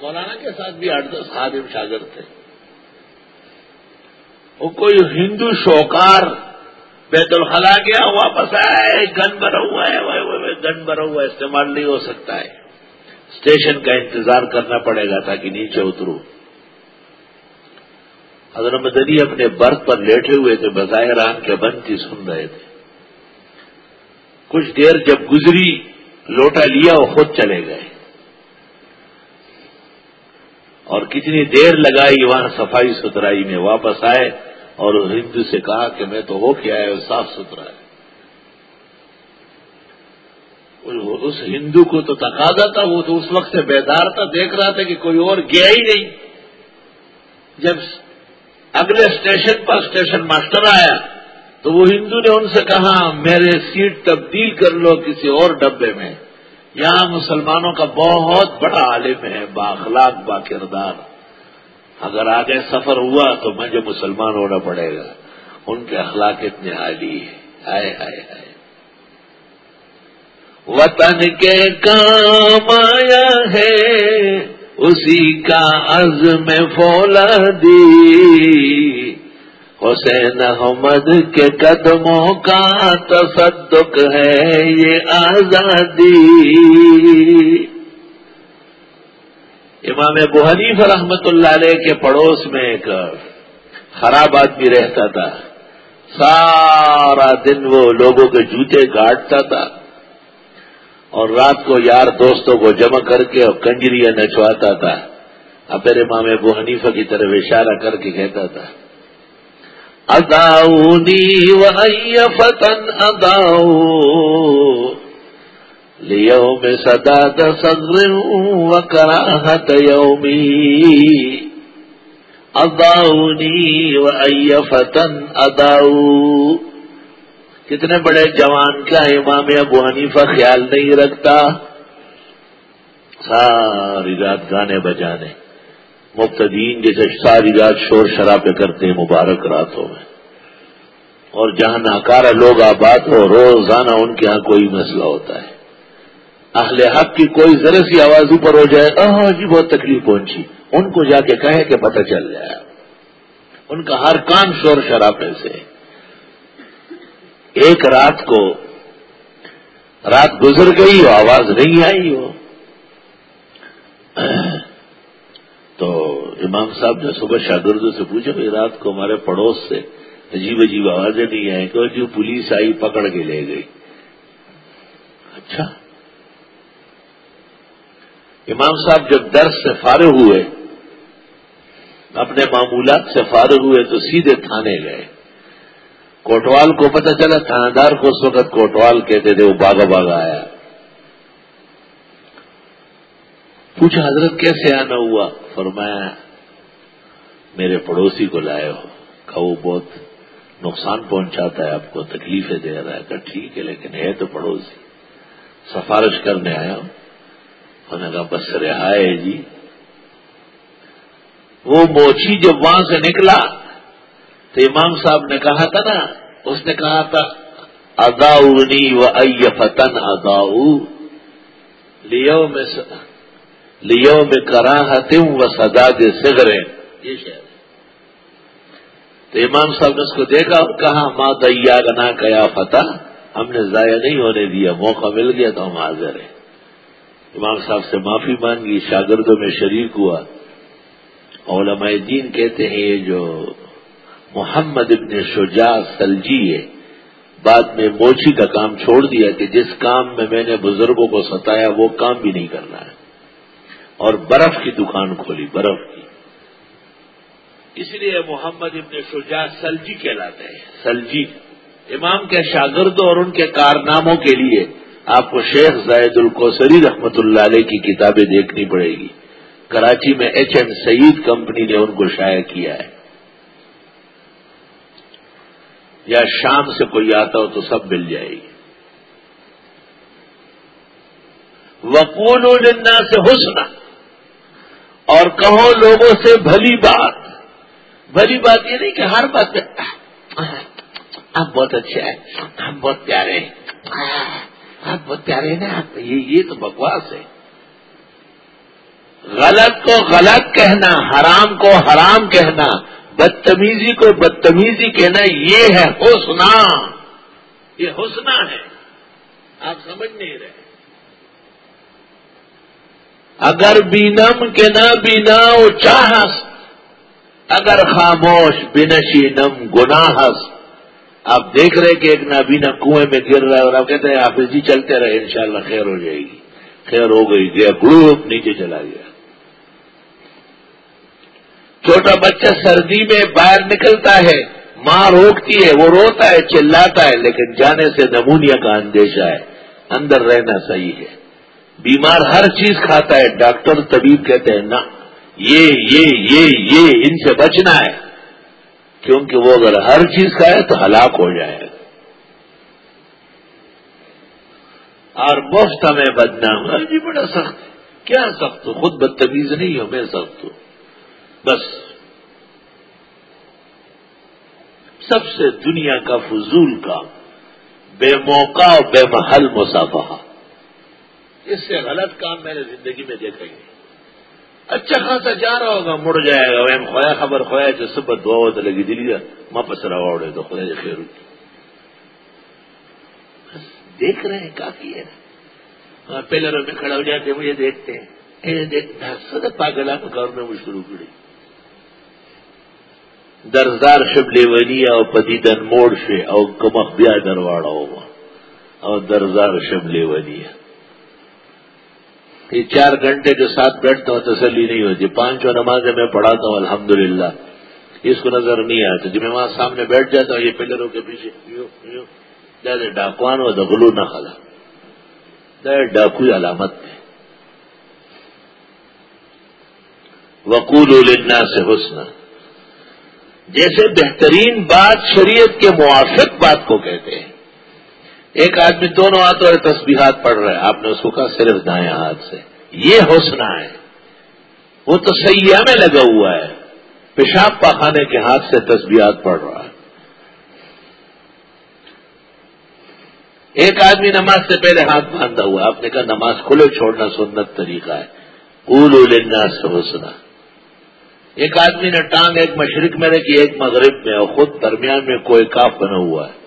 مولانا کے ساتھ بھی آٹھ دس خادم شاگرد تھے۔ وہ کوئی ہندو شوکار بیت الخلا گیا، واپس آیا گن بھرا ہوا ہے گن بھرا ہوا استعمال نہیں ہو سکتا ہے۔ اسٹیشن کا انتظار کرنا پڑے گا تاکہ نیچے اترو۔ حضرت مدنی اپنے برتھ پر لیٹے ہوئے تھے، بظاہر آن کے بند کی سن رہے تھے۔ کچھ دیر جب گزری، لوٹا لیا وہ خود چلے گئے۔ اور کتنی دیر لگائی وہاں صفائی ستھرائی میں واپس آئے اور ہندو سے کہا کہ میں تو ہو کے آیا صاف ستھرا ہے۔ اس ہندو کو تو تقاضا تھا، وہ تو اس وقت سے بیدار تھا، دیکھ رہا تھا کہ کوئی اور گیا ہی نہیں۔ جب اگلے اسٹیشن پر اسٹیشن ماسٹر آیا، تو وہ ہندو نے ان سے کہا، میرے سیٹ تبدیل کر لو کسی اور ڈبے میں۔ یہاں مسلمانوں کا بہت بڑا عالم ہے باخلاق با کردار۔ اگر آگے سفر ہوا تو مجھے مسلمان ہونا پڑے گا، ان کے اخلاق اتنے عالی ہے ہائے ہائے ہائے وطن کے کام آیا ہے، اسی کا عزم فولا دی۔ حسین احمد کے قدموں کا تصدق ہے یہ آزادی۔ امام ابو حنیف رحمت اللہ علیہ کے پڑوس میں ایک خراب آدمی رہتا تھا۔ سارا دن وہ لوگوں کے جوتے کاٹتا تھا۔ اور رات کو یار دوستوں کو جمع کر کے اور کنجریاں نچواتا تھا۔ اب میرے ماں ابو حنیفہ کی طرف اشارہ کر کے کہتا تھا۔ اداؤنی و فتن اداؤ لیو میں سدا دسر و کراہت یومی اداؤنی و فتن اداؤ کتنے بڑے جوان کا امام ابو حنیفہ خیال نہیں رکھتا؟ ساری رات گانے بجانے. مبتدین جیسے ساری رات شور شرابے کرتے ہیں مبارک راتوں میں۔ اور جہاں ناکارا لوگ آباد ہو روزانہ ان کے ہاں کوئی مسئلہ ہوتا ہے۔ اہل حق کی کوئی ذرا سی آواز اوپر ہو جائے ہاں جی بہت تکلیف پہنچی۔ ان کو جا کے کہیں کہ پتہ چل جائے ان کا ہر کام شور شرابے سے۔ ایک رات کو رات گزر گئی ہو آواز نہیں آئی۔ ہو تو امام صاحب نے صبح شاگردوں سے پوچھا کہ رات کو ہمارے پڑوس سے عجیب عجیب آوازیں نہیں آئی کہ جو پولیس آئی پکڑ کے لے گئی۔ اچھا۔ امام صاحب جب درس سے فارغ ہوئے، اپنے معمولات سے فارغ ہوئے تو سیدھے تھانے گئے۔ کوٹوال کو پتہ چلا تھانہ دار کو اس وقت کوٹوال کہتے تھے، وہ باغا باغا آیا۔ پوچھا حضرت کیسے آنا ہوا؟ فرمایا، میرے پڑوسی کو لائے ہو۔ کہ وہ بہت نقصان پہنچاتا ہے، آپ کو تکلیفیں دے رہا ہے۔ کہ ٹھیک ہے، لیکن ہے تو پڑوسی۔ سفارش کرنے آیا ہوں۔ انہوں نے کہا، بس رہائے جی۔ وہ موچی جب وہاں سے نکلا، تو امام صاحب نے کہا تھا نا، اس نے کہا تھا، اداؤنی و ائی فتن اداؤ لیو میں لیو میں کراہتم و سدا دے سگرے یہ تو امام صاحب نے اس کو دیکھا اور کہا ماں دیا گنا کیا فتح؟ ہم نے ضائع نہیں ہونے دیا، موقع مل گیا تو ہم حاضر ہیں. امام صاحب سے معافی مانگی، شاگردوں میں شریک ہوا. علماء دین کہتے ہیں، یہ جو محمد ابن شجاع سلجی ہے، بعد میں موچی کا کام چھوڑ دیا کہ جس کام میں میں نے بزرگوں کو ستایا، وہ کام بھی نہیں کرنا ہے. اور برف کی دکان کھولی برف کی۔ اس لیے محمد ابن شجاع سلجی کہلاتے ہیں۔ سلجی۔ امام کے شاگردوں اور ان کے کارناموں کے لیے آپ کو شیخ زائد القوسری رحمت اللہ علیہ کی کتابیں دیکھنی پڑے گی۔ کراچی میں ایچ این سعید کمپنی نے ان کو شائع کیا ہے۔ یا شام سے کوئی آتا ہو تو سب مل جائے گی۔ وقول سے حسن اور کہو لوگوں سے بھلی بات۔ بھلی بات یہ نہیں کہ ہر بات آپ بہت اچھے ہیں ہم بہت پیارے ہیں۔ آپ بہت پیارے ہیں نا یہ تو بکواس ہے۔ غلط کو غلط کہنا، حرام کو حرام کہنا، بدتمیزی کو بدتمیزی کہنا، یہ ہے حسنا یہ حسنا ہے۔ آپ سمجھ نہیں رہے۔ اگر بینم کے نہ بینا وہ چاہس، اگر خاموش بنشی نم گناہس۔ آپ دیکھ رہے کہ ایک نابینا کنویں میں گر رہا ہے اور آپ کہتے ہیں آپ جی چلتے رہے، انشاءاللہ خیر ہو جائے گی۔ خیر ہو گئی، گیا گروپ، نیچے چلا گیا۔ چھوٹا بچہ سردی میں باہر نکلتا ہے، ماں روکتی ہے، وہ روتا ہے، چلاتا ہے، لیکن جانے سے نمونیا کا اندیشہ ہے۔ اندر رہنا صحیح ہے۔ بیمار ہر چیز کھاتا ہے، ڈاکٹر طبیب کہتے ہیں، نہ، یہ یہ یہ یہ، ان سے بچنا ہے۔ کیونکہ وہ اگر ہر چیز کھائے تو ہلاک ہو جائے۔ گا اور مفت میں بدنام۔ ہاں جی بڑا سخت۔ کیا سخت؟ ہو خود بدتمیز نہیں ہو میں سخت۔ ہوں بس۔ سب سے دنیا کا فضول کا بے موقع اور بے محل مسافہ۔ اس سے غلط کام میں نے زندگی میں دیکھا ہی اچھا خاصا جا رہا ہوگا، مڑ جائے گا، وہ خوایا خبر خوایا جو صبح دعا ہوتا لگی دلی ماں پسرا اوڑے تو خدا خیر دیکھ رہے ہیں، کافی ہے۔ ہاں، نا پہلے میں کھڑا ہو جاتے مجھے دیکھتے ہیں۔ پاگلا کو گھر میں وہ شروع کری درزدار شبلے ونیا اور پتیدن موڑ سے اور کمخ بیا درواڑا ہوا۔ اور درزار شبلے ونیا یہ چار گھنٹے جو ساتھ بیٹھتا ہوں، تسلی نہیں ہوتی۔ پانچوں نمازیں میں پڑھاتا ہوں، الحمدللہ۔ اس کو نظر نہیں آتا۔ جب میں وہاں سامنے بیٹھ جاتا ہوں، یہ پلروں کے پیچھے یو ڈاکوان ہو دخلو نہ خلا۔ ڈاکو علامت تھے وقول النا سے حسن جیسے بہترین بات شریعت کے موافق بات کو کہتے ہیں ایک آدمی دونوں ہاتھوں سے تسبیحات پڑھ رہا ہے، آپ نے اس کو کہا صرف دائیں ہاتھ سے۔ یہ حوصلہ ہے۔ وہ تو سیاح میں لگا ہوا ہے۔ پیشاب پاخانے کے ہاتھ سے تسبیحات پڑھ رہا ہے۔ ایک آدمی نماز سے پہلے ہاتھ باندھا ہوا آپ نے کہا نماز کھلے چھوڑنا سنت طریقہ ہے۔ اول اولنا سے حسنا ایک آدمی نے ٹانگ ایک مشرق میں رکھی، ایک مغرب میں اور خود درمیان میں کوئی کاف بنا ہوا ہے۔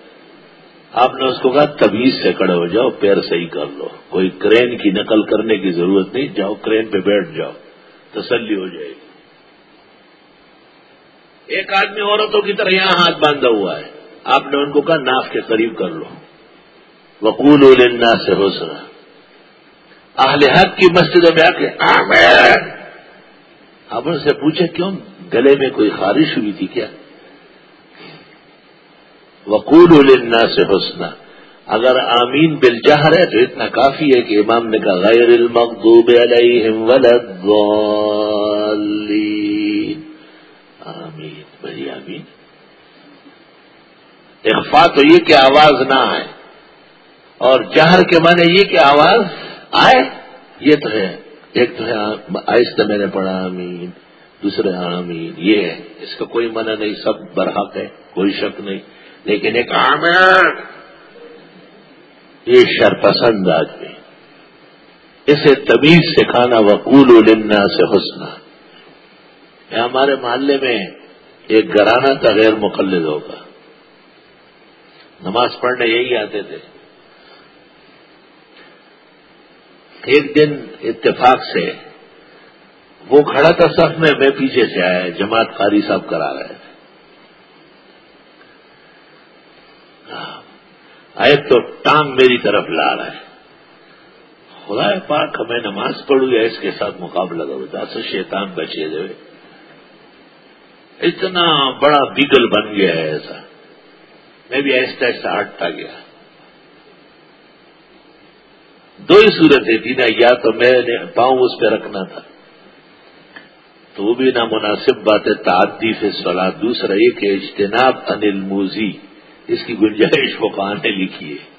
آپ نے اس کو کہا تبیز سے کڑے ہو جاؤ، پیر صحیح کر لو۔ کوئی کرین کی نقل کرنے کی ضرورت نہیں، جاؤ کرین پہ بیٹھ جاؤ، تسلی ہو جائے گی۔ ایک آدمی عورتوں کی طرح یہاں ہاتھ باندھا ہوا ہے۔ آپ نے ان کو کہا، ناف کے قریب کر لو۔ وقول النا سے ہو سکا اہل حق کی مسجدوں میں آ کے آپ ان سے پوچھے کیوں گلے میں کوئی خارش ہوئی تھی کیا؟ وقول النا سے حسنا۔ اگر آمین بل جہر ہے تو اتنا کافی ہے کہ امام نے کہا، غیر المغضوب علیہم ولدالین آمین بھائی آمین۔ اخفا تو یہ کہ آواز نہ آئے۔ اور جہر کے معنی یہ کہ آواز آئے، یہ تو ہے۔ ایک تو ہے، آہستہ میں نے پڑھا، آمین۔ دوسرے آمین۔ یہ ہے، اس کا کوئی منع نہیں، سب برحق ہے، کوئی شک نہیں۔ لیکن ایک آمین یہ شرپسند آدمی اسے تمیز سکھانا وقول النا سے حسنا ہمارے محلے میں ایک گرانا تھا غیر مقلد ہوگا۔ نماز پڑھنے یہی آتے تھے۔ ایک دن اتفاق سے وہ کھڑا تھا صف میں میں پیچھے سے آیا، جماعت قاری صاحب کرا رہے تھے آئے تو ٹانگ میری طرف لا رہا ہے۔ خدا پاک میں نماز پڑھوں یا اس کے ساتھ مقابلہ کروں دس شیطان بچے دے اتنا بڑا بیگل بن گیا ہے ایسا۔ میں بھی ایسا ایسا ہٹتا گیا۔ دو ہی صورتیں تھی نا یا تو میں نے پاؤں اس پہ رکھنا تھا۔ تو وہ بھی نامناسب بات ہے تعدی سے سوال دوسرا یہ کہ اجتناب انل موزی۔ اس کی گنجائش وہ کہاں نے لکھی ہے۔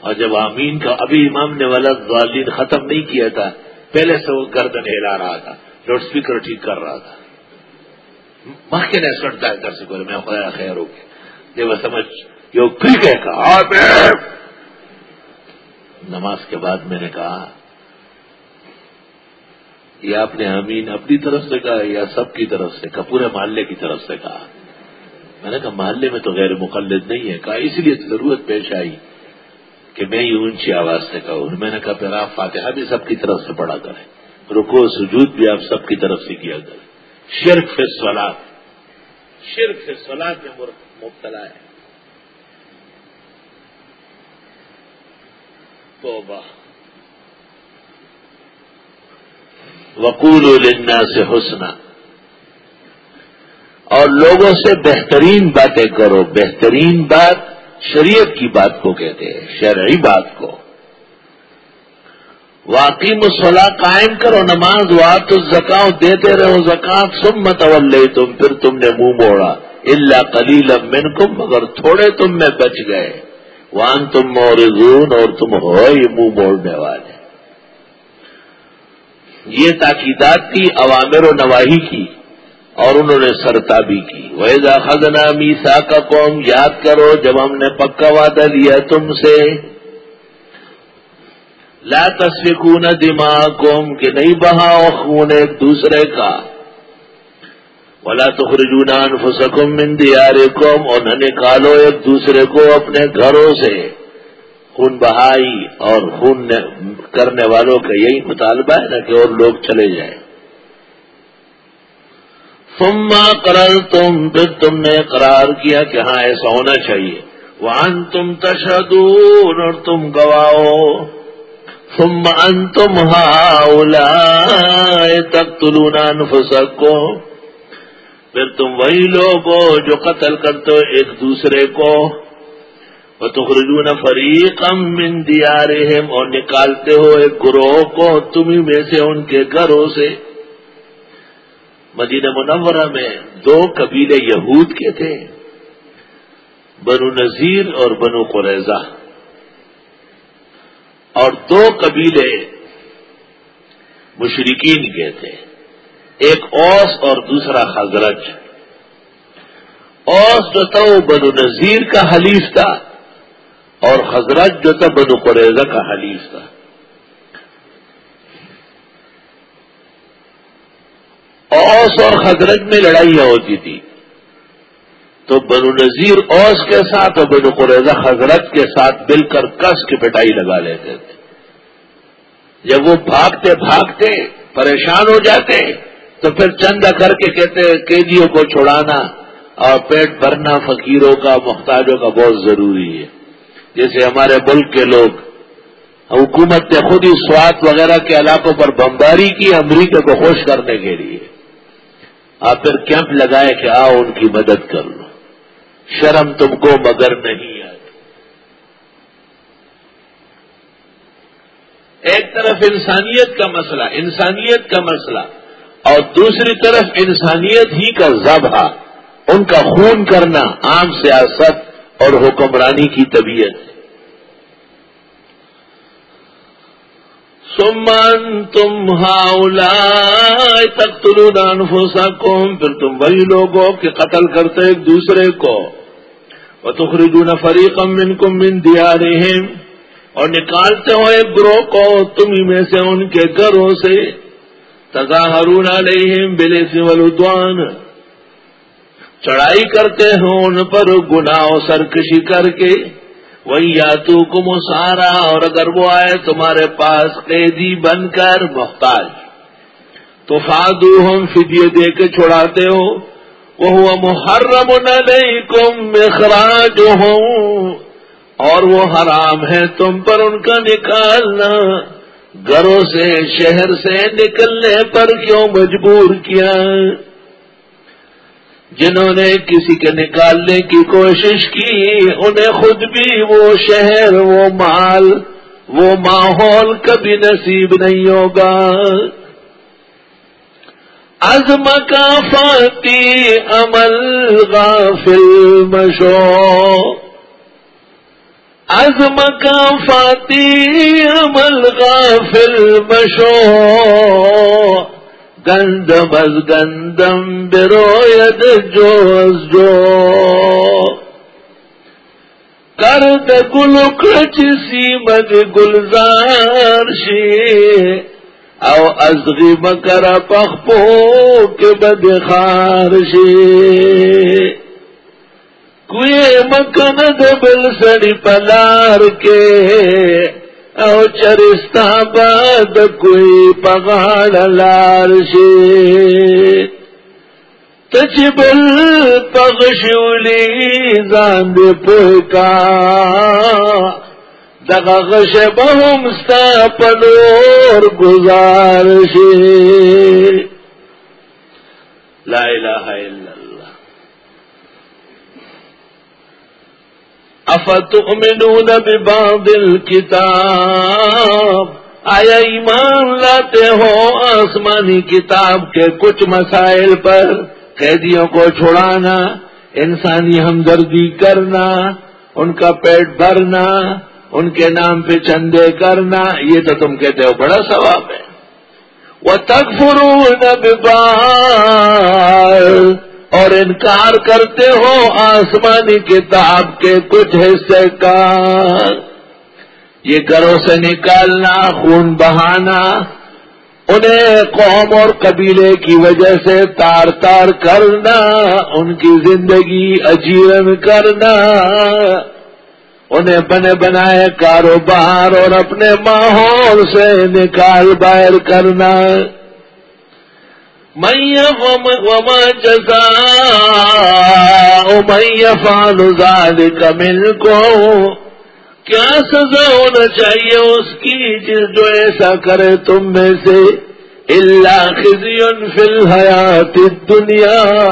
اور جب آمین کا ابھی امام نے والا والدین ختم نہیں کیا تھا، پہلے سے وہ گردن ہلا رہا تھا لاؤڈ اسپیکر ٹھیک کر رہا تھا۔ ماں کے نہیں ہے کر سکو میں خدا خیر ہو گیا جب سمجھ یہ کئی کہا نماز کے بعد میں نے کہا، یہ آپ نے امین اپنی طرف سے کہا یا سب کی طرف سے کہا، پورے محلے کی طرف سے کہا۔ میں نے کہا، محلے میں تو غیر مقلد نہیں ہے۔ کہا، اس لیے ضرورت پیش آئی کہ میں یہ اونچی آواز سے کہوں۔ میں نے کہا، پھر آپ فاتحہ بھی سب کی طرف سے پڑھا کریں۔ رکو سجود بھی آپ سب کی طرف سے کیا کریں۔ شرک فی سولاد شرک سولاد میں مبتلا ہے۔ توبہ۔ وقول النا سے حسنا۔ اور لوگوں سے بہترین باتیں کرو، بہترین بات شریعت کی بات کو کہتے ہیں، شرعی بات کو۔ واقعی مسلح قائم کرو نماز وات تو زکاؤ دیتے رہو زکات سم متول تم پھر تم نے منہ موڑا۔ اللہ کلیل من کم مگر تھوڑے تم میں بچ گئے۔ وان تم مورزون اور تم ہو یہ منہ موڑنے والے۔ یہ تاکیدات تھی، عوامر و نواحی کی۔ اور انہوں نے سرتابی کی۔ ویزا خزنا میسا کا قوم، یاد کرو، جب ہم نے پکا وعدہ لیا تم سے، لا تصفکون دماغ قوم کہ نہیں بہاؤ خون ایک دوسرے کا۔ ولا تخرجون انفسکم من دیارکم اور نہ نکالو ایک دوسرے کو اپنے گھروں سے۔ خون بہائی اور خون کرنے والوں کا یہی مطالبہ ہے نا کہ اور لوگ چلے جائیں۔ تم کرل تم پھر تم نے قرار کیا کہ ہاں ایسا ہونا چاہیے۔ وان تم تشدون اور تم گواؤ۔ تم ان تم ہاؤلا تک پھر تم وہی لوگ ہو جو قتل کرتے ہو ایک دوسرے کو۔ تخرجون فریقم من دیارہم اور نکالتے ہو ایک گروہ کو۔ تمہیں میں سے ان کے گھروں سے۔ مدینہ منورہ میں دو قبیلے یہود کے تھے، بنو نذیر اور بنو قریضہ اور دو قبیلے مشرقین کے تھے، ایک اوس اور دوسرا حضرت اوس جو تھا وہ بنو نذیر کا حلیف تھا اور حضرت جو تھا بنو قریضہ کا حلیف تھا۔ اوس اور حضرت میں لڑائیاں ہوتی تھی تو بنو نذیر اوس کے ساتھ اور بنو قریضہ حضرت کے ساتھ مل کر کس کی پٹائی لگا لیتے تھے۔ جب وہ بھاگتے بھاگتے پریشان ہو جاتے، تو پھر چند کر کے کہتے قیدیوں کو چھڑانا اور پیٹ بھرنا فقیروں کا، محتاجوں کا بہت ضروری ہے۔ جیسے ہمارے ملک کے لوگ، حکومت نے خود ہی سوات وغیرہ کے علاقوں پر بمباری کی، امریکہ کو خوش کرنے کے لیے۔ آپ پھر کیمپ لگائے کہ آؤ ان کی مدد کر لو۔ شرم تم کو مگر نہیں آئی ایک طرف انسانیت کا مسئلہ، انسانیت کا مسئلہ، اور دوسری طرف انسانیت ہی کا ذبح، ان کا خون کرنا عام سیاست اور حکمرانی کی طبیعت۔ ہے سمن تم ہاؤلا تک تلو پھر تم وہی لوگوں کے قتل کرتے ایک دوسرے کو. وہ تخریدون فریقم من کم من دیا اور نکالتے ہو ایک گروہ کو تم ہی میں سے ان کے گھروں سے. تزا ہرون علیہم بلے ولدوان چڑھائی کرتے ہوں ان پر گناہ سرکشی کر کے. وہی یا تو کم سارا اور اگر وہ آئے تمہارے پاس قیدی بن کر محتاج۔ تو فادو ہم فدیے دے کے چھوڑاتے ہو۔ وہ محرم نہیں کم اخراج ہوں اور وہ حرام ہے تم پر ان کا نکالنا۔ گھروں سے، شہر سے نکلنے پر کیوں مجبور کیا؟ جنہوں نے کسی کے نکالنے کی کوشش کی، انہیں خود بھی وہ شہر، وہ مال، وہ ماحول کبھی نصیب نہیں ہوگا۔ عزم کا فاتی عمل غافل مشو۔ عزم کا فاتی عمل غافل مشو۔ گندم از گندم بروید جو از جو کرد گل کچ سیمد گلزار شی او از غیب کر پخپو کے بد خار شی کوئی مکن دبل سڑی پلار کے او چرستا باد کوئی پگاڑ لال شی تچ بل پگشولی زاند پوکا دغغش بہم ستا پلور گزار شی لا الہ الا اللہ افتؤمنون ببعض الكتاب؟ آیا ایمان لاتے ہو آسمانی کتاب کے کچھ مسائل پر؟ قیدیوں کو چھڑانا، انسانی ہمدردی کرنا، ان کا پیٹ بھرنا، ان کے نام پہ چندے کرنا، یہ تو تم کہتے ہو بڑا ثواب ہے۔ وہ تک فرو اور انکار کرتے ہو آسمانی کتاب کے کچھ حصے کا۔ یہ گھروں سے نکالنا، خون بہانا، انہیں قوم اور قبیلے کی وجہ سے تار تار کرنا، ان کی زندگی اجیرن کرنا۔ انہیں بنے بنائے کاروبار اور اپنے ماحول سے نکال باہر کرنا۔ وما جزاء، من يفعل ذلك منكم. کیا سزا ہونا چاہیے اس کی جس جو ایسا کرے تم میں سے؟ اللہ خزی فی الحیات دنیا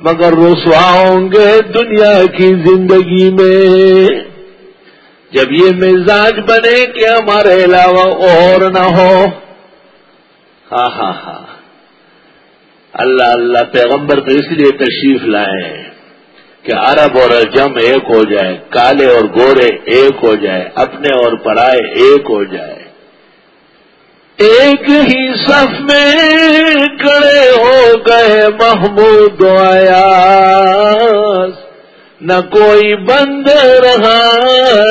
مگر رسوا ہوں گے دنیا کی زندگی میں. جب یہ مزاج بنے کہ ہمارے علاوہ اور نہ ہو. ہاں ہاں ہاں۔, ہاں۔ اللہ اللہ پیغمبر تو اس لیے تشریف لائے کہ عرب اور جم ایک ہو جائے، کالے اور گورے ایک ہو جائے، اپنے اور پڑائے ایک ہو جائے۔ ایک ہی صف میں کڑے ہو گئے محمود آیا نہ کوئی بند رہا،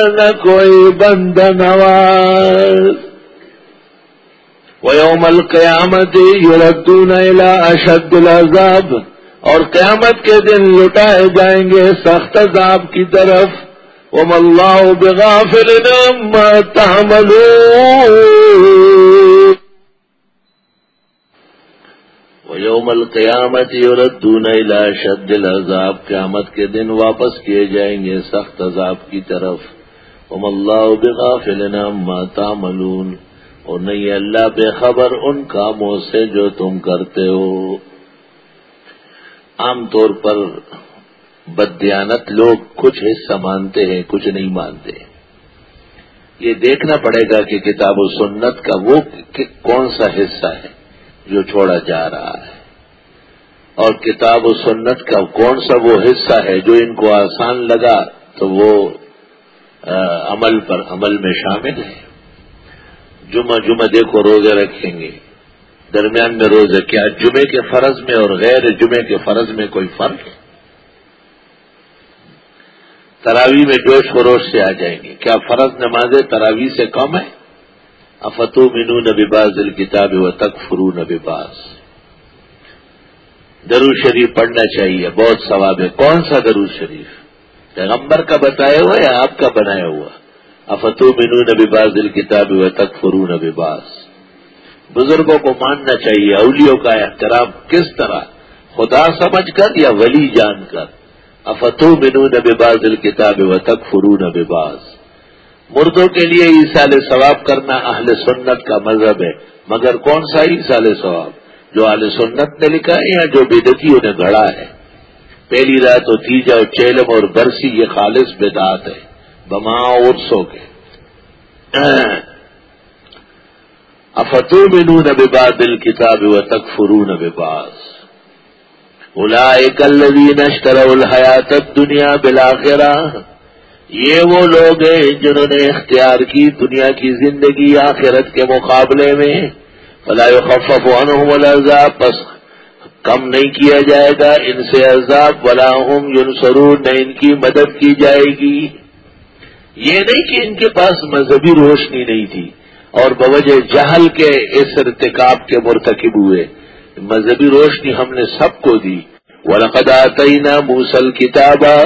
نہ کوئی بند نواز۔ ويوم القيامة يردون إلى أشد العذاب اور قیامت کے دن لٹائے جائیں گے سخت عذاب کی طرف۔ وم اللہ بغافل عما تعملون۔ ويوم القيامة يردون إلى العذاب۔ قیامت کے دن واپس کیے جائیں گے سخت عذاب کی طرف۔ ام اللہ بغافل عما تعملون۔ اور نہیں اللہ بے خبر ان کاموں سے جو تم کرتے ہو۔ عام طور پر بدیانت لوگ کچھ حصہ مانتے ہیں، کچھ نہیں مانتے۔ یہ دیکھنا پڑے گا کہ کتاب و سنت کا وہ کون سا حصہ ہے جو چھوڑا جا رہا ہے۔ اور کتاب و سنت کا کون سا وہ حصہ ہے جو ان کو آسان لگا تو وہ عمل پر، عمل میں شامل ہے۔ جمعہ جمعہ دیکھو روزے رکھیں گے۔ درمیان میں روزے کیا؟ جمعے کے فرض میں اور غیر جمعے کے فرض میں کوئی فرق ہے؟ تراوی میں جوش خروش سے آ جائیں گے۔ کیا فرض نمازیں تراوی سے کم ہے افتو مینو نبی باز کتاب و تک فرو نبی باز درو شریف پڑھنا چاہیے، بہت ثواب ہے۔ کون سا درو شریف؟ پیغمبر کا بتایا ہوا یا آپ کا بنایا ہوا؟ افتو مینو نبی باز کتاب و تک فرو نبی باز بزرگوں کو ماننا چاہیے اولیوں کا احترام کس طرح؟ خدا سمجھ کر یا ولی جان کر؟ افتو بنو نب باز الکتاب و تک فرو نب باز مردوں کے لیے عیسال ثواب کرنا اہل سنت کا مذہب ہے، مگر کون سا عیسال ثواب جو اہل سنت نے لکھا ہے یا جو بدتیوں نے گھڑا ہے؟ پہلی رات و تیجا اور چیلم اور برسی یہ خالص بدعات ہے۔ بما ارسوں کے افتو بنو نب باز الکتاب و تک فرو نب باز الذین اشتروا الحیات الدنیا بلاخرہ یہ وہ لوگ ہیں جنہوں نے اختیار کی دنیا کی زندگی آخرت کے مقابلے میں۔ فلا يخفف عنهم العذاب۔ پس کم نہیں کیا جائے گا ان سے عذاب، ولا هم ينصرون نہ ان کی مدد کی جائے گی۔ یہ نہیں کہ ان کے پاس مذہبی روشنی نہیں تھی اور بوجہ جہل کے اس ارتکاب کے مرتکب ہوئے۔ مذہبی روشنی ہم نے سب کو دی۔ ولقد آتینا موسل کتابا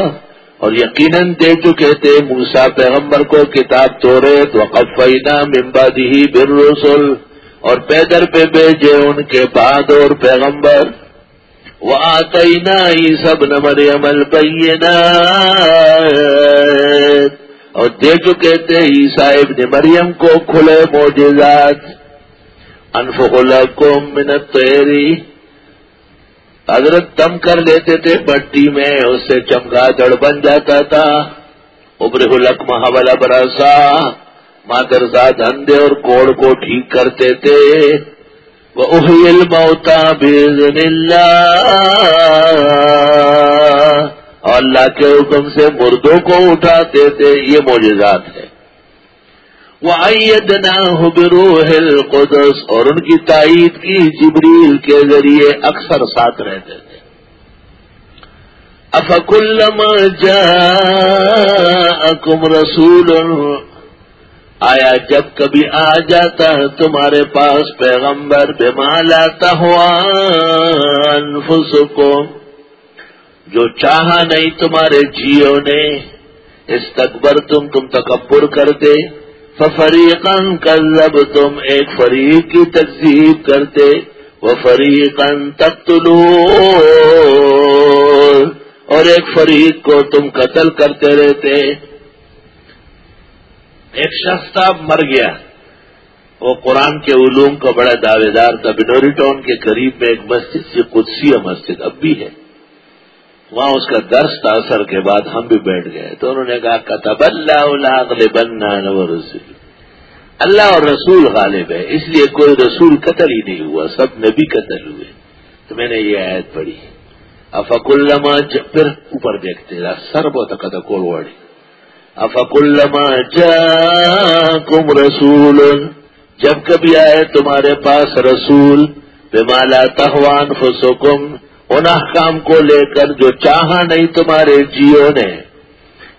اور یقیناً دے چکے تھے موسا پیغمبر کو کتاب توڑے تو قفینا ممبادی بر رسول اور پیدر پہ بیجے ان کے بعد اور پیغمبر۔ وہ آتی نا سب نمر عمل پینا اور دے چکے تھے عیسا ابن مریم کو کھلے موجزات انفق لکم من الطیری حضرت دم کر لیتے تھے، بٹی میں اس سے چمگا دڑ بن جاتا تھا۔ ابر حلق محبل برسا مادرزاد اندھے اور کوڑ کو ٹھیک کرتے تھے۔ وہ اہل موتا بزن اللہ۔ اور اللہ کے حکم سے مردوں کو اٹھاتے تھے، یہ موجزات ہے وہ بروح القدس، اور ان کی تائید کی جبریل کے ذریعے اکثر ساتھ رہتے تھے۔ افکلم جا اکم رسول؟ آیا جب کبھی آ جاتا تمہارے پاس پیغمبر بے لاتا ہوا انفسکم جو چاہا نہیں تمہارے جیو نے۔ اس تکبر تم تم تکبر کرتے۔ فریقن کلب تم ایک فریق کی تقزیب کرتے۔ وہ فریقن تختلو اور ایک فریق کو تم قتل کرتے رہتے۔ ایک شخص تھا، مر گیا۔ وہ قرآن کے علوم کا بڑا دعوے دار تھا، بنوری ٹاؤن کے قریب میں ایک مسجد سے قدسیہ مسجد اب بھی ہے۔ وہاں اس کا درس تھا، اثر کے بعد ہم بھی بیٹھ گئے۔ تو انہوں نے کہا کتب اللہ بننا رسول اللہ اور رسول غالب ہے اس لیے کوئی رسول قتل ہی نہیں ہوا، سب نبی قتل ہوئے۔ تو میں نے یہ آیت پڑھی۔ افق الما پھر اوپر دیکھتے سر بہت قطع واڑی۔ افق الما کم رسول، جب کبھی آئے تمہارے پاس رسول بے مالا تہوان فسکم ان احکام کو لے کر جو چاہا نہیں تمہارے جیو نے۔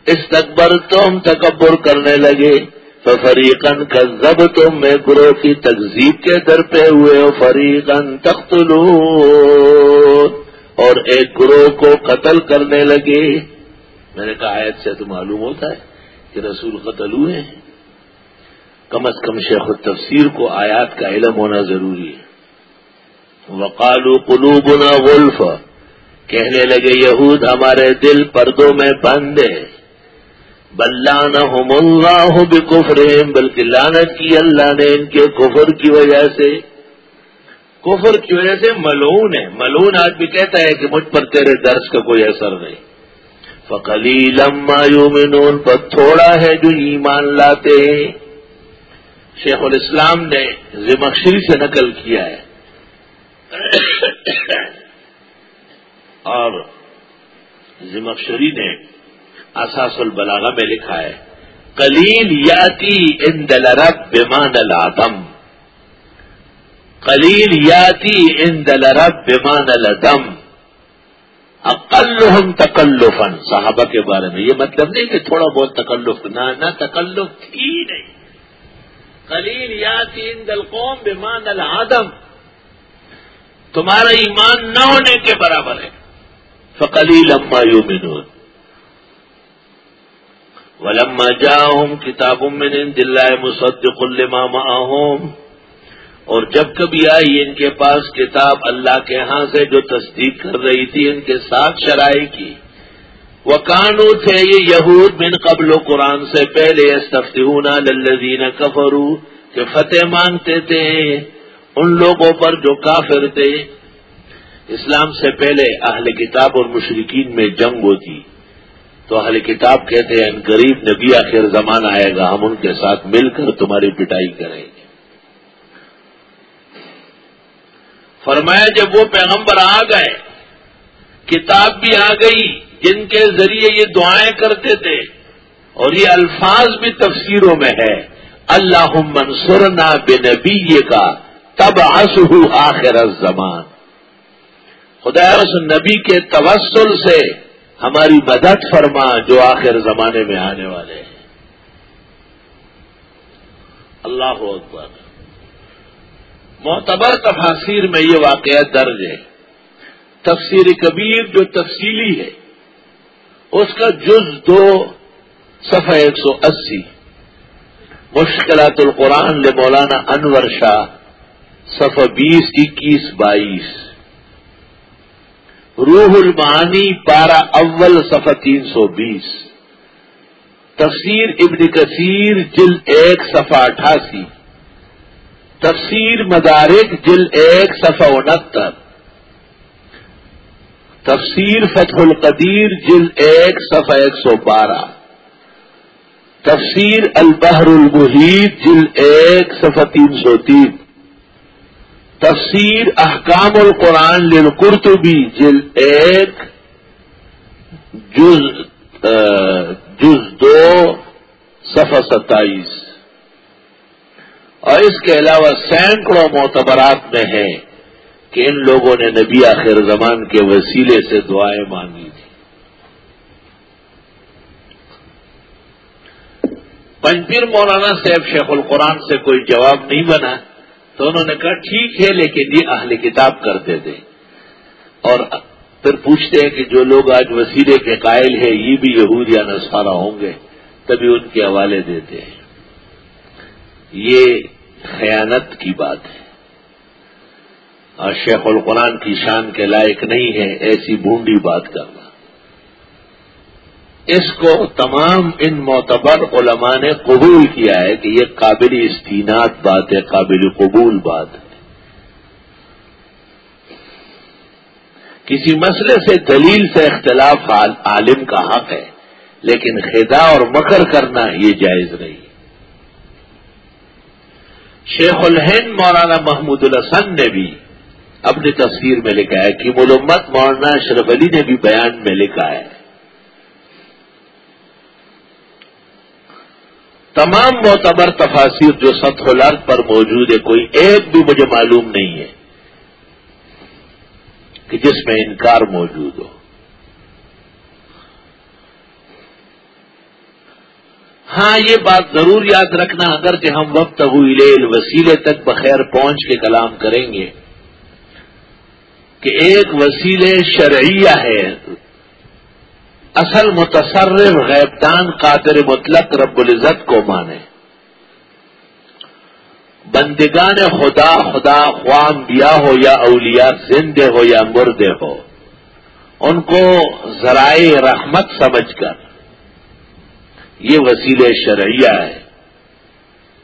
اس تکبر تم تکبر کرنے لگے۔ تو فریقن کا ضب تم میں گروہ کی تقزیب کے در پہ ہوئے۔ ہو فریقن تخت اور ایک گروہ کو قتل کرنے لگے۔ میں نے کہا، آیت سے تو معلوم ہوتا ہے کہ رسول قتل ہوئے ہیں۔ کم از کم شیخ التفسیر کو آیات کا علم ہونا ضروری ہے۔ وقالو قلوبنا غلف. کہنے لگے یہود ہمارے دل پردوں میں بند ہے بلان اللہ بکفرہم، بلکہ لانت کی اللہ نے ان کے کفر کی وجہ سے. کفر کی وجہ سے ملون ہے ملون آدمی کہتا ہے کہ مجھ پر تیرے درس کا کوئی اثر نہیں. فقلی لما یومنون پر تھوڑا ہے جو ایمان لاتے ہیں. شیخ الاسلام نے زمخشری سے نقل کیا ہے. اور زمخشری نے اساس البلاغہ میں لکھا ہے کلیل یاتی ان دلرب بیمان العدم. کلیل یاتی ان دلرب بیمان الدم اقل تکلفن صحابہ کے بارے میں یہ مطلب نہیں کہ تھوڑا بہت تکلف، نہ نہ تکلف تھی نہیں. کلیل یاتی ان دل قوم بیمان العدم. تمہارا ایمان نہ ہونے کے برابر ہے۔ فقلی لما یومنون ولما جاؤں کتابوں میں دلائے مصدق لما معهم۔ اور جب کبھی آئی ان کے پاس کتاب اللہ کے ہاں سے جو تصدیق کر رہی تھی، ان کے ساتھ شرائع کی۔ وہ کانو تھے یہ یہود بن قبل و قرآن سے پہلے استفتحون للذین کفرو کہ فتح مانگتے تھے۔ ان لوگوں پر جو کافر تھے، اسلام سے پہلے اہل کتاب اور مشرقین میں جنگ ہوتی۔ تو اہل کتاب کہتے ہیں ان غریب نبی آخر زمان آئے گا، ہم ان کے ساتھ مل کر تمہاری پٹائی کریں گے۔ فرمایا، جب وہ پیغمبر آ گئے، کتاب بھی آ گئی، جن کے ذریعے یہ دعائیں کرتے تھے، اور یہ الفاظ بھی تفسیروں میں ہے اللہ منصورنا بے نبی کا تب آسو آخر زمان خدا رس نبی کے توسل سے ہماری مدد فرما جو آخر زمانے میں آنے والے ہیں۔ اللہ اکبر۔ معتبر تفاصیر میں یہ واقعہ درج ہے۔ تفسیر کبیر جو تفصیلی ہے، اس کا جز دو، صفحہ ایک سو اسی۔ مشکلات القرآن لے مولانا انور شاہ صفحہ بیس اکیس بائیس۔ روح المعانی پارا اول صفحہ تین سو بیس۔ تفسیر ابن کثیر جل ایک صفحہ اٹھاسی۔ تفسیر مدارک جل ایک صفحہ انہتر۔ تفسیر فتح القدیر جل ایک صفحہ ایک سو بارہ۔ تفسیر البحر المحید جل ایک صفحہ تین سو تین۔ تفسیر احکام القرآن للقرطبی جل ایک، جز جز دو، صفحہ ستائیس۔ اور اس کے علاوہ سینکڑوں معتبرات میں ہے کہ ان لوگوں نے نبی آخر زمان کے وسیلے سے دعائیں مانگی تھی پنجیر مولانا صاحب شیخ القرآن سے کوئی جواب نہیں بنا۔ تو انہوں نے کہا، ٹھیک ہے، لیکن یہ اہل کتاب کرتے تھے۔ اور پھر پوچھتے ہیں کہ جو لوگ آج وسیلے کے قائل ہیں، یہ بھی یہود یا نسخارا ہوں گے؟ تبھی ان کے حوالے دیتے ہیں۔ یہ خیانت کی بات ہے۔ اور شیخ القرآن کی شان کے لائق نہیں ہے، ایسی بونڈی بات کرنا۔ اس کو تمام ان معتبر علماء نے قبول کیا ہے کہ یہ قابل استینات بات ہے، قابل قبول بات ہے۔ کسی مسئلے سے دلیل سے اختلاف عالم کا حق ہے، لیکن خدا اور مکر کرنا یہ جائز نہیں۔ شیخ الہند مولانا محمود الحسن نے بھی اپنی تصویر میں لکھا ہے کہ ملمت مولانا اشرف علی نے بھی بیان میں لکھا ہے۔ تمام معتبر تفاصیر جو سطح الارض پر موجود ہے کوئی ایک بھی مجھے معلوم نہیں ہے کہ جس میں انکار موجود ہو۔ ہاں یہ بات ضرور یاد رکھنا اگر کہ ہم وقت ہوئی وسیلے تک بخیر پہنچ کے کلام کریں گے کہ ایک وسیلے شرعیہ ہے اصل متصرف غیبدان قادر مطلق رب العزت کو مانے۔ بندگان خدا خدا خوام بیا ہو یا اولیاء، زندے ہو یا مردے ہو، ان کو ذرائع رحمت سمجھ کر۔ یہ وسیلے شرعیہ ہے۔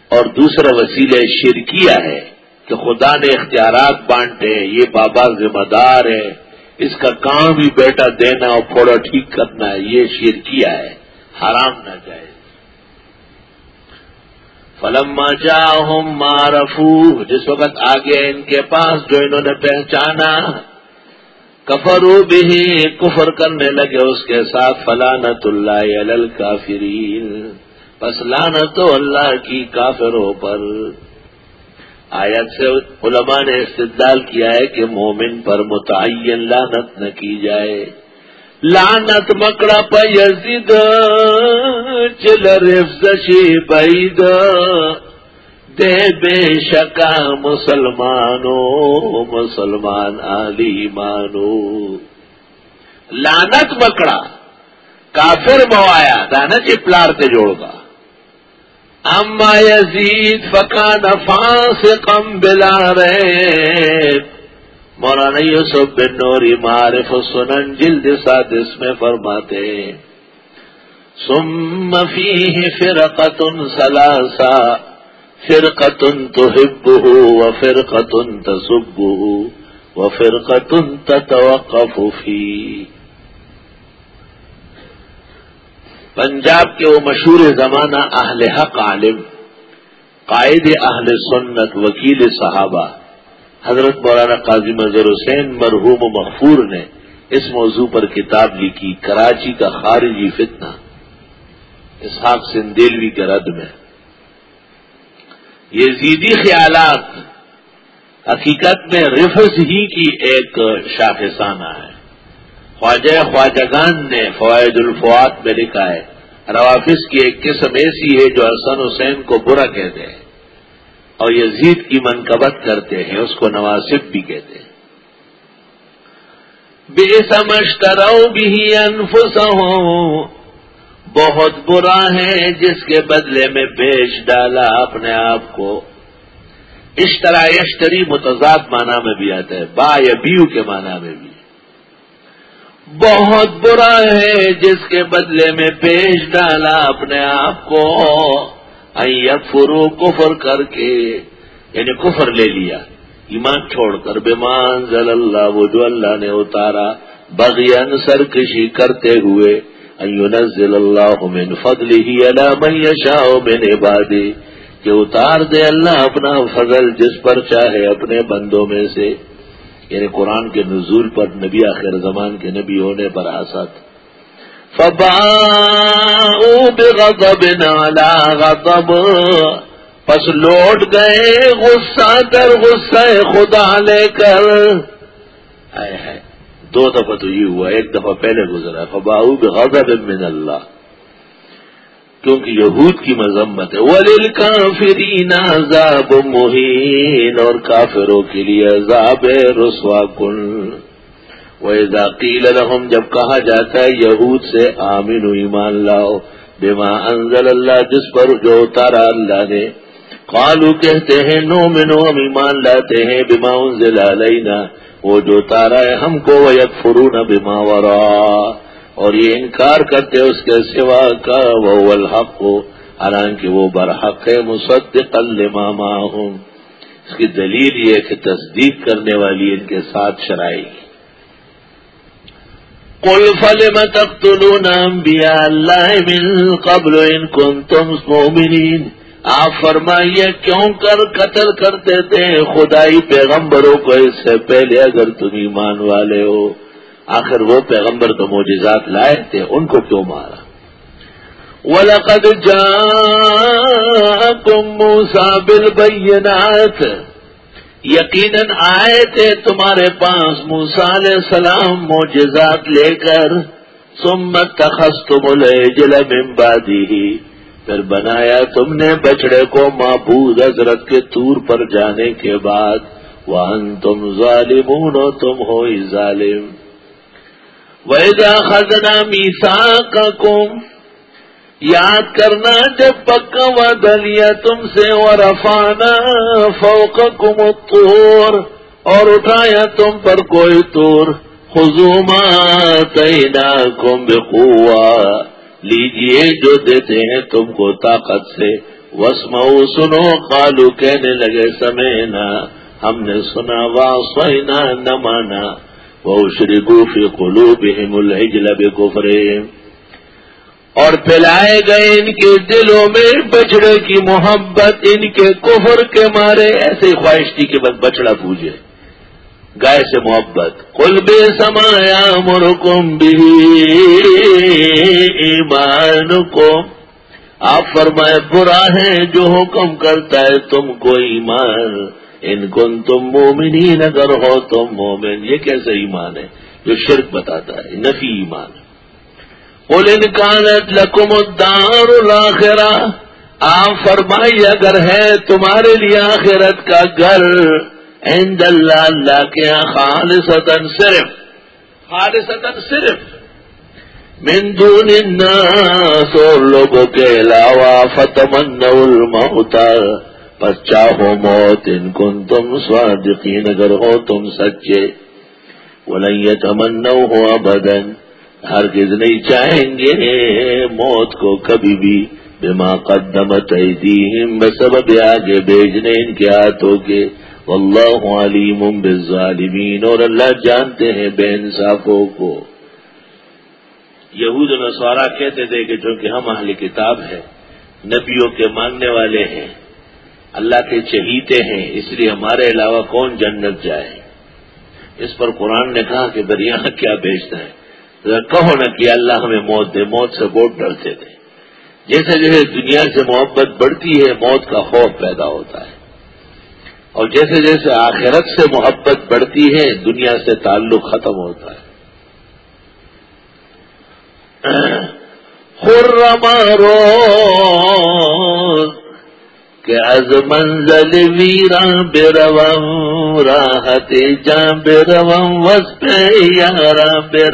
اور دوسرا وسیلہ شرکیہ ہے کہ خدا نے اختیارات بانٹے، یہ بابا ذمہ دار ہے۔ اس کا کام ہی بیٹا دینا اور پھوڑا ٹھیک کرنا ہے، یہ شرکیہ ہے؟ حرام نہ جائے۔ فلم جا ہوں مارفو جس وقت آگے ان کے پاس جو انہوں نے پہچانا کفرو بھی کفر کرنے لگے اس کے ساتھ، فلانت اللہ عل کافرین بس لانت اللہ کی کافروں پر۔ آیت سے علماء نے استدلال کیا ہے کہ مومن پر متعین لانت نہ کی جائے۔ لانت مکڑا پزید چل رفزشی بید دے بے شکا مسلمانو، مسلمان علی مانو۔ لانت مکڑا، کافر بوایا دانا چی پلار تے جوڑ گا۔ اما یزید فکان فاسقا بلا ریب. مولانا یوسف بن نوری معرف سنن جلد سادس میں فرماتے ثم فیہ فرقت سلاسا فرقت تحبه وفرقت تسبه وفرقت تتوقف فيه پنجاب کے وہ مشہور زمانہ اہل حق عالم، قائد اہل سنت، وکیل صحابہ، حضرت مولانا قاضی مظہر حسین مرحوم و مغفور نے اس موضوع پر کتاب لکھی، کراچی کا خارجی فتنہ، اسحاق سندیلوی کے رد میں۔ یہ زیدی خیالات حقیقت میں رفظ ہی کی ایک شاخسانہ ہے۔ خواجہ خواجگان نے فوائد الفوات میں لکھا ہے۔ روافظ کی ایک قسم ایسی ہے جو حسن حسین کو برا کہتے ہیں اور یزید کی منقبت کرتے ہیں، اس کو نواسب بھی کہتے ہیں۔ بے سمجھترو بھی انفس ہو بہت برا ہے جس کے بدلے میں بیچ ڈالا اپنے آپ کو۔ اشترا اشتری متضاد معنی میں بھی آتا ہے، با یا بیو کے معنی میں بھی۔ بہت برا ہے جس کے بدلے میں پیش ڈالا اپنے آپ کو۔ فرو کفر کر کے یعنی کفر لے لیا۔ ایمان چھوڑ کر بیمان ضل اللہ وہ جو اللہ نے اتارا۔ بغین سرکشی کرتے ہوئے۔ نزل اللہ من فضل ہی اللہ من شاہ میں نے کہ اتار دے اللہ اپنا فضل جس پر چاہے اپنے بندوں میں سے۔ یعنی قرآن کے نزول پر نبی آخر زمان کے نبی ہونے پر آسات فبا غضب نالا غضب. پس لوٹ گئے غصہ در غصہ خدا لے کر. آئے ہے دو دفعہ تو یہ ہوا، ایک دفعہ پہلے گزرا. فباؤ بغضب من اللہ. کیونکہ یہود کی مذمت ہے۔ ولیل کافرین عذاب مہین اور کافروں کے لیے عذاب رسوا کن۔ وہ ذاکیل الحم جب کہا جاتا ہے، یہود سے آمین ایمان لاؤ۔ بما انزل اللہ جس پر جو اتارا اللہ نے۔ قالو کہتے ہیں، نو منو ہم ایمان لاتے ہیں۔ بما انزل علینا وہ جو تارا ہے، ہم کو وہ یک فرون بما ورا اور یہ انکار کرتے اس کے سوا کا وہ الحق ہو حالانکہ وہ برحق ہے مصدق لما ہوں اس کی دلیل یہ کہ تصدیق کرنے والی ان کے ساتھ شرائی کل فل میں نام بیا اللہ من قبل ان کن تم آپ فرمائیے، کیوں کر قتل کرتے تھے؟ خدائی پیغمبروں کو اس سے پہلے اگر تم ایمان والے ہو۔ آخر وہ پیغمبر تو موجزات لائے تھے، ان کو کیوں مارا؟ وَلَقَدْ جَاءَكُمْ مُوسَى بِالْبَيِّنَاتِ۔ یقیناً آئے تھے تمہارے پاس علیہ السلام موجزات لے کر۔ سمت تخصتم العجل من بعده۔ پھر بنایا تم نے بچڑے کو معبود حضرت کے تور پر جانے کے بعد۔ وَأَنْتُمْ ظَالِمُونَ، تم ہو ظالم۔ ویدا خزنا میسا کا یاد کرنا جب پکا و دلیا تم سے اور افانا فوق کم اور اٹھایا تم پر کوئی تور خزوما تینا کم بخوا لیجیے جو دیتے ہیں تم کو طاقت سے۔ وسمو سنو قالو کہنے لگے سمینا ہم نے سنا وا سونا نہ مانا وہ شری گوفی کلو بہم الحجل بے اور پھیلائے گئے ان کے دلوں میں بچڑے کی محبت، ان کے کفر کے مارے، ایسے خواہش تھی کہ بس بچڑا پوجے۔ گائے سے محبت۔ کل بے سمایا مرکم بھی ایمان کو آپ فرمائے، برا ہے جو حکم کرتا ہے تم کو ایمان۔ ان کن تم مومنین، اگر ہو تم مومن، یہ کیسا ایمان ہے؟ جو شرک بتاتا ہے، نفی ایمان بول انکانت لکم الدار الاخرہ، آپ فرمائی اگر ہے تمہارے لیے آخرت کا گھر، عند اللہ اللہ کے یہاں خالصتاً صرف۔ خالصتاً صرف۔ من دون الناس، اور لوگوں کے علاوہ فتمن الموت۔ پس چاہو موت، ان کن تم صادقین، اگر ہو تم سچے۔ ولن يتمنوا ہو ابدن ہرگز نہیں چاہیں گے موت کو کبھی بھی۔ بما قدمت ایدیہم، بسبب آگے بھیجنے ان کے ہاتھوں کے۔ واللہ علیم بالظالمین، اور اللہ جانتے ہیں بے انصافوں کو۔ یہود نسوارا کہتے تھے کہ چونکہ ہم اہل کتاب ہیں، نبیوں کے ماننے والے ہیں۔ اللہ کے چہیتے ہیں، اس لیے ہمارے علاوہ کون جنت جائے؟ اس پر قرآن نے کہا کہ بر یہاں کیا بیچتا ہے۔ کہو نا کہ اللہ ہمیں موت دے، موت سے بہت ڈرتے تھے۔ جیسے جیسے دنیا سے محبت بڑھتی ہے، موت کا خوف پیدا ہوتا ہے۔ اور جیسے جیسے آخرت سے محبت بڑھتی ہے، دنیا سے تعلق ختم ہوتا ہے۔ رو کہ از منزل ویران بے راحت جان بے روم وس پہ یارا بے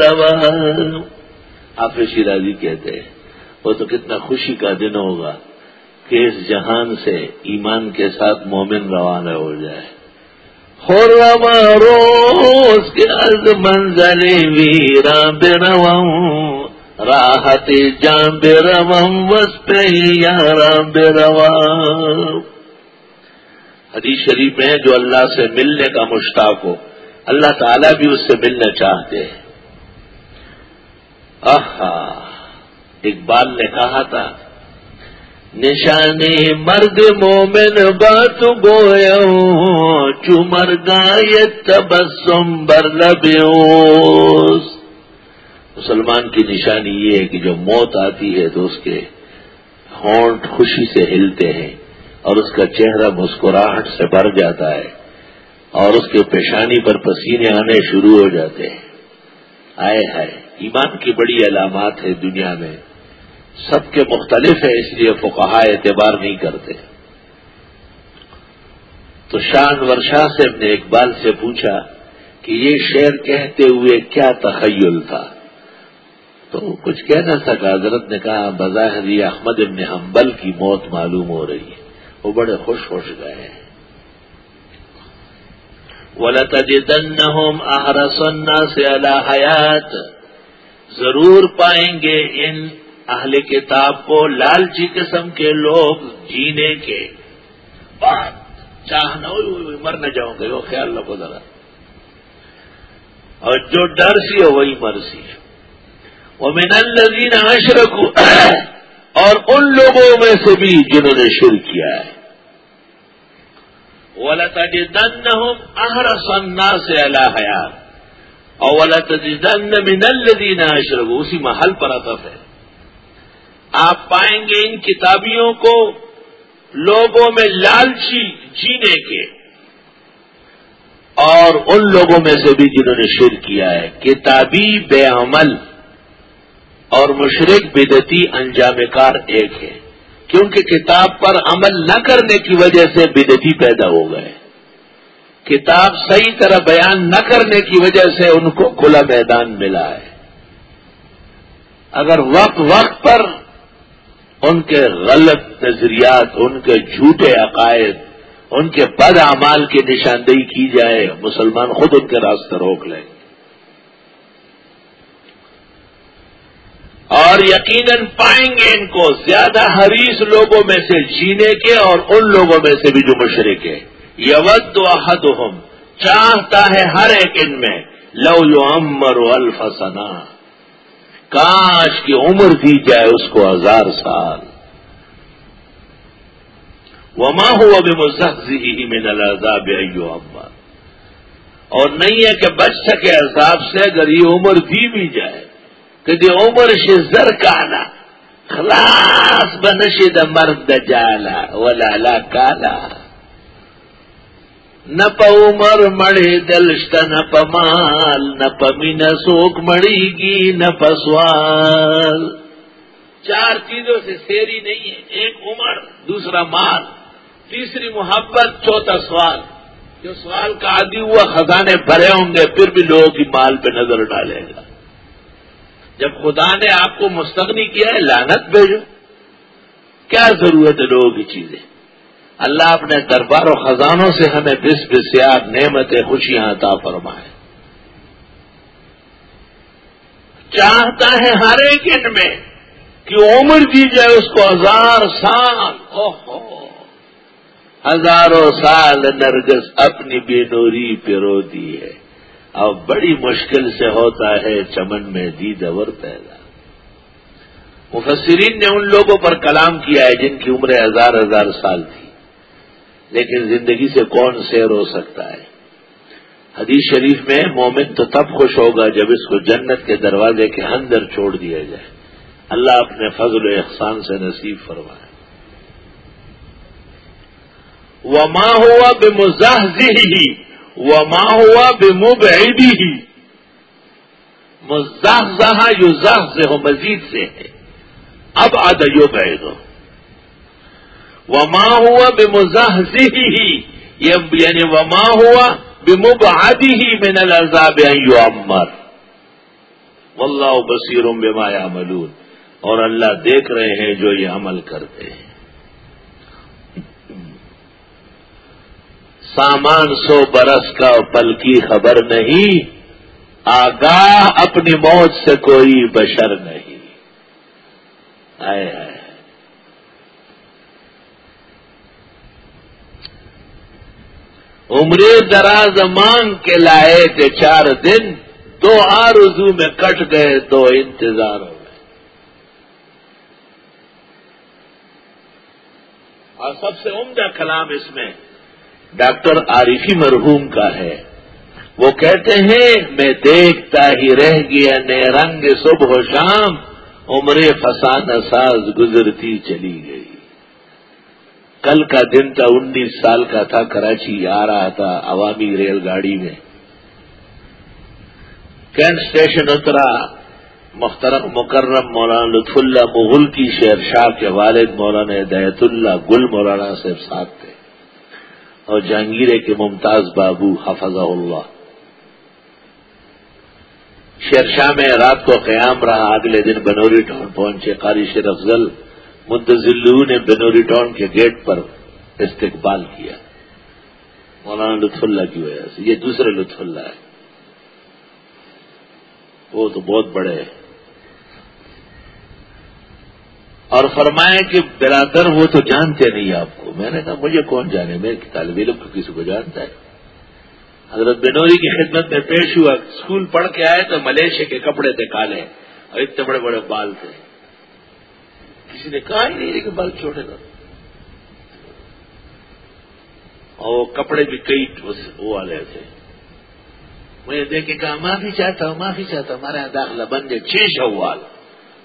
آپ شیرازی کہتے ہیں، وہ تو کتنا خوشی کا دن ہوگا کہ اس جہان سے ایمان کے ساتھ مومن روانہ ہو جائے۔ خورما روز کے از منزل ویرا بے راحت جان بے روم وس پہ یار بے روم حدیث شریف میں جو اللہ سے ملنے کا مشتاق ہو، اللہ تعالیٰ بھی اس سے ملنا چاہتے ہیں. آہا، اقبال نے کہا تھا نشانی مرد مومن بات گویا چمر گایت تبسم بر لبیوس مسلمان کی نشانی یہ ہے کہ جو موت آتی ہے تو اس کے ہونٹ خوشی سے ہلتے ہیں اور اس کا چہرہ مسکراہٹ سے بھر جاتا ہے اور اس کے پیشانی پر پسینے آنے شروع ہو جاتے ہیں۔ آئے ہے ایمان کی بڑی علامات ہے دنیا میں۔ سب کے مختلف ہے اس لیے فقہا اعتبار نہیں کرتے۔ تو شان ورشا سے اپنے اقبال سے پوچھا کہ یہ شعر کہتے ہوئے کیا تخیل تھا؟ تو کچھ کہہ نہ سکا، حضرت نے کہا، بظاہر یہ احمد ابن حنبل کی موت معلوم ہو رہی ہے۔ وہ بڑے خوش خوش گئے ہیں۔ آہرسنا سے اللہ حیات ضرور پائیں گے ان اہل کتاب کو لالچی قسم کے لوگ جینے کے بعد۔ چاہنا مر نہ جاؤں گے۔ وہ خیال رکھو ذرا۔ اور جو ڈر سی ہو وہی مرسی وہ من الزین اشرک اور ان لوگوں میں سے بھی جنہوں نے شروع کیا ہے۔ ولت دن اہر سنا سے اللہ حیات اور ولت دن من الدین اشرک اسی محل پر اطف ہے۔ آپ پائیں گے ان کتابیوں کو لوگوں میں لالچی جینے کے۔ اور ان لوگوں میں سے بھی جنہوں نے شر کیا ہے، کتابی بے عمل۔ اور مشرق بدتی انجام کار ایک ہے، کیونکہ کتاب پر عمل نہ کرنے کی وجہ سے بدتی پیدا ہو گئے۔ کتاب صحیح طرح بیان نہ کرنے کی وجہ سے ان کو کھلا میدان ملا ہے۔ اگر وقت وقت پر ان کے غلط نظریات، ان کے جھوٹے عقائد، ان کے بد اعمال کی نشاندہی کی جائے، مسلمان خود ان کے راستے روک لیں۔ اور یقیناً پائیں گے ان کو زیادہ حریص لوگوں میں سے جینے کے اور ان لوگوں میں سے بھی جو مشرق ہے یود احد چاہتا ہے ہر ایک ان میں، لو یو امر الفسنا کاش کی عمر دی جائے اس کو ہزار سال۔ وما ہوا بھی مزہی میں العذاب ایو امر اور نہیں ہے کہ بچ سکے عذاب سے اگر یہ عمر دی بھی جائے۔ کہ عمر سے زر کالا خلاص بنشی دا مرد دا جالا. ولا لا کالا. نہ پ عمر مڑے دلشت نہ پمال نہ پمی نہ سوک مڑی گی نہ پسوال چار چیزوں سے سیری نہیں ہے، ایک عمر، دوسرا مال، تیسری محبت، چوتھا سوال. جو سوال کا عادی ہوا، خزانے بھرے ہوں گے، پھر بھی لوگوں کی مال پہ نظر ڈالے گا. جب خدا نے آپ کو مستغنی کیا ہے لانت بھیجو۔ کیا ضرورت ہے لوگوں کی چیزیں؟ اللہ اپنے دربار و خزانوں سے ہمیں بس بسیار نعمت خوشیاں عطا فرمائے۔ چاہتا ہے ہر ایک ان میں کہ عمر دی جائے اس کو ہزار سال۔ اوہو۔ ہزاروں سال نرگس اپنی بے نوری پیرو دی ہے۔ اب بڑی مشکل سے ہوتا ہے چمن میں دی دور پیدا۔ مفسرین نے ان لوگوں پر کلام کیا ہے جن کی عمر ہزار ہزار سال تھی۔ لیکن زندگی سے کون سیر ہو سکتا ہے؟ حدیث شریف میں مومن تو تب خوش ہوگا جب اس کو جنت کے دروازے کے اندر چھوڑ دیا جائے۔ اللہ اپنے فضل و احسان سے نصیب فرمائے۔ وہ ماں ہوا بے مزاحی ہی وہ ماں ہوا بے مبعیدی ہی مزاح یو زاہ سے ہو مزید سے ہے. اب آدھو بیدو دو وما ہوا بے مزاحی ہی یعنی وما ہوا بے مبادی ہی میں نلزاب عمر واللہ بصیر بما یعملون. اور اللہ دیکھ رہے ہیں جو یہ عمل کرتے ہیں. سامان سو برس کا پل کی خبر نہیں، آگاہ اپنی موت سے کوئی بشر نہیں۔ آئے آئے۔ عمرے دراز مانگ کے لائے تھے چار دن، دو آرزو میں کٹ گئے، دو انتظاروں میں۔ اور سب سے عمدہ کلام اس میں ڈاکٹر عارفی مرحوم کا ہے۔ وہ کہتے ہیں، میں دیکھتا ہی رہ گیا نئے رنگ صبح و شام عمرے فسان ساز گزرتی چلی گئی۔ کل کا دن تھا، انیس سال کا تھا، کراچی آ رہا تھا، عوامی ریل گاڑی میں۔ کینٹ اسٹیشن اترا مخترم مکرم مولانا لطف اللہ مغل کی شہر شاہ کے والد مولانا ہدایت اللہ، گل مولانا صاحب ساتھ تھے۔ اور جہانگیرے کے ممتاز بابو حفظ اللہ۔ شیرشاہ میں رات کو قیام رہا، اگلے دن بنوری ٹاؤن پہنچے۔ قاری شیر افضل مدزلو نے بنوری ٹاؤن کے گیٹ پر استقبال کیا۔ مولانا لطف اللہ کی وجہ سے۔ یہ دوسرے لطف اللہ ہے وہ تو بہت بڑے ہیں۔ اور فرمائے کہ برادر وہ تو جانتے نہیں آپ کو۔ میں نے کہا، مجھے کون جانے؟ میں طالب علم کو کسی کو جانتا ہے۔ حضرت بنوری کی خدمت میں پیش ہوا اسکول پڑھ کے آئے تو ملیشیا کے کپڑے تھے کالے اور اتنے بڑے بڑے بال تھے۔ کسی نے کہا ہی نہیں کہ بال چھوٹے کر اور وہ کپڑے بھی کئی وہ والے تھے۔ میں دیکھ کے کہا معافی چاہتا ہوں معافی چاہتا ہوں، ہمارے یہاں داخلہ بن گئے چھ شوال۔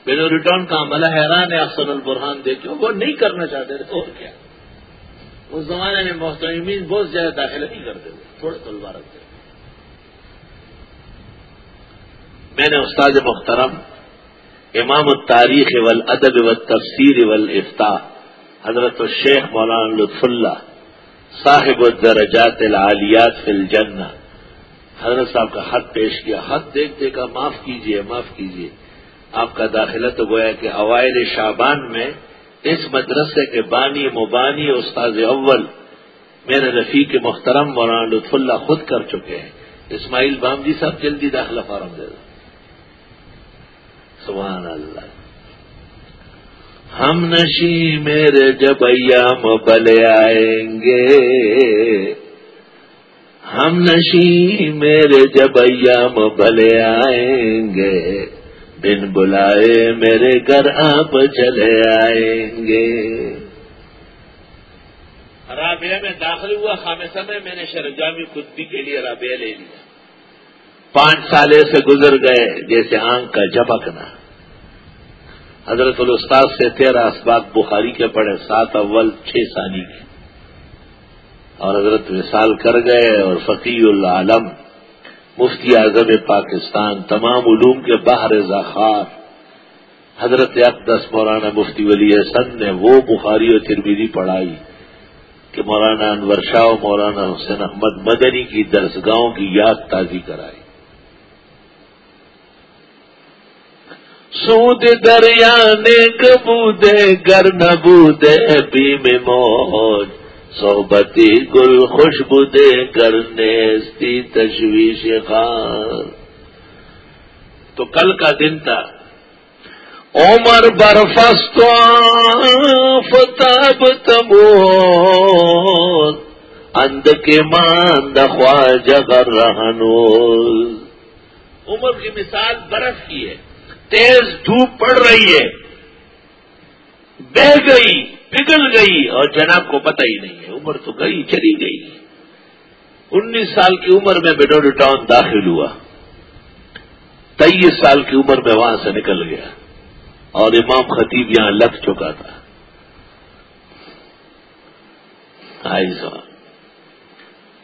بینو ریٹرن کا عملہ حیران ہے افسر البرحان دیکھے وہ نہیں کرنا چاہتے تھے، اور کیا؟ اس زمانے میں محتمین بہت زیادہ داخلہ نہیں کرتے تھے، تھوڑے طلبا رکھتے میں نے استاد محترم، امام التاریخ والادب والتفسیر والافتا حضرت الشیخ مولانا لطف اللہ، صاحب الدرجات العالیات فی الجنہ، حضرت صاحب کا حد پیش کیا حد دیکھ دے کا معاف کیجیے معاف کیجیے۔ آپ کا داخلہ تو گویا کہ اوائل شابان میں اس مدرسے کے بانی مبانی استاد اول میرے رفیق محترم مولانا لطف اللہ خود کر چکے ہیں۔ اسماعیل بامجی صاحب جلدی داخلہ فارم دے دو۔ سبحان اللہ۔ ہم نشی میرے جب ایام بلے آئیں گے۔ ہم نشی میرے جب ایام بلے آئیں گے۔ بن بلائے میرے گھر آپ چلے آئیں گے۔ رابعہ میں داخل ہوا خامصہ میں میں نے شرجامی خودی کے لیے رابعہ لے لیا۔ پانچ سالے سے گزر گئے، جیسے آنکھ کا جھپکنا۔ حضرت الاستاد سے تیرہ اسباق بخاری کے پڑے سات اول، چھ سانی کے۔ اور حضرت وصال کر گئے اور فقی العالم مفتی اعظم پاکستان، تمام علوم کے باہر ذخار حضرت اقدس مولانا مفتی ولی حسن نے وہ بخاری اور ترمیری پڑھائی کہ مولانا انور شاہ و مولانا حسین احمد مدنی کی درسگاہوں کی یاد تازی کرائی۔ سود دریا نے کبودے گر نبودے بیم موج۔ صحبتی گل خوشبو دے کرنے تشویش خان۔ تو کل کا دن تھا۔ عمر برفست فتاب تبو اند کے مان دخوا جگر رہنو عمر کی مثال برف کی ہے۔ تیز دھوپ پڑ رہی ہے۔ بہ گئی۔ پگھل گئی اور جناب کو پتہ ہی نہیں ہے۔ عمر تو گئی، چلی گئی۔ انیس سال کی عمر میں بیڈوڈی ٹاؤن داخل ہوا۔ تیئیس سال کی عمر میں وہاں سے نکل گیا۔ اور امام خطیب یہاں لگ چکا تھا۔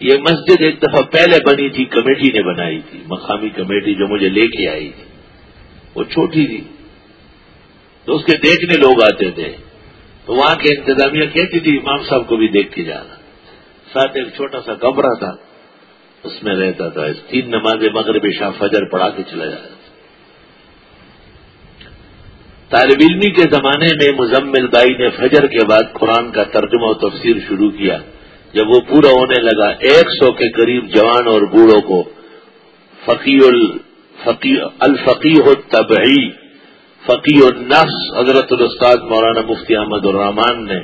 یہ مسجد ایک دفعہ پہلے بنی تھی، کمیٹی نے بنائی تھی۔ مقامی کمیٹی جو مجھے لے کے آئی تھی، وہ چھوٹی تھی۔ تو اس کے دیکھنے لوگ آتے تھے۔ تو وہاں کے انتظامیہ کہتی تھی، امام صاحب کو بھی دیکھ کے جانا۔ ساتھ ایک چھوٹا سا کمرہ تھا، اس میں رہتا تھا۔ تین نماز مغرب شاہ فجر پڑھا کے چلا جاتا تھا۔ طالب علمی کے زمانے میں مزمل بائی نے فجر کے بعد قرآن کا ترجمہ و تفسیر شروع کیا۔ جب وہ پورا ہونے لگا، ایک سو کے قریب جوان اور بوڑھوں کو فقی الفقی الطبعی فقی النفس، حضرت الاستاد مولانا مفتی احمد الرحمان نے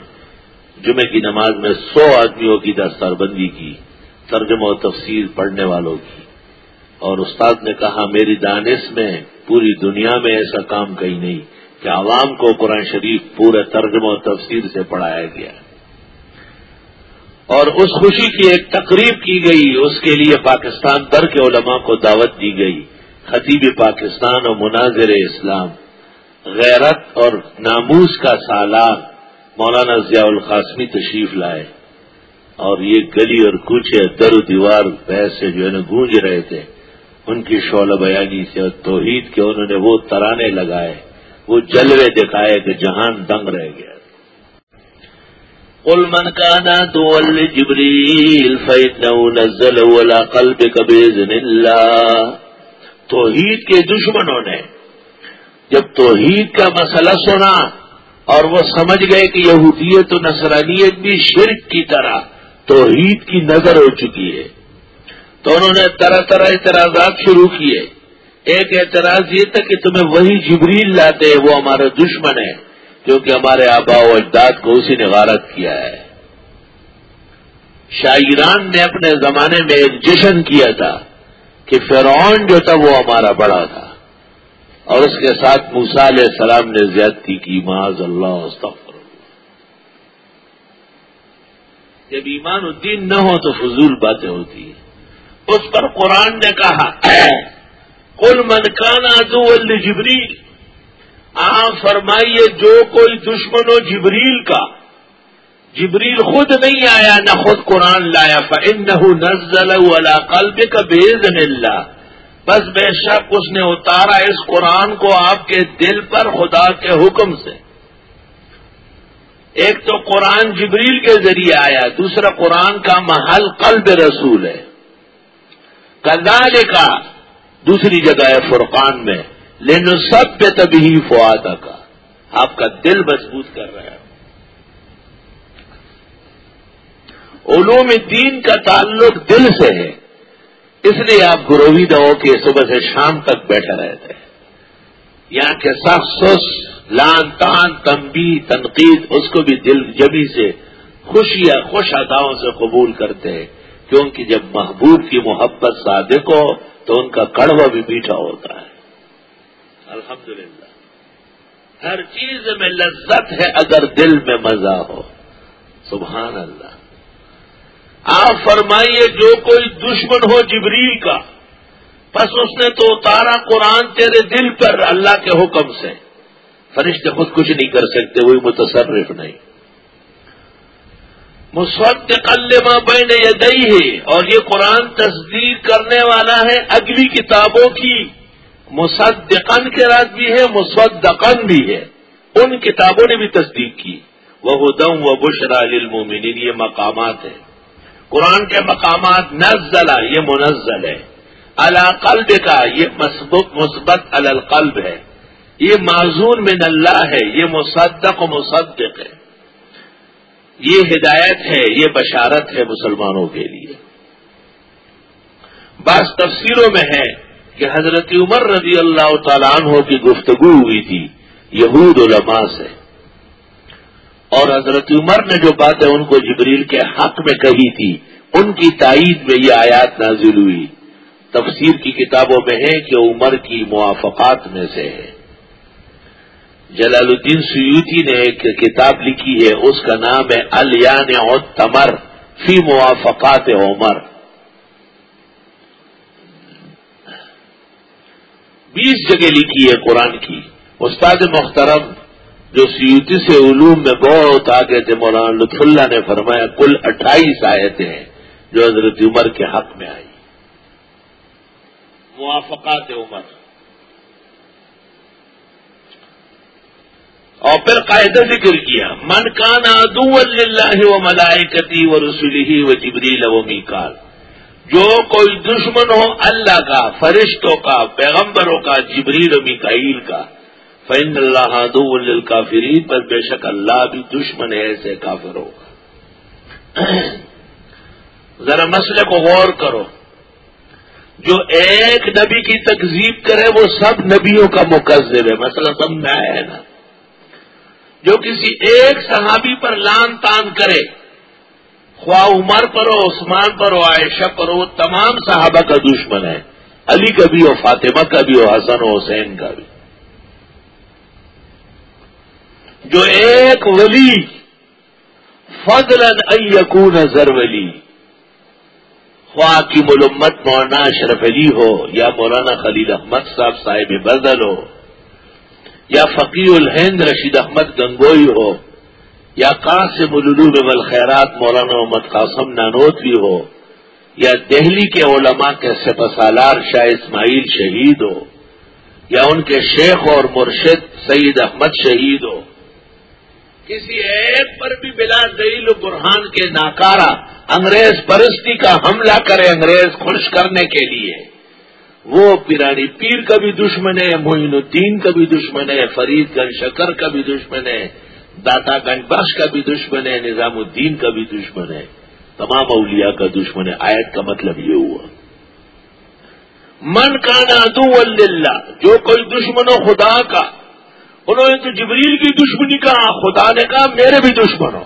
جمعے کی نماز میں سو آدمیوں کی دستار بندی کی، ترجمہ و تفسیر پڑھنے والوں کی۔ اور استاد نے کہا، میری دانش میں پوری دنیا میں ایسا کام کہیں نہیں کہ عوام کو قرآن شریف پورے ترجمہ و تفسیر سے پڑھایا گیا۔ اور اس خوشی کی ایک تقریب کی گئی، اس کے لیے پاکستان بھر کے علماء کو دعوت دی گئی، خطیب پاکستان اور مناظر اسلام۔ غیرت اور ناموس کا سالار مولانا ضیاء القاسمی تشریف لائے اور یہ گلی اور کوچے در و دیوار بحث سے جو ہے نا گونج رہے تھے، ان کی شعلہ بیانی سے اور توحید کے انہوں نے وہ ترانے لگائے، وہ جلوے دکھائے کہ جہان دنگ رہ گیا۔ قل من کانا تو جبریل نزل ولا قلب کبیز اللہ۔ توحید کے دشمنوں نے جب توحید کا مسئلہ سنا اور وہ سمجھ گئے کہ یہودیت و نصرانیت بھی شرک کی طرح توحید کی نظر ہو چکی ہے، تو انہوں نے طرح طرح اعتراضات شروع کیے۔ ایک اعتراض یہ تھا کہ تمہیں وہی جبریل لاتے وہ ہمارا دشمن ہے کیونکہ ہمارے آبا و اجداد کو اسی نے غارت کیا ہے۔ شاعران نے اپنے زمانے میں ایک جشن کیا تھا کہ فرعون جو تھا وہ ہمارا بڑا تھا۔ اور اس کے ساتھ موسا علیہ السلام نے زیادتی کی، معاذ اللہ، استغفر جب ایمان الدین نہ ہو تو فضول باتیں ہوتی ہیں۔ اس پر قرآن نے کہا کل منکانہ دو جبریل آپ فرمائیے، جو کوئی دشمن ہو جبریل کا، جبریل خود نہیں آیا، نہ خود قرآن لایا۔ فن نزل ولا قلب کا بےزن اللہ۔ بس بے شک اس نے اتارا اس قرآن کو آپ کے دل پر خدا کے حکم سے۔ ایک تو قرآن جبریل کے ذریعے آیا، دوسرا قرآن کا محل قلب رسول ہے۔ کلال کا دوسری جگہ ہے فرقان میں۔ لیکن سب پہ تبھی فوادہ کا آپ کا دل مضبوط کر رہا ہے۔ علوم دین کا تعلق دل سے ہے۔ اس لیے آپ گروی دو کے صبح سے شام تک بیٹھے رہتے ہیں یہاں کے سخص لان تان تمبی تنقید، اس کو بھی دل جبی سے خوشیاں خوش اداؤں سے قبول کرتے ہیں۔ کیونکہ جب محبوب کی محبت صادق ہو، تو ان کا کڑوا بھی میٹھا ہوتا ہے۔ الحمدللہ۔ ہر چیز میں لذت ہے اگر دل میں مزہ ہو۔ سبحان اللہ۔ آپ فرمائیے جو کوئی دشمن ہو جبریل کا، بس اس نے تو اتارا قرآن تیرے دل پر اللہ کے حکم سے۔ فرشتے خود کچھ نہیں کر سکتے، وہی متصرف نہیں۔ مسود کلما بین یدئی ہے اور یہ قرآن تصدیق کرنے والا ہے اگلی کتابوں کی۔ مصدقن کے رات بھی ہے مسودقن بھی ہے۔ ان کتابوں نے بھی تصدیق کی۔ وہ دم و بشرا للمومنین یہ مقامات ہیں۔ قرآن کے مقامات نزلہ یہ منزل ہے۔ قلب کا یہ مثبت القلب ہے۔ یہ معذون من اللہ ہے، یہ مصدق و مصدق ہے۔ یہ ہدایت ہے، یہ بشارت ہے مسلمانوں کے لیے۔ بعض تفسیروں میں ہے کہ حضرت عمر رضی اللہ تعالیٰ عنہ کی گفتگو ہوئی تھی، یہود علماء سے۔ اور حضرت عمر نے جو باتیں ان کو جبریل کے حق میں کہی تھی، ان کی تائید میں یہ آیات نازل ہوئی۔ تفسیر کی کتابوں میں ہے کہ عمر کی موافقات میں سے ہے۔ جلال الدین سیوتی نے ایک کتاب لکھی ہے، اس کا نام ہے الیان تمر فی موافقات عمر۔ بیس جگہ لکھی ہے قرآن کی۔ استاد محترم جو سیوتی سے علوم میں بہت آگے تھے، مولانا لطف اللہ نے فرمایا، کل اٹھائیس آیتیں ہیں جو حضرت عمر کے حق میں آئی۔ موافقات عمر۔ اور پھر قاعدہ ذکر کیا، من کان ادو اللہ و ملائکتی و رسولی و جبریل و میکال۔ جو کوئی دشمن ہو اللہ کا، فرشتوں کا، پیغمبروں کا، جبریل و میکائیل کا فین اللہ دو پر بے شک اللہ بھی دشمن ہے ایسے کافر ہوگا ذرا مسئلے کو غور کرو۔ جو ایک نبی کی تکزیب کرے، وہ سب نبیوں کا مقزر ہے۔ مسئلہ سمجھ آیا ہے نا؟ جو کسی ایک صحابی پر لان تان کرے، خواہ عمر پر ہو، عثمان پر ہو، عائشہ پر ہو تمام صحابہ کا دشمن ہے۔ علی کا بھی ہو، فاطمہ کا بھی ہو، حسن و حسین کا بھی۔ جو ایک ولی فضل یقون زر ولی۔ خواہ کی ملمت مولانا اشرف علی ہو یا مولانا خلیل احمد صاحب صاحب بدل ہو یا فقی الہند رشید احمد گنگوئی ہو یا قاسم العلوم والخیرات مولانا محمد قاسم نانوتوی ہو یا دہلی کے علماء کے سپسالار شاہ اسماعیل شہید ہو یا ان کے شیخ اور مرشد سعید احمد شہید ہو۔ کسی ایک پر بھی بلا دلیل و برہان کے ناکارا انگریز پرستی کا حملہ کرے انگریز خوش کرنے کے لیے۔ وہ پیرانی پیر کا بھی دشمن ہے، معین الدین کا بھی دشمن ہے، فرید گنج شکر کا بھی دشمن ہے، داتا گنج بخش کا بھی دشمن ہے، نظام الدین کا بھی دشمن ہے۔ تمام اولیاء کا دشمن ہے۔ آیت کا مطلب یہ ہوا۔ من کا نادو اللہ جو کوئی دشمن ہو خدا کا انہوں نے تو جبریل کی دشمنی کہا خدا نے کہا میرے بھی دشمن ہو۔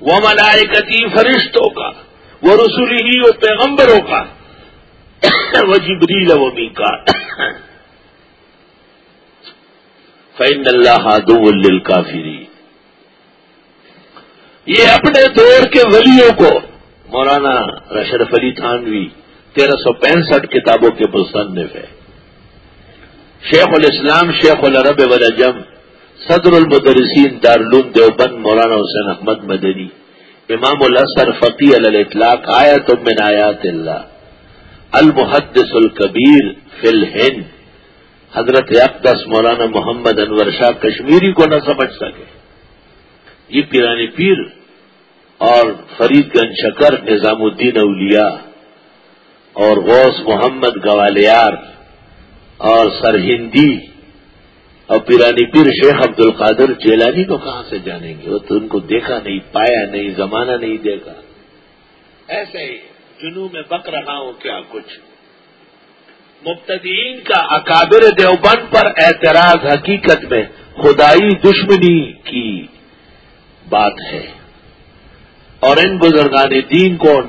وہ ملائکتی فرشتوں کا وہ رسولی ہی وہ پیغمبروں کا۔ وہ جبریل وہ بھی کا فین اللہ دو کافری یہ اپنے دور کے ولیوں کو، مولانا رشرف علی تھانوی، تیرہ سو پینسٹھ کتابوں کے مصنف ہے شیخ الاسلام، شیخ العرب والجم صدر المدرسین دارالعلوم دیوبند مولانا حسین احمد مدنی، امام الاسر فقی الاطلاق آیت من آیات اللہ، المحدث القبیر فی الہند، حضرت اقدس مولانا محمد انور شاہ کشمیری کو نہ سمجھ سکے۔ یہ پیرانی پیر اور فرید گنج شکر، نظام الدین اولیاء اور غوث محمد گوالیار اور سر ہندی اور پیرانی پیر شیخ عبد القادر جیلانی کو کہاں سے جانیں گے؟ وہ تو ان کو دیکھا نہیں، پایا نہیں، زمانہ نہیں دیکھا۔ ایسے ہی جنو میں بک رہا ہوں کیا کچھ؟ مبتدین کا اکابر دیوبند پر اعتراض حقیقت میں خدائی دشمنی کی بات ہے۔ اور ان بزرگان دین کو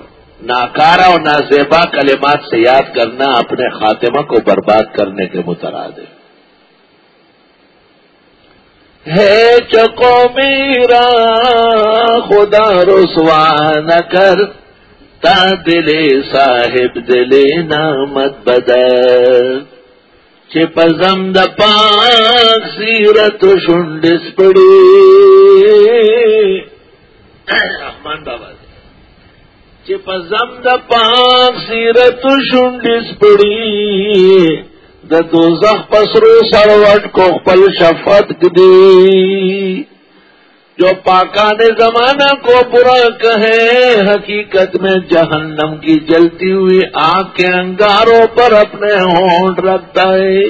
ناکارا اور نازیبا کلمات سے یاد کرنا اپنے خاتمہ کو برباد کرنے کے متراد ہے چکو میرا خدا رسوا نہ کر، تا دلے صاحب دلے نامت بدر چپزم د پاک سیرت شنڈس پڑی۔ رحمان بابا۔ چپزم د پاک سیرت شنڈس پڑی۔ د دوزخ پسرو سروٹ کو پل شفت دی جو پاکان زمانہ کو برا کہے، حقیقت میں جہنم کی جلتی ہوئی آگ کے انگاروں پر اپنے ہونٹ رکھتا ہے۔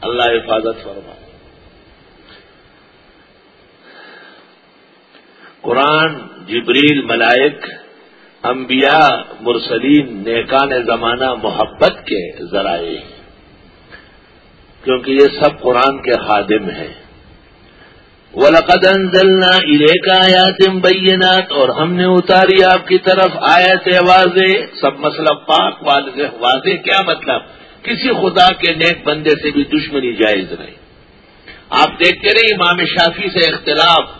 اللہ حفاظت فرما۔ قرآن، جبریل، ملائک انبیاء، مرسلین، نیکان زمانہ، محبت کے ذرائع ہیں۔ کیونکہ یہ سب قرآن کے خادم ہیں۔ وَلَقَدْ أَنزَلْنَا إِلَيْكَ آيَاتٍ بَيِّنَاتٍ اور ہم نے اتاری آپ کی طرف آیت واضح، سب مسئلہ پاک، واضح واضح، کیا مطلب؟ کسی خدا کے نیک بندے سے بھی دشمنی جائز نہیں۔ آپ دیکھتے رہے، امام شافی سے اختلاف،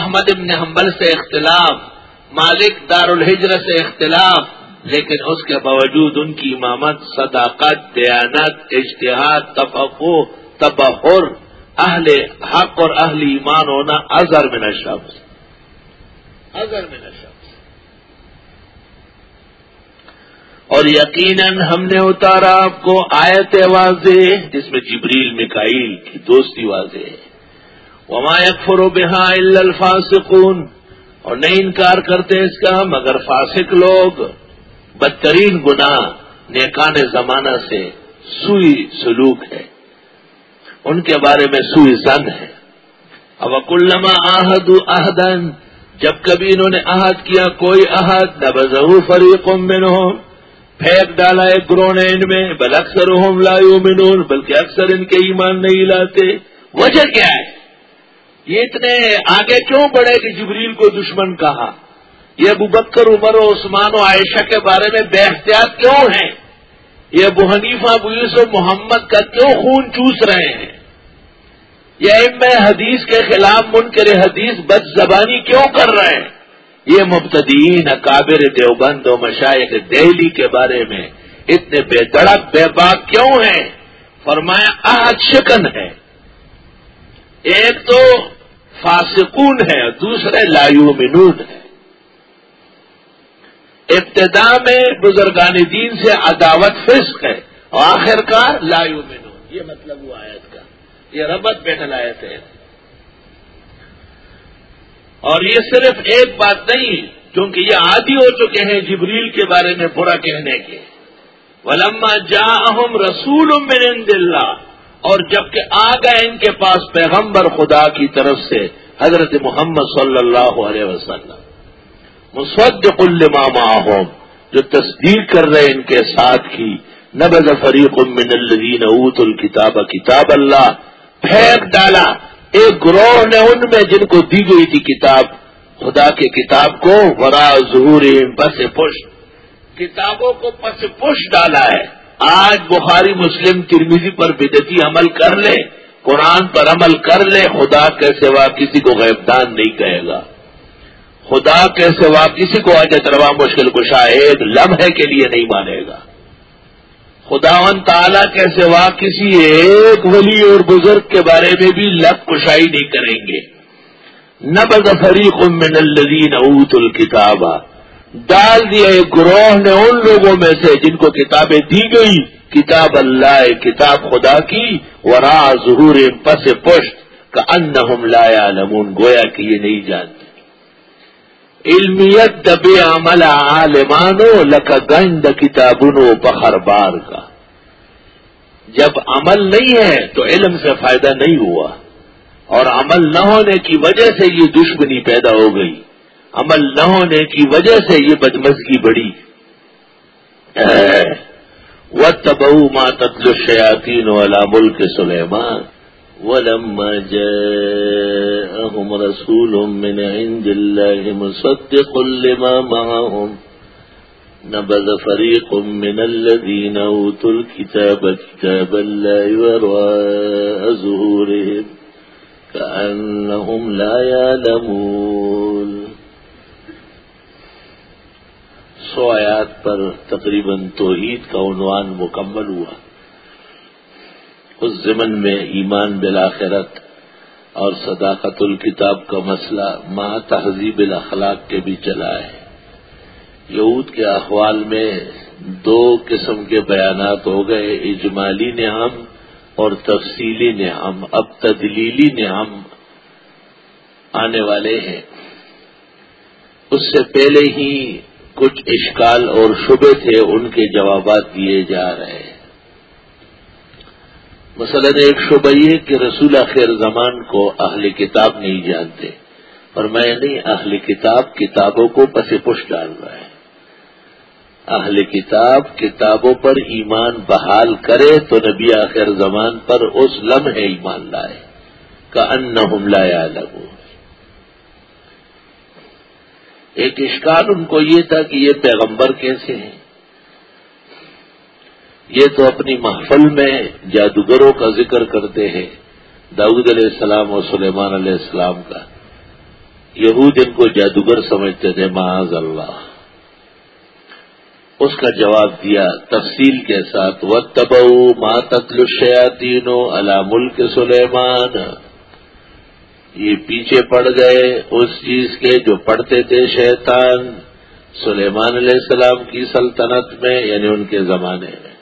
احمد ابن حنبل سے اختلاف مالک دار الحجر سے اختلاف لیکن اس کے باوجود ان کی امامت صداقت دیانت اشتہاد تفقو تبہر اہل حق اور اہل ایمان ہونا ازر میں نشب ازر میں نشب اور یقیناً ہم نے اتارا آپ کو آیت واضح جس میں جبریل مکائیل کی دوستی واضح ہے۔ وما یکفر بہا الفاسقون۔ اور نہیں انکار کرتے اس کا مگر فاسق لوگ، بدترین گناہ نیکان زمانہ سے سوئی سلوک ہے۔ ان کے بارے میں سوئی زن ہے۔ اب اکلما آہد احدن جب کبھی انہوں نے عہد کیا، کوئی عہد نہ بزہ فریق منہم۔ پھینک ڈالا ایک گروہ نے ان میں، بل اکثر ہوم لایو بلکہ اکثر ان کے ایمان نہیں لاتے۔ وجہ کیا ہے؟ یہ اتنے آگے کیوں بڑھے کہ جبریل کو دشمن کہا؟ یہ ابو بکر، عمر و عثمان و عائشہ کے بارے میں بے احتیاط کیوں ہیں؟ یہ ابو حنیفہ، ابو یوسف، محمد کا کیوں خون چوس رہے ہیں؟ یہ ام حدیث کے خلاف منکر حدیث بد زبانی کیوں کر رہے ہیں؟ یہ مبتدین اکابر دیوبند و مشائق دہلی کے بارے میں اتنے بے دڑک بے باک کیوں ہیں؟ فرمایا آج شکن ہے۔ ایک تو فاسقون ہے، دوسرے لایو منون ہے۔ ابتدا میں بزرگان دین سے عداوت فسق ہے اور آخر کار لایو مینو یہ مطلب وہ آیت کا۔ یہ ربت بیٹھل آیت ہے اور یہ صرف ایک بات نہیں کیونکہ یہ عادی ہو چکے ہیں جبریل کے بارے میں برا کہنے کے۔ ولما جا اہم رسول من اللہ اور جبکہ آ گئے ان کے پاس پیغمبر خدا کی طرف سے، حضرت محمد صلی اللہ علیہ وسلم۔ مصدق لما معهم، جو تصدیق کر رہے ان کے ساتھ کی۔ نبز فریق من الذین اوت الکتاب کتاب اللہ۔ پھینک ڈالا۔ ایک گروہ نے ان میں جن کو دی گئی تھی کتاب، خدا کی کتاب کو۔ ورا ظہور پس پش۔ کتابوں کو پس پش ڈالا ہے۔ آج بخاری مسلم ترمیزی پر بدتی عمل کر لے، قرآن پر عمل کر لے، خدا کے سوا کسی کو غیبدان نہیں کہے گا۔ خدا کے سوا کسی کو آج روا مشکل کشا ایک لمحے کے لیے نہیں مانے گا۔ خدا و تعالی کے سوا کسی ایک ولی اور بزرگ کے بارے میں بھی لب کشائی نہیں کریں گے۔ نب فریق من الذین اوت الکتاب ڈال دیا ایک گروہ نے ان لوگوں میں سے جن کو کتابیں دی گئی کتاب اللہ، کتاب خدا کی ورا ظہور پس پشت کا ان لایا نمون گویا کہ یہ نہیں جانتے۔ علمیت دب عمل عالمانو، لکا گند کتابنو بخر بار کا۔ جب عمل نہیں ہے تو علم سے فائدہ نہیں ہوا، اور عمل نہ ہونے کی وجہ سے یہ دشمنی پیدا ہو گئی۔ عمل نہ ہونے کی وجہ سے یہ بدمزگی بڑی و تبو ما تتل الشیاطین والا ملک سلیمان ولما جاءهم رسول من عند الله مصدق لما معهم نبذ فريق من الذين أوتوا الكتاب كتاب الله وراء ظهورهم كأنهم لا يعلمون سو آیات پر تقریباً توحید کا عنوان مکمل ہوا۔ اس زمن میں ایمان بالآخرت اور صداقت الکتاب کا مسئلہ ماں تہذیب الاخلاق کے بھی چلا ہے۔ یہود کے احوال میں دو قسم کے بیانات ہو گئے، اجمالی نعم اور تفصیلی نعم۔ اب تدلیلی نعم آنے والے ہیں۔ اس سے پہلے ہی کچھ اشکال اور شبے تھے، ان کے جوابات دیے جا رہے ہیں۔ مثلا ایک شبہ یہ کہ رسول خیر زمان کو اہل کتاب نہیں جانتے، اور میں نہیں، اہل کتاب کتابوں کو پس پش ڈال رہا ہے۔ اہل کتاب کتابوں پر ایمان بحال کرے تو نبی آخر زمان پر اس لمحے ایمان لائے۔ کا ان حملہ لگو ایک اشکال ان کو یہ تھا کہ یہ پیغمبر کیسے ہیں؟ یہ تو اپنی محفل میں جادوگروں کا ذکر کرتے ہیں داود علیہ السلام اور سلیمان علیہ السلام کا۔ یہود ان کو جادوگر سمجھتے تھے، معاذ اللہ۔ اس کا جواب دیا، تفصیل کے ساتھ و تبو ماتل شیاتینو علا ملک سلیمان یہ پیچھے پڑ گئے اس چیز کے جو پڑھتے تھے شیطان سلیمان علیہ السلام کی سلطنت میں یعنی ان کے زمانے میں۔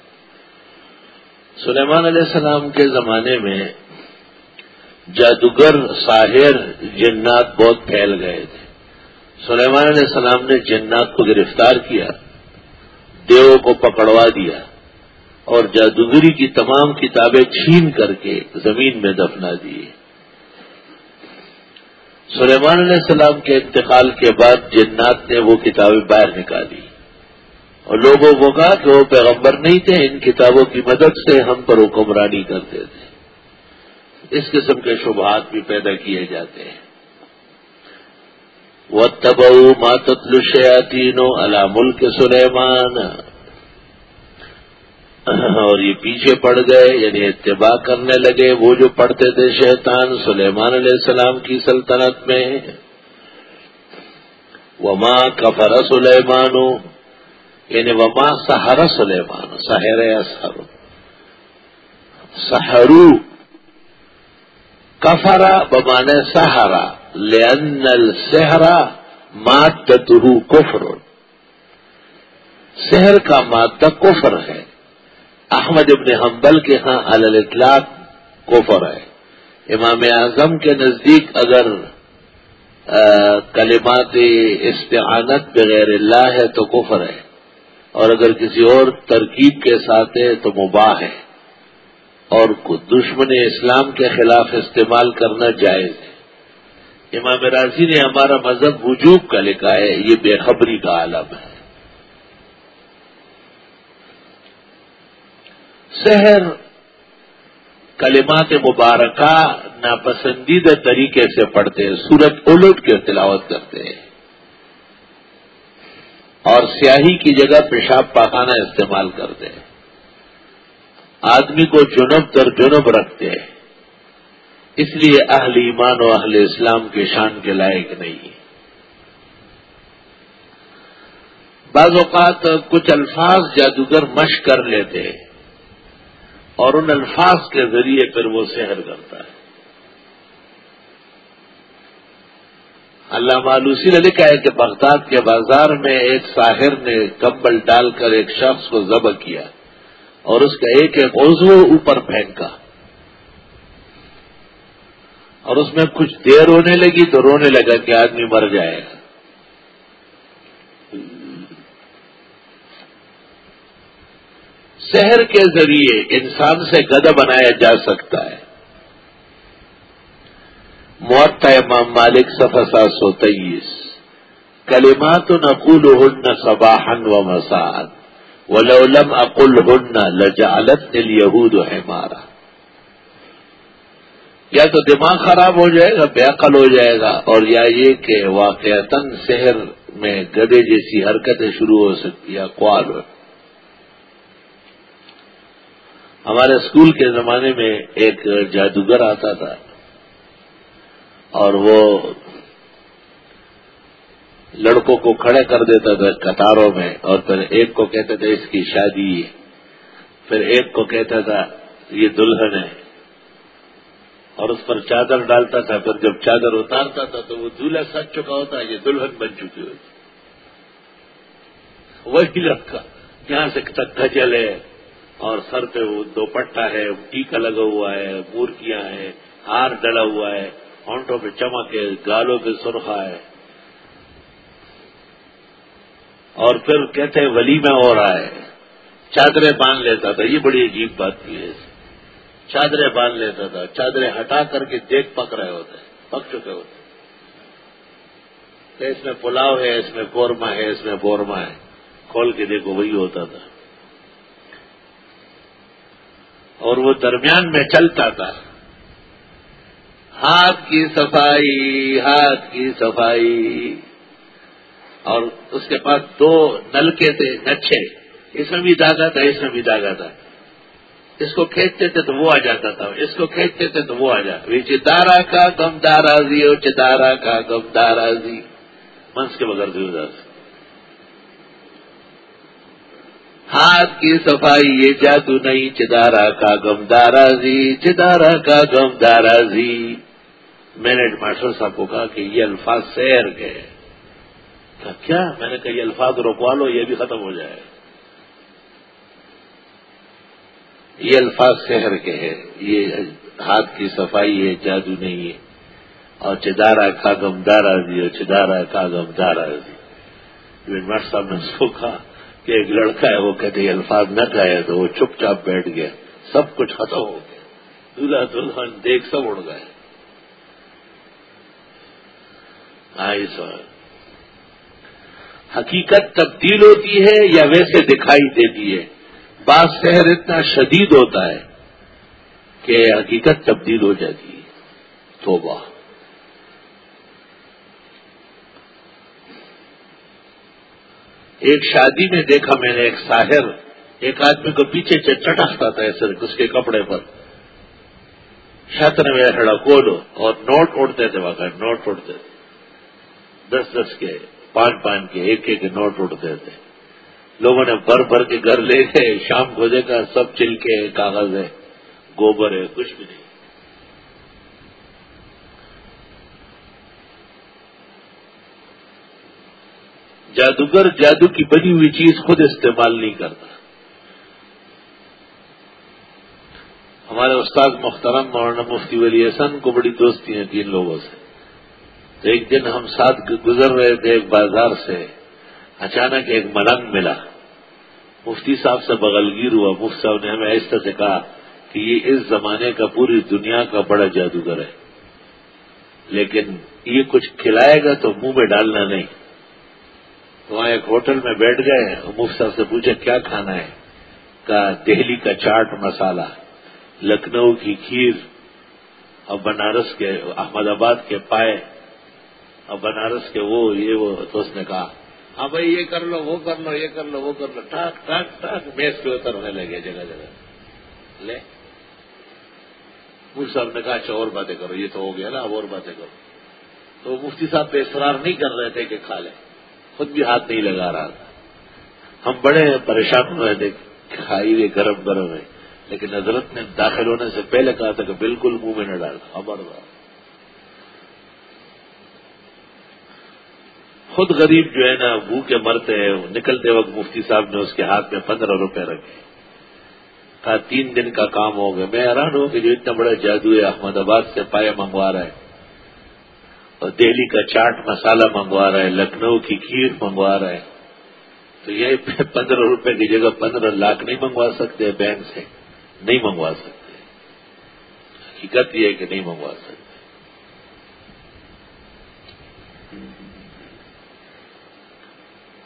سلیمان علیہ السلام کے زمانے میں جادوگر، ساحر، جنات بہت پھیل گئے تھے۔ سلیمان علیہ السلام نے جنات کو گرفتار کیا دیو کو پکڑوا دیا اور جادوگری کی تمام کتابیں چھین کر کے زمین میں دفنا دیے۔ سلیمان علیہ السلام کے انتقال کے بعد جنات نے وہ کتابیں باہر نکالی۔ اور لوگوں کو کہا کہ وہ پیغمبر نہیں تھے، ان کتابوں کی مدد سے ہم پر حکمرانی کرتے تھے۔ اس قسم کے شبہات بھی پیدا کیے جاتے ہیں۔ و تبو ماتل شیاتینو علا ملک سلیمان اور یہ پیچھے پڑ گئے یعنی اتباع کرنے لگے۔ وہ جو پڑھتے تھے شیطان، سلیمان علیہ السلام کی سلطنت میں۔ وما کفر سلیمان یعنی وما سہارا سلیمان سہر سہر سہرو کفرا بمانے سہارا لن السحرا مادہ کفر سحر کا مادہ کفر ہے۔ احمد ابن حنبل کے ہاں اطلاق کفر ہے امام اعظم کے نزدیک اگر کلمات استعانت بغیر اللہ ہے تو کفر ہے۔ اور اگر کسی اور ترکیب کے ساتھ ہے تو مباح ہے۔ اور دشمن اسلام کے خلاف استعمال کرنا جائز ہے۔ امام راضی نے ہمارا مذہب وجوب کا لکھا ہے، یہ بے خبری کا عالم ہے۔ شہر کلمات مبارکہ ناپسندیدہ طریقے سے پڑھتے ہیں سورت الٹ کے تلاوت کرتے ہیں۔ اور سیاہی کی جگہ پیشاب پاخانہ استعمال کرتے ہیں۔ آدمی کو جنب در جنب رکھتے ہیں۔ اس لیے اہل ایمان و اہل اسلام کے شان کے لائق نہیں بعض اوقات کچھ الفاظ جادوگر مشق کر لیتے اور ان الفاظ کے ذریعے پھر وہ سحر کرتا ہے۔ اللہ مالوسی نے لکھا ہے کہ بغداد کے بازار میں ایک ساحر نے کمبل ڈال کر ایک شخص کو ذبح کیا اور اس کا ایک ایک عضو اوپر پھینکا اور اس میں کچھ دیر ہونے لگی تو رونے لگا کہ آدمی مر جائے گا۔ شہر کے ذریعے انسان سے گدا بنایا جا سکتا ہے۔ معطا امام مالک سفا سو تیئیس کلیمات نقول ہن صباہن و مساد ولولم اقل ہن لجالت دل یہود ہے مارا یا تو دماغ خراب ہو جائے گا، بے عقل ہو جائے گا، اور یا یہ کہ واقع شہر میں گدے جیسی حرکتیں شروع ہو سکتی ہے اقوال ہمارے اسکول کے زمانے میں ایک جادوگر آتا تھا اور وہ لڑکوں کو کھڑے کر دیتا تھا قطاروں میں اور پھر ایک کو کہتا تھا اس کی شادی ہے۔ پھر ایک کو کہتا تھا یہ دلہن ہے۔ اور اس پر چادر ڈالتا تھا۔ پھر جب چادر اتارتا تھا تو وہ دولہا سچ چکا ہوتا یہ دلہن بن چکی ہوتی وہی لڑکا جہاں سے تک جل ہے اور سر پہ وہ دوپٹا ہے ٹیکا لگا ہوا ہے مورکیاں ہیں، ہار ڈلا ہوا ہے، ہونٹوں پہ چمک ہے گالوں پہ سرخا ہے۔ اور پھر کہتے ہیں، ولی میں ہو رہا ہے چادریں باندھ لیتا تھا، یہ بڑی عجیب بات کی ہے چادریں باندھ لیتا تھا، چادریں ہٹا کر کے دیکھ پک رہے ہوتے ہیں، پک چکے ہوتے کہ اس میں پلاؤ ہے، اس میں قورمہ ہے، اس میں بورما ہے۔ کھول کے دیکھو، وہی ہوتا تھا۔ اور وہ درمیان میں چلتا تھا۔ ہاتھ کی صفائی، ہاتھ کی صفائی۔ اور اس کے پاس دو نلکے تھے نچے اس میں بھی داغا تھا، اس میں بھی داغا تھا۔ اس کو کھینچتے تھے تو وہ آ جاتا تھا۔ اس کو کھینچتے تھے تو وہ آ جاتا۔ چدارا کا گم دارازی اور چدارا کا گم دارازی۔ منس کے بغیر بھی ہاتھ کی صفائی یہ جادو نہیں چدارا کا گم دارازی چدارا کا گم دارازی میں نے ماسٹر صاحب کو کہا کہ یہ الفاظ سیر کے کیا؟ میں نے کہا، یہ الفاظ روکوا لو، یہ بھی ختم ہو جائے۔ یہ الفاظ شہر کے ہیں۔ یہ ہاتھ کی صفائی ہے جادو نہیں ہے۔ اور چدارا کاغم دارا دی اور چدارا کاغم دارا دی مٹ صاحب نے اس کو کہا کہ ایک لڑکا ہے، وہ کہتے یہ الفاظ نہ کہے تو وہ چپ چاپ بیٹھ گیا۔ سب کچھ ختم ہو گیا۔ دلہا دلہن، دیکھ سب اڑ گئے۔ آئی سو حقیقت تبدیل ہوتی ہے یا ویسے دکھائی دیتی ہے؟ بعض شہر اتنا شدید ہوتا ہے کہ حقیقت تبدیل ہو جاتی ہے۔ توبہ۔ ایک شادی میں دیکھا میں نے ایک ساحر، ایک آدمی کو پیچھے چٹکتا تھا ایسے اس کے کپڑے پر۔ چھتر میں کھڑا کولو، اور نوٹ اڑتے تھے وہاں نوٹ اڑتے تھے۔ دس دس کے پانچ پانچ کے، ایک ایک نوٹ اڑتے تھے۔ لوگوں نے بھر بھر کے گھر لے گئے، شام کو دیکھا، سب چل کے کاغذ ہے گوبر ہے کچھ بھی نہیں۔ جادوگر جادو کی بنی ہوئی چیز خود استعمال نہیں کرتا۔ ہمارے استاد محترم مولانا مفتی ولی حسن کو بڑی دوستی ہیں تین لوگوں سے۔ تو ایک دن ہم ساتھ گزر رہے تھے ایک بازار سے۔ اچانک ایک ملنگ ملا۔ مفتی صاحب سے بغلگیر ہوا۔ مفتی صاحب نے ہمیں ایسا سے کہا کہ یہ اس زمانے کا پوری دنیا کا بڑا جادوگر ہے۔ لیکن یہ کچھ کھلائے گا تو منہ میں ڈالنا نہیں۔ وہاں ایک ہوٹل میں بیٹھ گئے، مفتی صاحب سے پوچھے کیا کھانا ہے؟ کہا، دہلی کا چاٹ مسالہ، لکھنؤ کی کھیر اور بنارس کے احمد آباد کے پائے اور بنارس کے وہ، یہ وہ تو اس نے کہا ہاں بھائی، یہ کر لو، وہ کر لو، یہ کر لو، وہ کر لو ٹاک ٹاک ٹاک میز پہ اترنے لگے، جگہ جگہ۔ لے۔ مجھ صاحب نے کہا اچھا اور باتیں کرو، یہ تو ہو گیا نا، اب اور باتیں کرو۔ تو مفتی صاحب پہ اصرار نہیں کر رہے تھے کہ کھا لیں۔ خود بھی ہاتھ نہیں لگا رہا تھا۔ ہم بڑے پریشان ہوئے تھے کھائی ہوئے گرم گرم ہے لیکن حضرت نے داخل ہونے سے پہلے کہا تھا کہ بالکل منہ میں نہ ڈالنا خبر خود غریب جو ہے نا بھوکے مرتے ہیں نکلتے وقت مفتی صاحب نے اس کے ہاتھ میں پندرہ روپے رکھے۔ کہا، تین دن کا کام ہو گیا۔ میں حیران ہوں کہ جو اتنا بڑا جادو ہے، احمد آباد سے پائے منگوا رہا ہے۔ اور دہلی کا چاٹ مسالہ منگوا رہا ہے، لکھنؤ کی کھیر منگوا رہا ہے۔ تو یہ پندرہ روپے کی جگہ پندرہ لاکھ نہیں منگوا سکتے، بینک سے نہیں منگوا سکتے۔ حقیقت یہ ہے کہ نہیں منگوا سکتے۔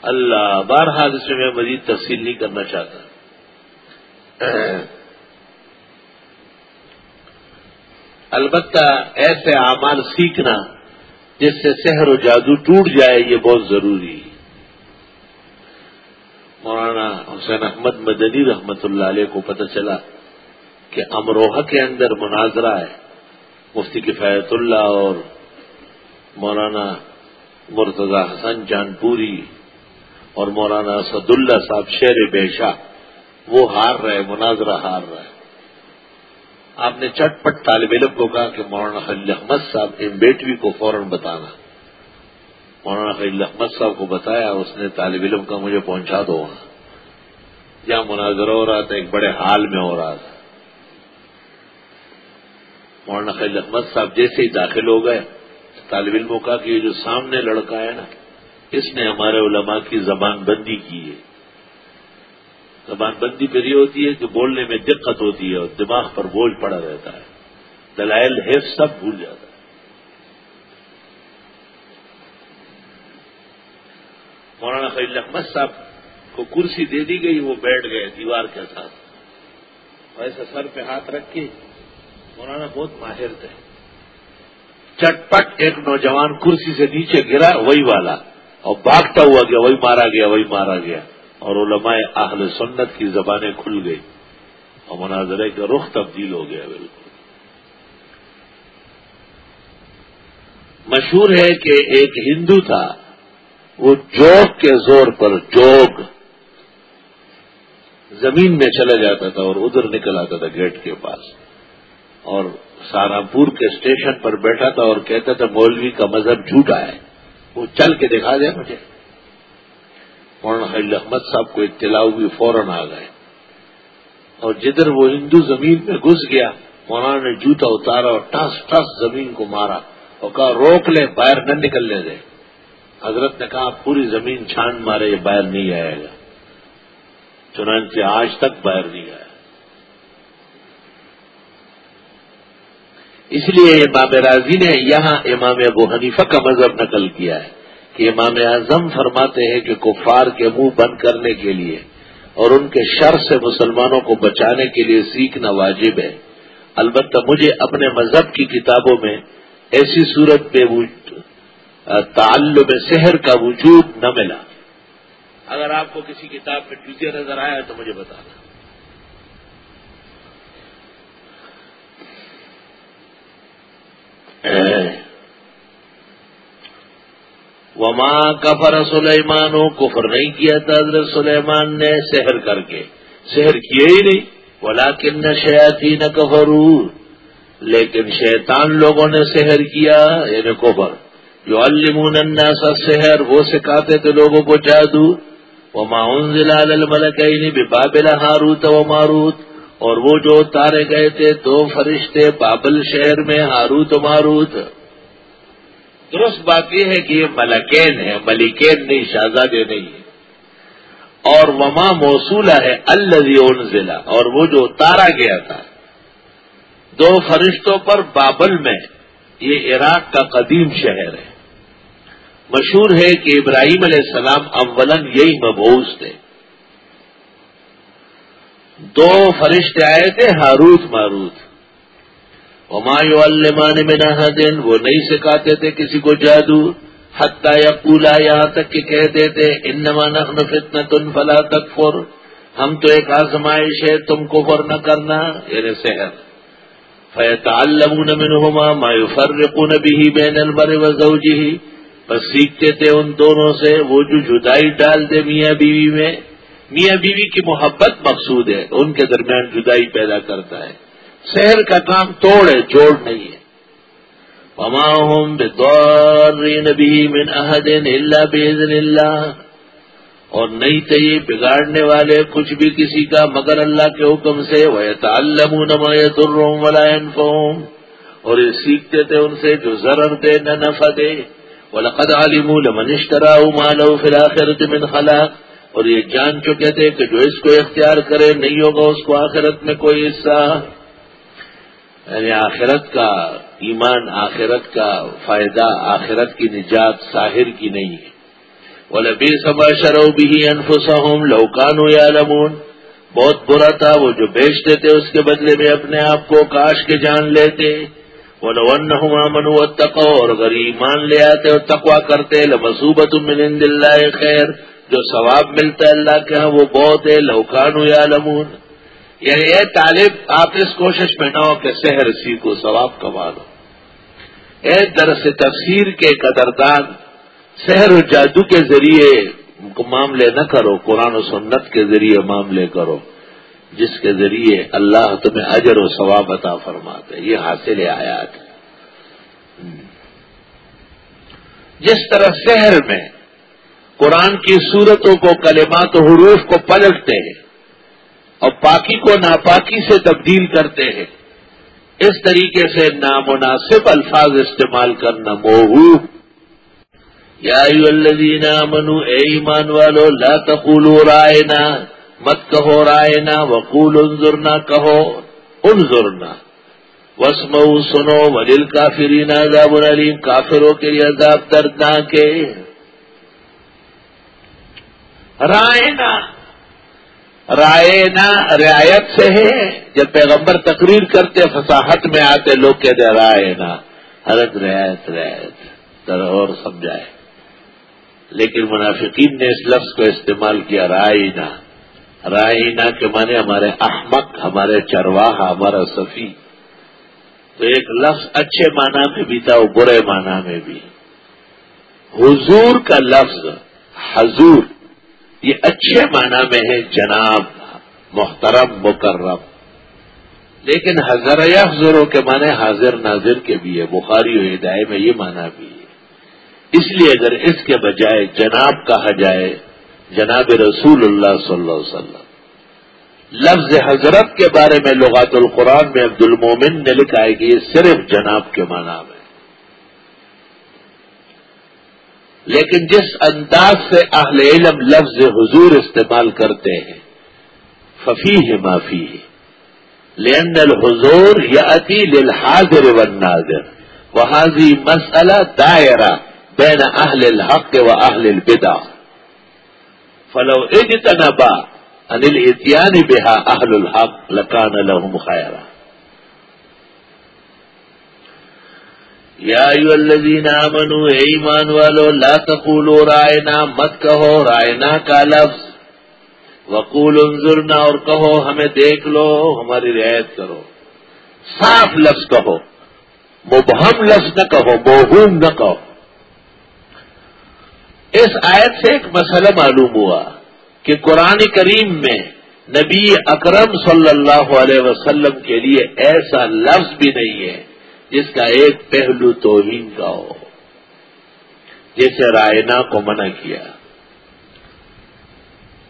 اللہ، بہرحال اس میں میں مزید تفصیل نہیں کرنا چاہتا۔ البتہ ایسے اعمال سیکھنا جس سے سحر و جادو ٹوٹ جائے، یہ بہت ضروری ہے۔ مولانا حسین احمد مدنی رحمت اللہ علیہ کو پتہ چلا کہ امروہہ کے اندر مناظرہ ہے، مفتی کفایت اللہ اور مولانا مرتضی حسن جان پوری اور مولانا اسد اللہ صاحب شیر بیشا وہ ہار رہے، مناظرہ ہار رہے۔ آپ نے چٹ پٹ طالب علم کو کہا کہ مولانا خلیل احمد صاحب ان بیٹوی کو فوراً بتانا۔ مولانا خلیل احمد صاحب کو بتایا اس نے طالب علم کا مجھے پہنچا دو وہاں۔ جہاں مناظرہ ہو رہا تھا، ایک بڑے حال میں ہو رہا تھا۔ مولانا خلیل احمد صاحب جیسے ہی داخل ہو گئے، طالب علموں کا کہ یہ جو سامنے لڑکا ہے نا، اس نے ہمارے علماء کی زبان بندی کی ہے۔ زبان بندی پھر یہ ہوتی ہے کہ بولنے میں دقت ہوتی ہے اور دماغ پر بوجھ پڑا رہتا ہے۔ دلائل ہے سب بھول جاتا ہے۔ مولانا خلیل احمد صاحب کو کرسی دے دی گئی، وہ بیٹھ گئے دیوار کے ساتھ۔ ایسا سر پہ ہاتھ رکھ کے مولانا بہت ماہر تھے۔ چٹ پٹ ایک نوجوان کرسی سے نیچے گرا، وہی والا۔ اور بھاگتا ہوا گیا، وہی مارا گیا، وہی مارا گیا۔ اور علماء اہل سنت کی زبانیں کھل گئی اور مناظرے کا رخ تبدیل ہو گیا بالکل۔ مشہور ہے کہ ایک ہندو تھا، وہ جوگ کے زور پر جوگ زمین میں چلا جاتا تھا اور ادھر نکل آتا تھا گیٹ کے پاس۔ اور سہارنپور کے اسٹیشن پر بیٹھا تھا اور کہتا تھا مولوی کا مذہب جھوٹا ہے، وہ چل کے دکھا دے مجھے۔ مولانا خلیل احمد صاحب کو اطلاع ہوئی، فوراً آ گئے۔ اور جدھر وہ ہندو زمین میں گھس گیا، مولانا نے جوتا اتارا اور ٹس ٹس زمین کو مارا اور کہا، روک لے باہر نہ نکلنے دے حضرت نے کہا پوری زمین چھان مارے، یہ باہر نہیں آئے گا۔ چنانچہ آج تک باہر نہیں آیا۔ اس لیے امام راضی نے یہاں امام ابو حنیفہ کا مذہب نقل کیا ہے۔ کہ امام اعظم فرماتے ہیں کہ کفار کے منہ بند کرنے کے لیے اور ان کے شر سے مسلمانوں کو بچانے کے لیے سیکھنا واجب ہے۔ البتہ مجھے اپنے مذہب کی کتابوں میں ایسی صورت میں تعلم سحر کا وجود نہ ملا۔ اگر آپ کو کسی کتاب میں ٹوٹے نظر آیا تو مجھے بتانا وما کفر سلیمان کفر نہیں کیا تھا حضرت سلیمان نے، سحر کر کے۔ سحر کیے ہی نہیں۔ بولا کن نہ شیاتی نہ لیکن شیطان لوگوں نے سحر کیا یعنی کفر۔ جو المون الناس سحر وہ سکھاتے تھے لوگوں کو جادو۔ وہ معاون ضلع الملک بابل ہاروت و ماروت۔ اور وہ جو اتارے گئے تھے، دو فرشتے بابل شہر میں، ہاروت و ماروت۔ درست بات یہ ہے کہ یہ ملکین ہے ملکین نہیں، شہزادے نہیں ہے اور وما موصولہ ہے الزیون ضلع اور وہ جو اتارا گیا تھا۔ دو فرشتوں پر بابل میں یہ عراق کا قدیم شہر ہے۔ مشہور ہے کہ ابراہیم علیہ السلام اولن یہی مبوس تھے۔ دو فرشتے آئے تھے، ہاروت ماروت۔ ہمایو المان میں دن وہ نہیں سکھاتے تھے کسی کو جادو. حتہ یا پولا یہاں تک کہ کہتے تھے، انما نحن فتنا تن فلا تک ہم تو ایک آزمائش ہے، تم کو فر نہ کرنا. یعنی سحر. فیتعلمون منہما ما یفرقون به بین المر و زوجہ. بس سیکھتے تھے ان دونوں سے، وہ جو جدائی ڈال دے میاں بیوی میں. میاں بیوی کی محبت مقصود ہے، ان کے درمیان جدائی پیدا کرتا ہے. شہر کا کام توڑ ہے، جوڑ نہیں ہے۔ پما ہوں نبی من احدین اللہ بزن اللہ اور نہیں تھے یہ بگاڑنے والے کچھ بھی کسی کا، مگر اللہ کے حکم سے وہ تعلم نمایت الروم ولا فوم اور یہ سیکھتے تھے ان سے جو ضرر دے، نہ نفع دے۔ وہ لقد عالم منشترا مالو فلاخر من خلاق۔ اور یہ جان چکے تھے کہ جو اس کو اختیار کرے، نہیں ہوگا، اس کو آخرت میں کوئی حصہ۔ یعنی آخرت کا ایمان، آخرت کا فائدہ، آخرت کی نجات ساحر کی نہیں ہے۔ لبی سبا شرو بھی انفسا ہوں لوکانو یا لمون بہت برا تھا، وہ جو بیچتے تھے اس کے بدلے میں اپنے آپ کو کاش کے جان لیتے۔ وہ لون ہوا منو تقو اور اگر ایمان لے آتے اور تقوا کرتے لمسوبت من عند اللہ خیر جو ثواب ملتا ہے اللہ کے ہاں وہ بہت ہے۔ لوکان یا لمون یعنی اے طالب، آپ اس کوشش میں نہ ہو کہ سحر سیکھو ثواب کما لو۔ اے درس تفسیر کے قدردان، سحر و جادو کے ذریعے معاملے نہ کرو، قرآن و سنت کے ذریعے معاملے کرو، جس کے ذریعے اللہ تمہیں اجر و ثواب عطا فرماتے۔ یہ حاصل آیات ہے جس طرح شہر میں قرآن کی صورتوں کو، کلمات و حروف کو پلٹتے ہیں اور پاکی کو ناپاکی سے تبدیل کرتے ہیں۔ اس طریقے سے نامناسب الفاظ استعمال کرنا موہو۔ یا الذین منو اے ایمان والو، لا تقولوا رائنا، مت کہو رائنا وقول انظرنا، کہو انظرنا۔ وسمو سنو ولیل کافرین عذاب علیم، کافروں کے لیے عذاب دردناک ہے۔ رائنا رائنا رعایت سے ہے، جب پیغمبر تقریر کرتے فصاحت میں آتے لوگ کہتے رائنا حرت رعایت رعایت۔ طرح اور سمجھائے لیکن منافقین نے اس لفظ کو استعمال کیا رائنا رائنا کے معنی ہمارے احمق، ہمارے چرواہا ہمارا صفی۔ تو ایک لفظ اچھے معنی میں بھی تھا وہ برے معنی میں بھی۔ حضور کا لفظ، حضور۔ یہ اچھے معنی میں ہے جناب محترم مکرم۔ لیکن حضر افزروں کے معنی حاضر ناظر کے بھی ہے، بخاری و ہدایت میں یہ معنی بھی ہے۔ اس لیے اگر اس کے بجائے جناب کہا جائے، جناب رسول اللہ صلی اللہ علیہ وسلم، لفظ حضرت کے بارے میں لغات القرآن میں عبد المومن نے لکھا ہے کہ یہ صرف جناب کے معنی میں لیکن جس انداز سے اہل علم لفظ حضور استعمال کرتے ہیں ففی ہے معافی ہے لین الحضور یا عتی للحاضر والناظر وحاضی مسئلہ دائرہ بین اہل الحق و اہل البدا فلو اجتنبا ان الاتیان بها اہل الحق لکان لهم خیرا یا ایو الذین آمنوا اے ایمان والو، لا تقولوا رائنا، مت کہو رائنا کا لفظ۔ وقول انظرنا اور کہو ہمیں دیکھ لو، ہماری رعایت کرو۔ صاف لفظ کہو، مبہم لفظ نہ کہو، موہوم نہ کہو۔ اس آیت سے ایک مسئلہ معلوم ہوا کہ قرآن کریم میں نبی اکرم صلی اللہ علیہ وسلم کے لیے ایسا لفظ بھی نہیں ہے۔ جس کا ایک پہلو توہین کا ہو۔ جیسے رائنا کو منع کیا۔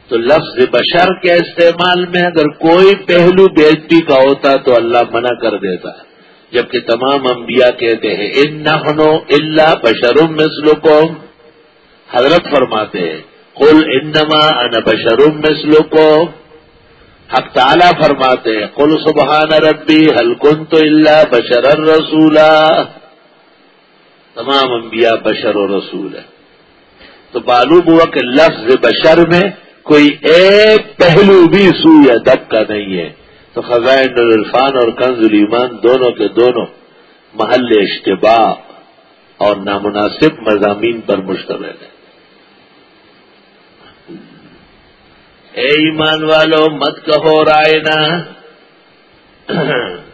تو لفظ بشر کے استعمال میں اگر کوئی پہلو بیٹی کا ہوتا تو اللہ منع کر دیتا۔ جبکہ تمام انبیاء کہتے ہیں ان نہ اللہ بشرم مسلکم حضرت فرماتے ہیں کل انما ان بشروم مسلو کو حق تعالی فرماتے ہیں کل سبحان ربی حلکن تو اللہ بشر رسولہ تمام انبیاء بشر و رسول ہے تو معلوم ہوا کہ لفظ بشر میں کوئی ایک پہلو بھی سوئی ادب کا نہیں ہے۔ تو خزائن الرفان اور کنز الایمان دونوں کے دونوں محل اشتباع اور نامناسب مضامین پر مشتمل ہے اے ایمان والو، مت کہو رائنا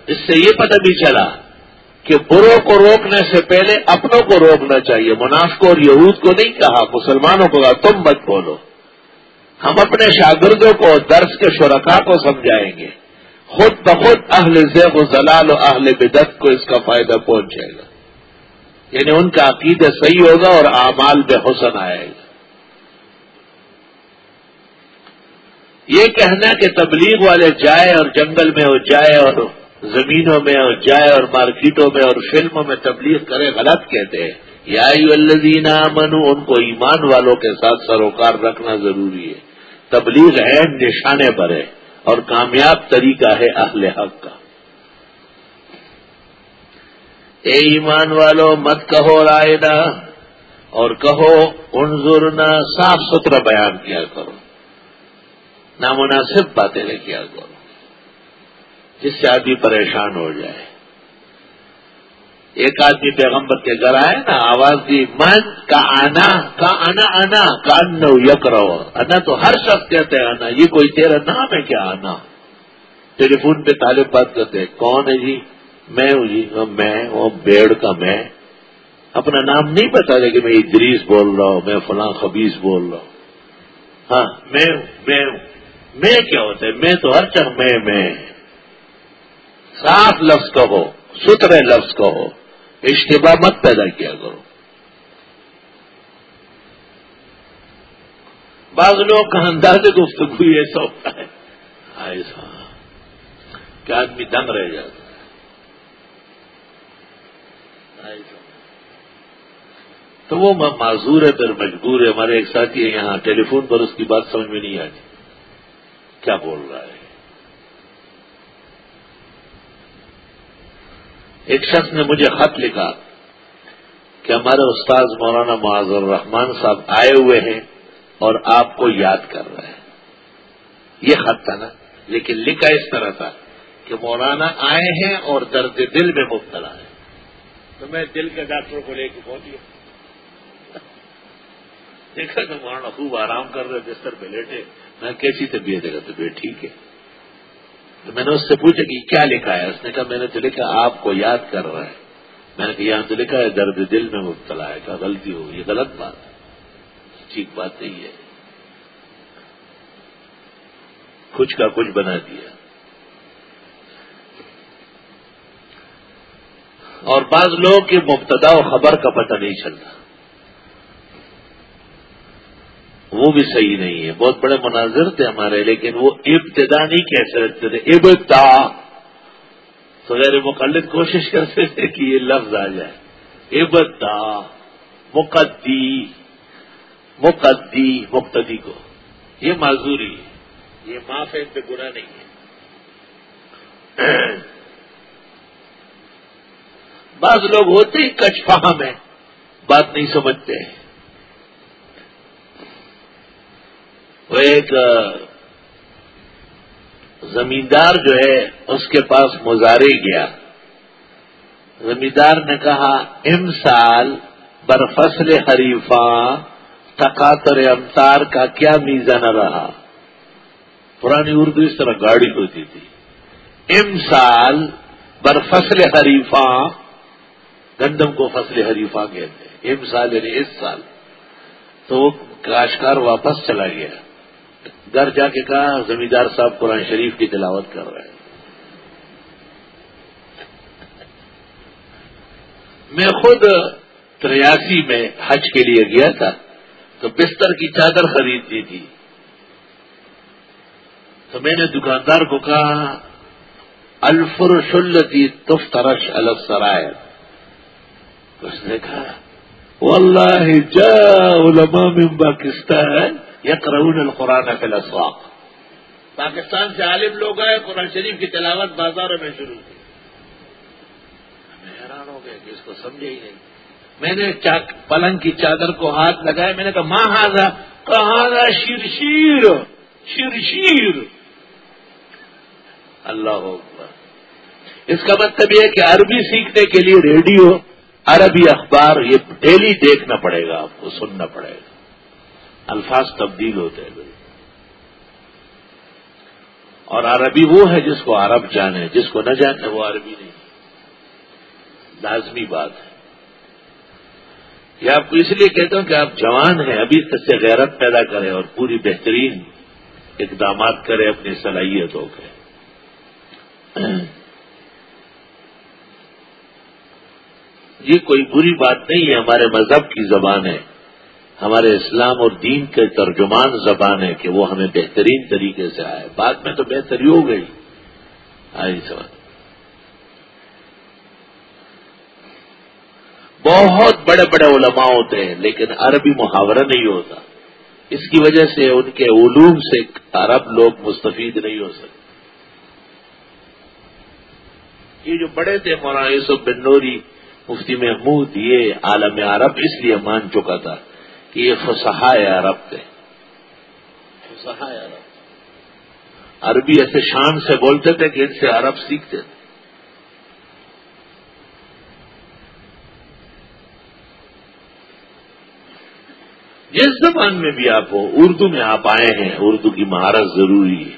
اس سے یہ پتہ بھی چلا کہ بروں کو روکنے سے پہلے اپنوں کو روکنا چاہیے۔ منافق اور یہود کو نہیں کہا، مسلمانوں کو کہا، تم مت بولو۔ ہم اپنے شاگردوں کو درس کے شرکا کو سمجھائیں گے۔ خود بخود اہل زیب و زلال و اہل بدت کو اس کا فائدہ پہنچے گا۔ یعنی ان کا عقید صحیح ہوگا اور اعمال بے حسن آئے گا۔ یہ کہنا کہ تبلیغ والے جائے اور جنگل میں ہو جائے اور زمینوں میں اور جائے اور مارکیٹوں میں اور فلموں میں تبلیغ کرے غلط کہتے ہیں۔ یا الذین منو ان کو ایمان والوں کے ساتھ سروکار رکھنا ضروری ہے۔ تبلیغ ہے، نشانے پر ہے اور کامیاب طریقہ ہے اہل حق کا۔ اے ایمان والو، مت کہو رائے اور کہو انظرنا صاف ستھرا بیان کیا کرو۔ نامناسب باتیں نہ کیا کرو جس سے آدمی پریشان ہو جائے۔ ایک آدمی پیغمبر کے گھر آئے نا، آواز دی، من کا آنا کا آنا آنا کان نو یک رہو انا تو ہر شخص کہتے ہیں آنا یہ کوئی تیرا نام ہے کیا آنا ٹیلی فون پہ طالب بات کرتے ہیں، کون ہے جی؟ میں ہوں جی میں وہ بیڑ کا میں۔ اپنا نام نہیں بتا دے کہ میں ادریس بول رہا ہوں، میں فلاں خبیز بول رہا ہوں۔ ہاں میں ہوں میں ہوں۔ میں کیا ہوتا ہے؟ میں تو ہر چر میں میں صاف لفظ کہو سترے لفظ کہو اشتباہ مت پیدا کیا کرو۔ بعض لوگ کا انداز گفتگو ایسا ہوتا ہے۔ ایسا کہ آدمی دنگ رہ جاتا ہے؟ تو وہ معذور ہے، پھر مجبور ہے۔ ہمارے ایک ساتھی ہے یہاں، ٹیلی فون پر اس کی بات سمجھ میں نہیں آتی۔ کیا بول رہا ہے؟ ایک شخص نے مجھے خط لکھا کہ ہمارے استاد مولانا معاذ الرحمان صاحب آئے ہوئے ہیں اور آپ کو یاد کر رہے ہیں۔ یہ خط تھا نا، لیکن لکھا اس طرح تھا کہ مولانا آئے ہیں اور درد دل میں مبتلا ہے تو میں دل کے ڈاکٹر کو لے کے پہنچی دیکھا تو مولانا خوب آرام کر رہے، بستر پہ لیٹے۔ میں کیسی طبیعت ہے طبیعت ٹھیک ہے۔ تو میں نے اس سے پوچھا کہ کیا لکھا ہے؟ اس نے کہا، میں نے تو لکھا، آپ کو یاد کر رہا ہے۔ میں نے کہا، یہاں تو لکھا ہے، درد دل میں مبتلا ہے۔ کہا، غلطی ہو یہ غلط بات ہے۔ ٹھیک بات نہیں ہے۔ کچھ کا کچھ بنا دیا۔ اور بعض لوگ کی مبتدا و خبر کا پتہ نہیں چلتا۔ وہ بھی صحیح نہیں ہے۔ بہت بڑے مناظر تھے ہمارے، لیکن وہ ابتدا نہیں کہہ سکتے تھے ابتا تو غیر مقلد کوشش کرتے تھے کہ یہ لفظ آ جائے۔ ابتا مقدی۔ مقدی۔ مقتدی کو۔ یہ معذوری ہے۔ یہ معاف ہے، ان پہ برا نہیں ہے۔ بعض لوگ ہوتے ہی کچھ فہم ہے بات نہیں سمجھتے۔ ہیں وہ ایک زمیندار جو ہے، اس کے پاس مزارے گیا۔ زمیندار نے کہا، ام سال برفصل حریفہ تقاتر امتار کا کیا میزان رہا؟ پرانی اردو اس طرح گاڑی ہوتی تھی۔ ام سال برفصل حریفہ گندم کو فصل حریفہ کہتے ام سال یعنی اس سال۔ تو وہ کاشکار واپس چلا گیا۔ گھر جا کے کہا، زمیندار صاحب قرآن شریف کی تلاوت کر رہے ہیں۔ میں خود تریاسی میں حج کے لیے گیا تھا، تو بستر کی چادر خرید دی تھی۔ تو میں نے دکاندار کو کہا، الفرش التی تفترش السرائے اس نے کہا، واللہ جا علماء من پاکستان یقرؤون القرآن فی الاسواق پاکستان سے عالم لوگ آئے، قرآن شریف کی تلاوت بازاروں میں شروع کی۔ حیران ہو گئے کہ اس کو سمجھے ہی نہیں۔ میں نے پلنگ کی چادر کو ہاتھ لگایا میں نے کہا، ماں ہاضا کہاں شیر شیر شیر شیر۔ اللہ اس کا مطلب یہ ہے کہ عربی سیکھنے کے لیے ریڈیو، عربی اخبار، یہ ڈیلی دیکھنا پڑے گا، آپ کو سننا پڑے گا۔ الفاظ تبدیل ہوتے ہیں۔ اور عربی وہ ہے جس کو عرب جانے، جس کو نہ جانے وہ عربی نہیں۔ لازمی بات ہے۔ یہ آپ کو اس لیے کہتا ہوں کہ آپ جوان ہیں، ابھی تک سے غیرت پیدا کریں اور پوری بہترین اقدامات کریں، اپنی صلاحیتوں کے۔ یہ کوئی بری بات نہیں ہے، ہمارے مذہب کی زبان ہے۔ ہمارے اسلام اور دین کے ترجمان زبان ہے کہ وہ ہمیں بہترین طریقے سے آئے۔ بعد میں تو بہتری ہو گئی۔ آئی سوال بہت بڑے بڑے علماء ہوتے ہیں، لیکن عربی محاورہ نہیں ہوتا۔ اس کی وجہ سے ان کے علوم سے عرب لوگ مستفید نہیں ہو سکتے۔ یہ جو بڑے تھے مولانا یوسف بن نوری، مفتی محمود، یہ عالم عرب اس لیے مان چکا تھا۔ کہ یہ فسحا عرب تھے۔ فسحا عرب۔ عربی ایسے شان سے بولتے تھے کہ ان سے عرب سیکھتے تھے۔ جس زبان میں بھی آپ ہو اردو میں آپ آئے ہیں اردو کی مہارت ضروری ہے۔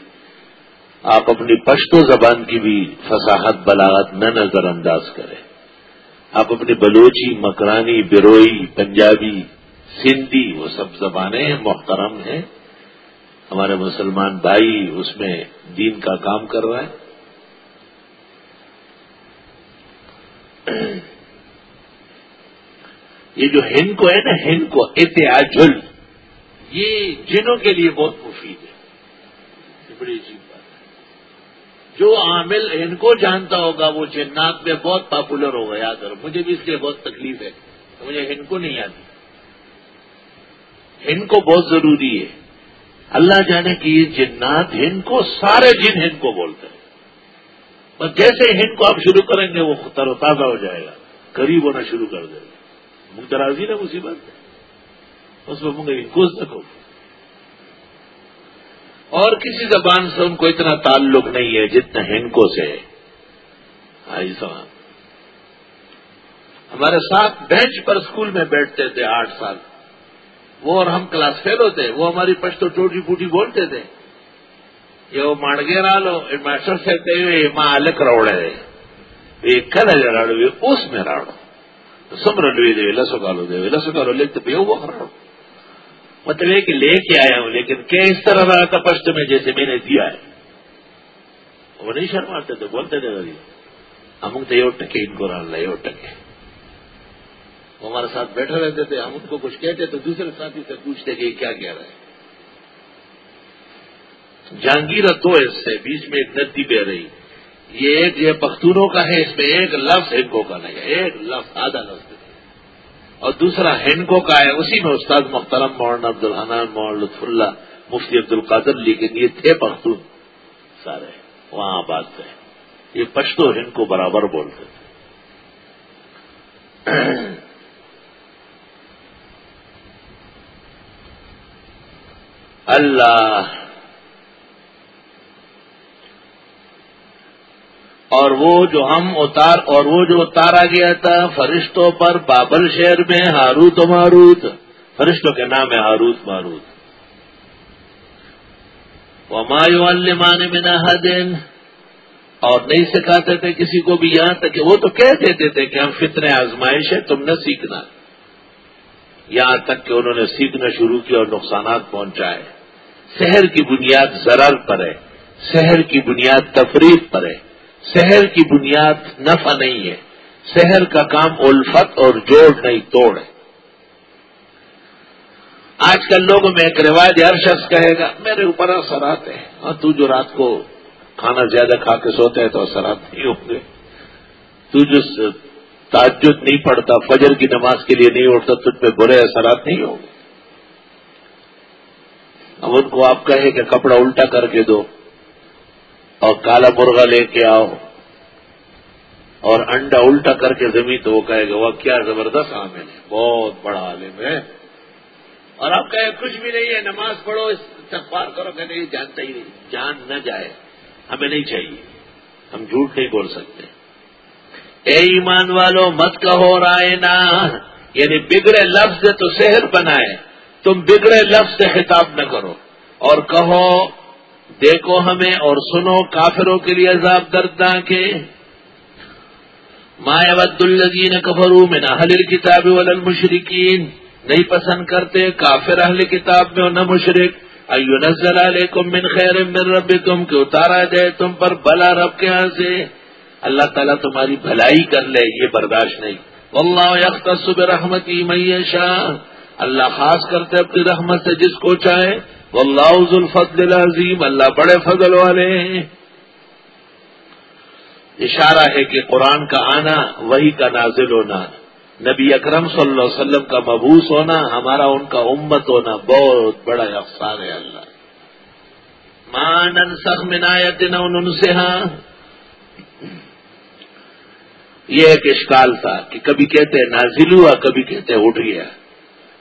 آپ اپنی پشتو زبان کی بھی فصاحت بلاغت نہ نظر انداز کریں۔ آپ اپنی بلوچی مکرانی بروئی پنجابی سندھی وہ سب زبانیں محترم ہیں۔ ہمارے مسلمان بھائی اس میں دین کا کام کر رہے ہیں یہ جو ہند کو ہے نا، ہند کو اتیاجل یہ جنوں کے لیے بہت مفید ہے۔ یہ بڑی عجیب بات ہے۔ جو عامل ہند کو جانتا ہوگا، وہ جنات میں بہت پاپولر ہوگا، یاد کرو مجھے بھی اس لیے بہت تکلیف ہے مجھے ہند کو نہیں آتی۔ ہند کو بہت ضروری ہے۔ اللہ جانے کی یہ جنات ہند کو، سارے جن ہند کو بولتے ہیں۔ بس جیسے ہند کو آپ شروع کریں گے، وہ تر و تازہ ہو جائے گا۔ قریب ہونا شروع کر دے گا درازی نا مصیبت اس میں منگے کوز تک اور کسی زبان سے ان کو اتنا تعلق نہیں ہے جتنا ہینکو سے آئی سوال ہمارے ساتھ بینچ پر اسکول میں بیٹھتے تھے آٹھ سال۔ وہ اور ہم کلاس فیل ہوتے، وہ ہماری پشتو ٹوٹی پوٹی بولتے تھے۔ یہ وہ مانگے رالو ماسٹر سے ماں الگ روڑے ایک کل راڑو اس میں راڑو۔ سمر لوی دے، لسو کالو دے، لسو کالو لکھتے پہ وہ خراب مطلب یہ کہ لے کے آیا ہوں، لیکن کہ اس طرح رہا تھا پشت میں جیسے میں نے دیا ہے۔ وہ نہیں شرماتے تھے، بولتے تھے ہم تو یہ ٹکے ان کو ران لے ٹکے وہ ہمارے ساتھ بیٹھے رہتے تھے، ہم ان کو کچھ کہتے تو دوسرے ساتھی سے پوچھتے کہ یہ کیا کہہ رہے ہیں۔ جہانگیر تو اس سے بیچ میں ایک ندی بہ رہی۔ یہ ایک یہ پختونوں کا ہے، اس میں ایک لفظ ہنکو کا نہیں ہے، ایک لفظ، آدھا لفظ۔ اور دوسرا ہنکو کا ہے، اسی میں استاد محترم مولانا عبد الحنان مولانا لطف اللہ، مفتی عبد القادر لیکن یہ تھے پختون۔ سارے وہاں بات تھے۔ یہ پشتو ہند برابر بولتے تھے۔ اللہ اور وہ جو ہم اتار اور وہ جو اتارا گیا تھا فرشتوں پر بابل شہر میں ہاروت و ماروت۔ فرشتوں کے نام ہے ہاروت، ماروت۔ وہ مایو المان میں نہ اور نہیں سکھاتے تھے کسی کو بھی یہاں تک کہ وہ تو کہہ دیتے تھے کہ ہم فطر آزمائش ہے، تم نہ سیکھنا۔ یہاں تک کہ انہوں نے سیکھنا شروع کیا اور نقصانات پہنچائے۔ شہر کی بنیاد زرر پر ہے۔ شہر کی بنیاد تفریح پر ہے۔ شہر کی بنیاد نفع نہیں ہے۔ شہر کا کام الفت اور جوڑ نہیں، توڑ ہے۔ آج کل لوگوں میں ایک روایت ہر شخص کہے گا، میرے اوپر اثرات ہیں۔ ہاں تو جو رات کو کھانا زیادہ کھا کے سوتے ہیں تو اثرات نہیں ہوں گے۔ تو جو تعجد نہیں پڑتا فجر کی نماز کے لیے نہیں اٹھتا، تجھ پہ برے اثرات نہیں ہوں۔ گے اب ان کو آپ کہیں کہ کپڑا الٹا کر کے دو اور کالا مرغا لے کے آؤ اور انڈا الٹا کر کے زمین تو وہ کہے گا وہ کیا زبردست عامل ہے، بہت بڑا عالم ہے۔ اور آپ کہے کچھ بھی نہیں ہے، نماز پڑھو، استغفار کرو کہ نہیں، جانتا ہی نہیں، جان نہ جائے، ہمیں نہیں چاہیے۔ ہم جھوٹ نہیں بول سکتے۔ اے ایمان والو، مت کہو رائے نا یعنی بگڑے لفظ تو شہر بنائے، تم بگڑے لفظ سے خطاب نہ کرو۔ اور کہو، دیکھو ہمیں اور سنو کافروں کے لیے عذاب دردنا کے مایا ود الزین کفرو میں نہ حل کتاب مشرقین نہیں پسند کرتے کافر اہل کتاب میں نہ مشرق ایو نزل علیکم من خیر من ربکم کہ اتارا جائے تم پر بلا رب کے ہاں سے۔ اللہ تعالیٰ تمہاری بھلائی کر لے، یہ برداشت نہیں۔ واللہ یختص برحمتی میشا اللہ خاص کرتے اپنی رحمت سے جس کو چاہے۔ واللہ ذو الفضل العظیم۔ اللہ بڑے فضل والے ہیں۔ اشارہ ہے کہ قرآن کا آنا وہی کا نازل ہونا۔ نبی اکرم صلی اللہ علیہ وسلم کا مبوس ہونا، ہمارا ان کا امت ہونا۔ بہت بڑا افسان ہے اللہ۔ مان سخ منایت نہ ان سے ہاں یہ ایک اشکال تھا کہ کبھی کہتے نازل ہوا، کبھی کہتے اٹھ گیا۔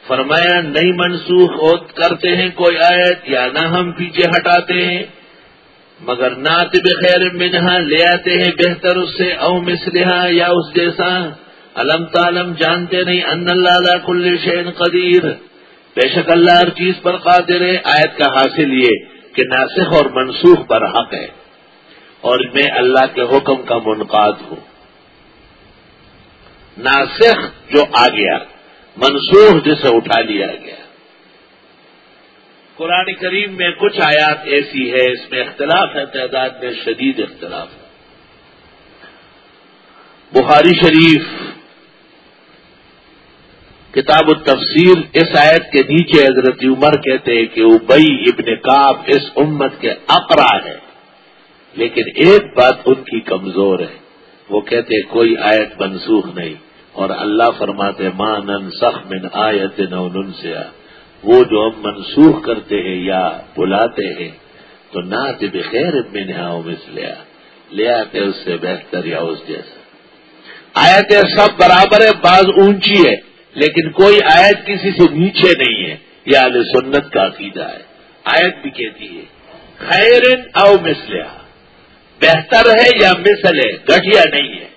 فرمایا، نہیں منسوخ کرتے ہیں کوئی آیت یا نہ ہم پیچھے ہٹاتے ہیں۔ مگر نعت بخیر منہا لے آتے ہیں، بہتر اس سے، او مسلحا یا اس جیسا۔ علم تعلم، جانتے نہیں ان اللہ کل شین قدیر۔ بے شک اللہ ہر چیز پر قادر ہے۔ آیت کا حاصل یہ کہ ناسخ اور منسوخ پر حق ہے۔ اور میں اللہ کے حکم کا منقاد ہوں۔ ناسخ جو آ گیا، منسوخ جسے اٹھا لیا گیا۔ قرآن کریم میں کچھ آیات ایسی ہے اس میں اختلاف ہے، تعداد میں شدید اختلاف ہے۔ بخاری شریف کتاب التفسیر اس آیت کے نیچے حضرت عمر کہتے ہیں کہ ابئی ابن کاب اس امت کے اقرا ہے لیکن ایک بات ان کی کمزور ہے۔ وہ کہتے کوئی آیت منسوخ نہیں۔ اور اللہ فرماتے ماں نن سخ من آیت نو نن سے وہ جو ہم منسوخ کرتے ہیں یا بلاتے ہیں، تو نہ بخیر میں آؤ مس لیا لے آتے اس سے بہتر یا اس جیسا۔ آیتیں سب برابر ہے، بعض اونچی ہے، لیکن کوئی آیت کسی سے نیچے نہیں ہے، یہ علیہ سنت کا عقیدہ ہے۔ آیت بھی کہتی ہے خیر او مسلیا بہتر ہے یا مسل ہے گٹھیا نہیں ہے۔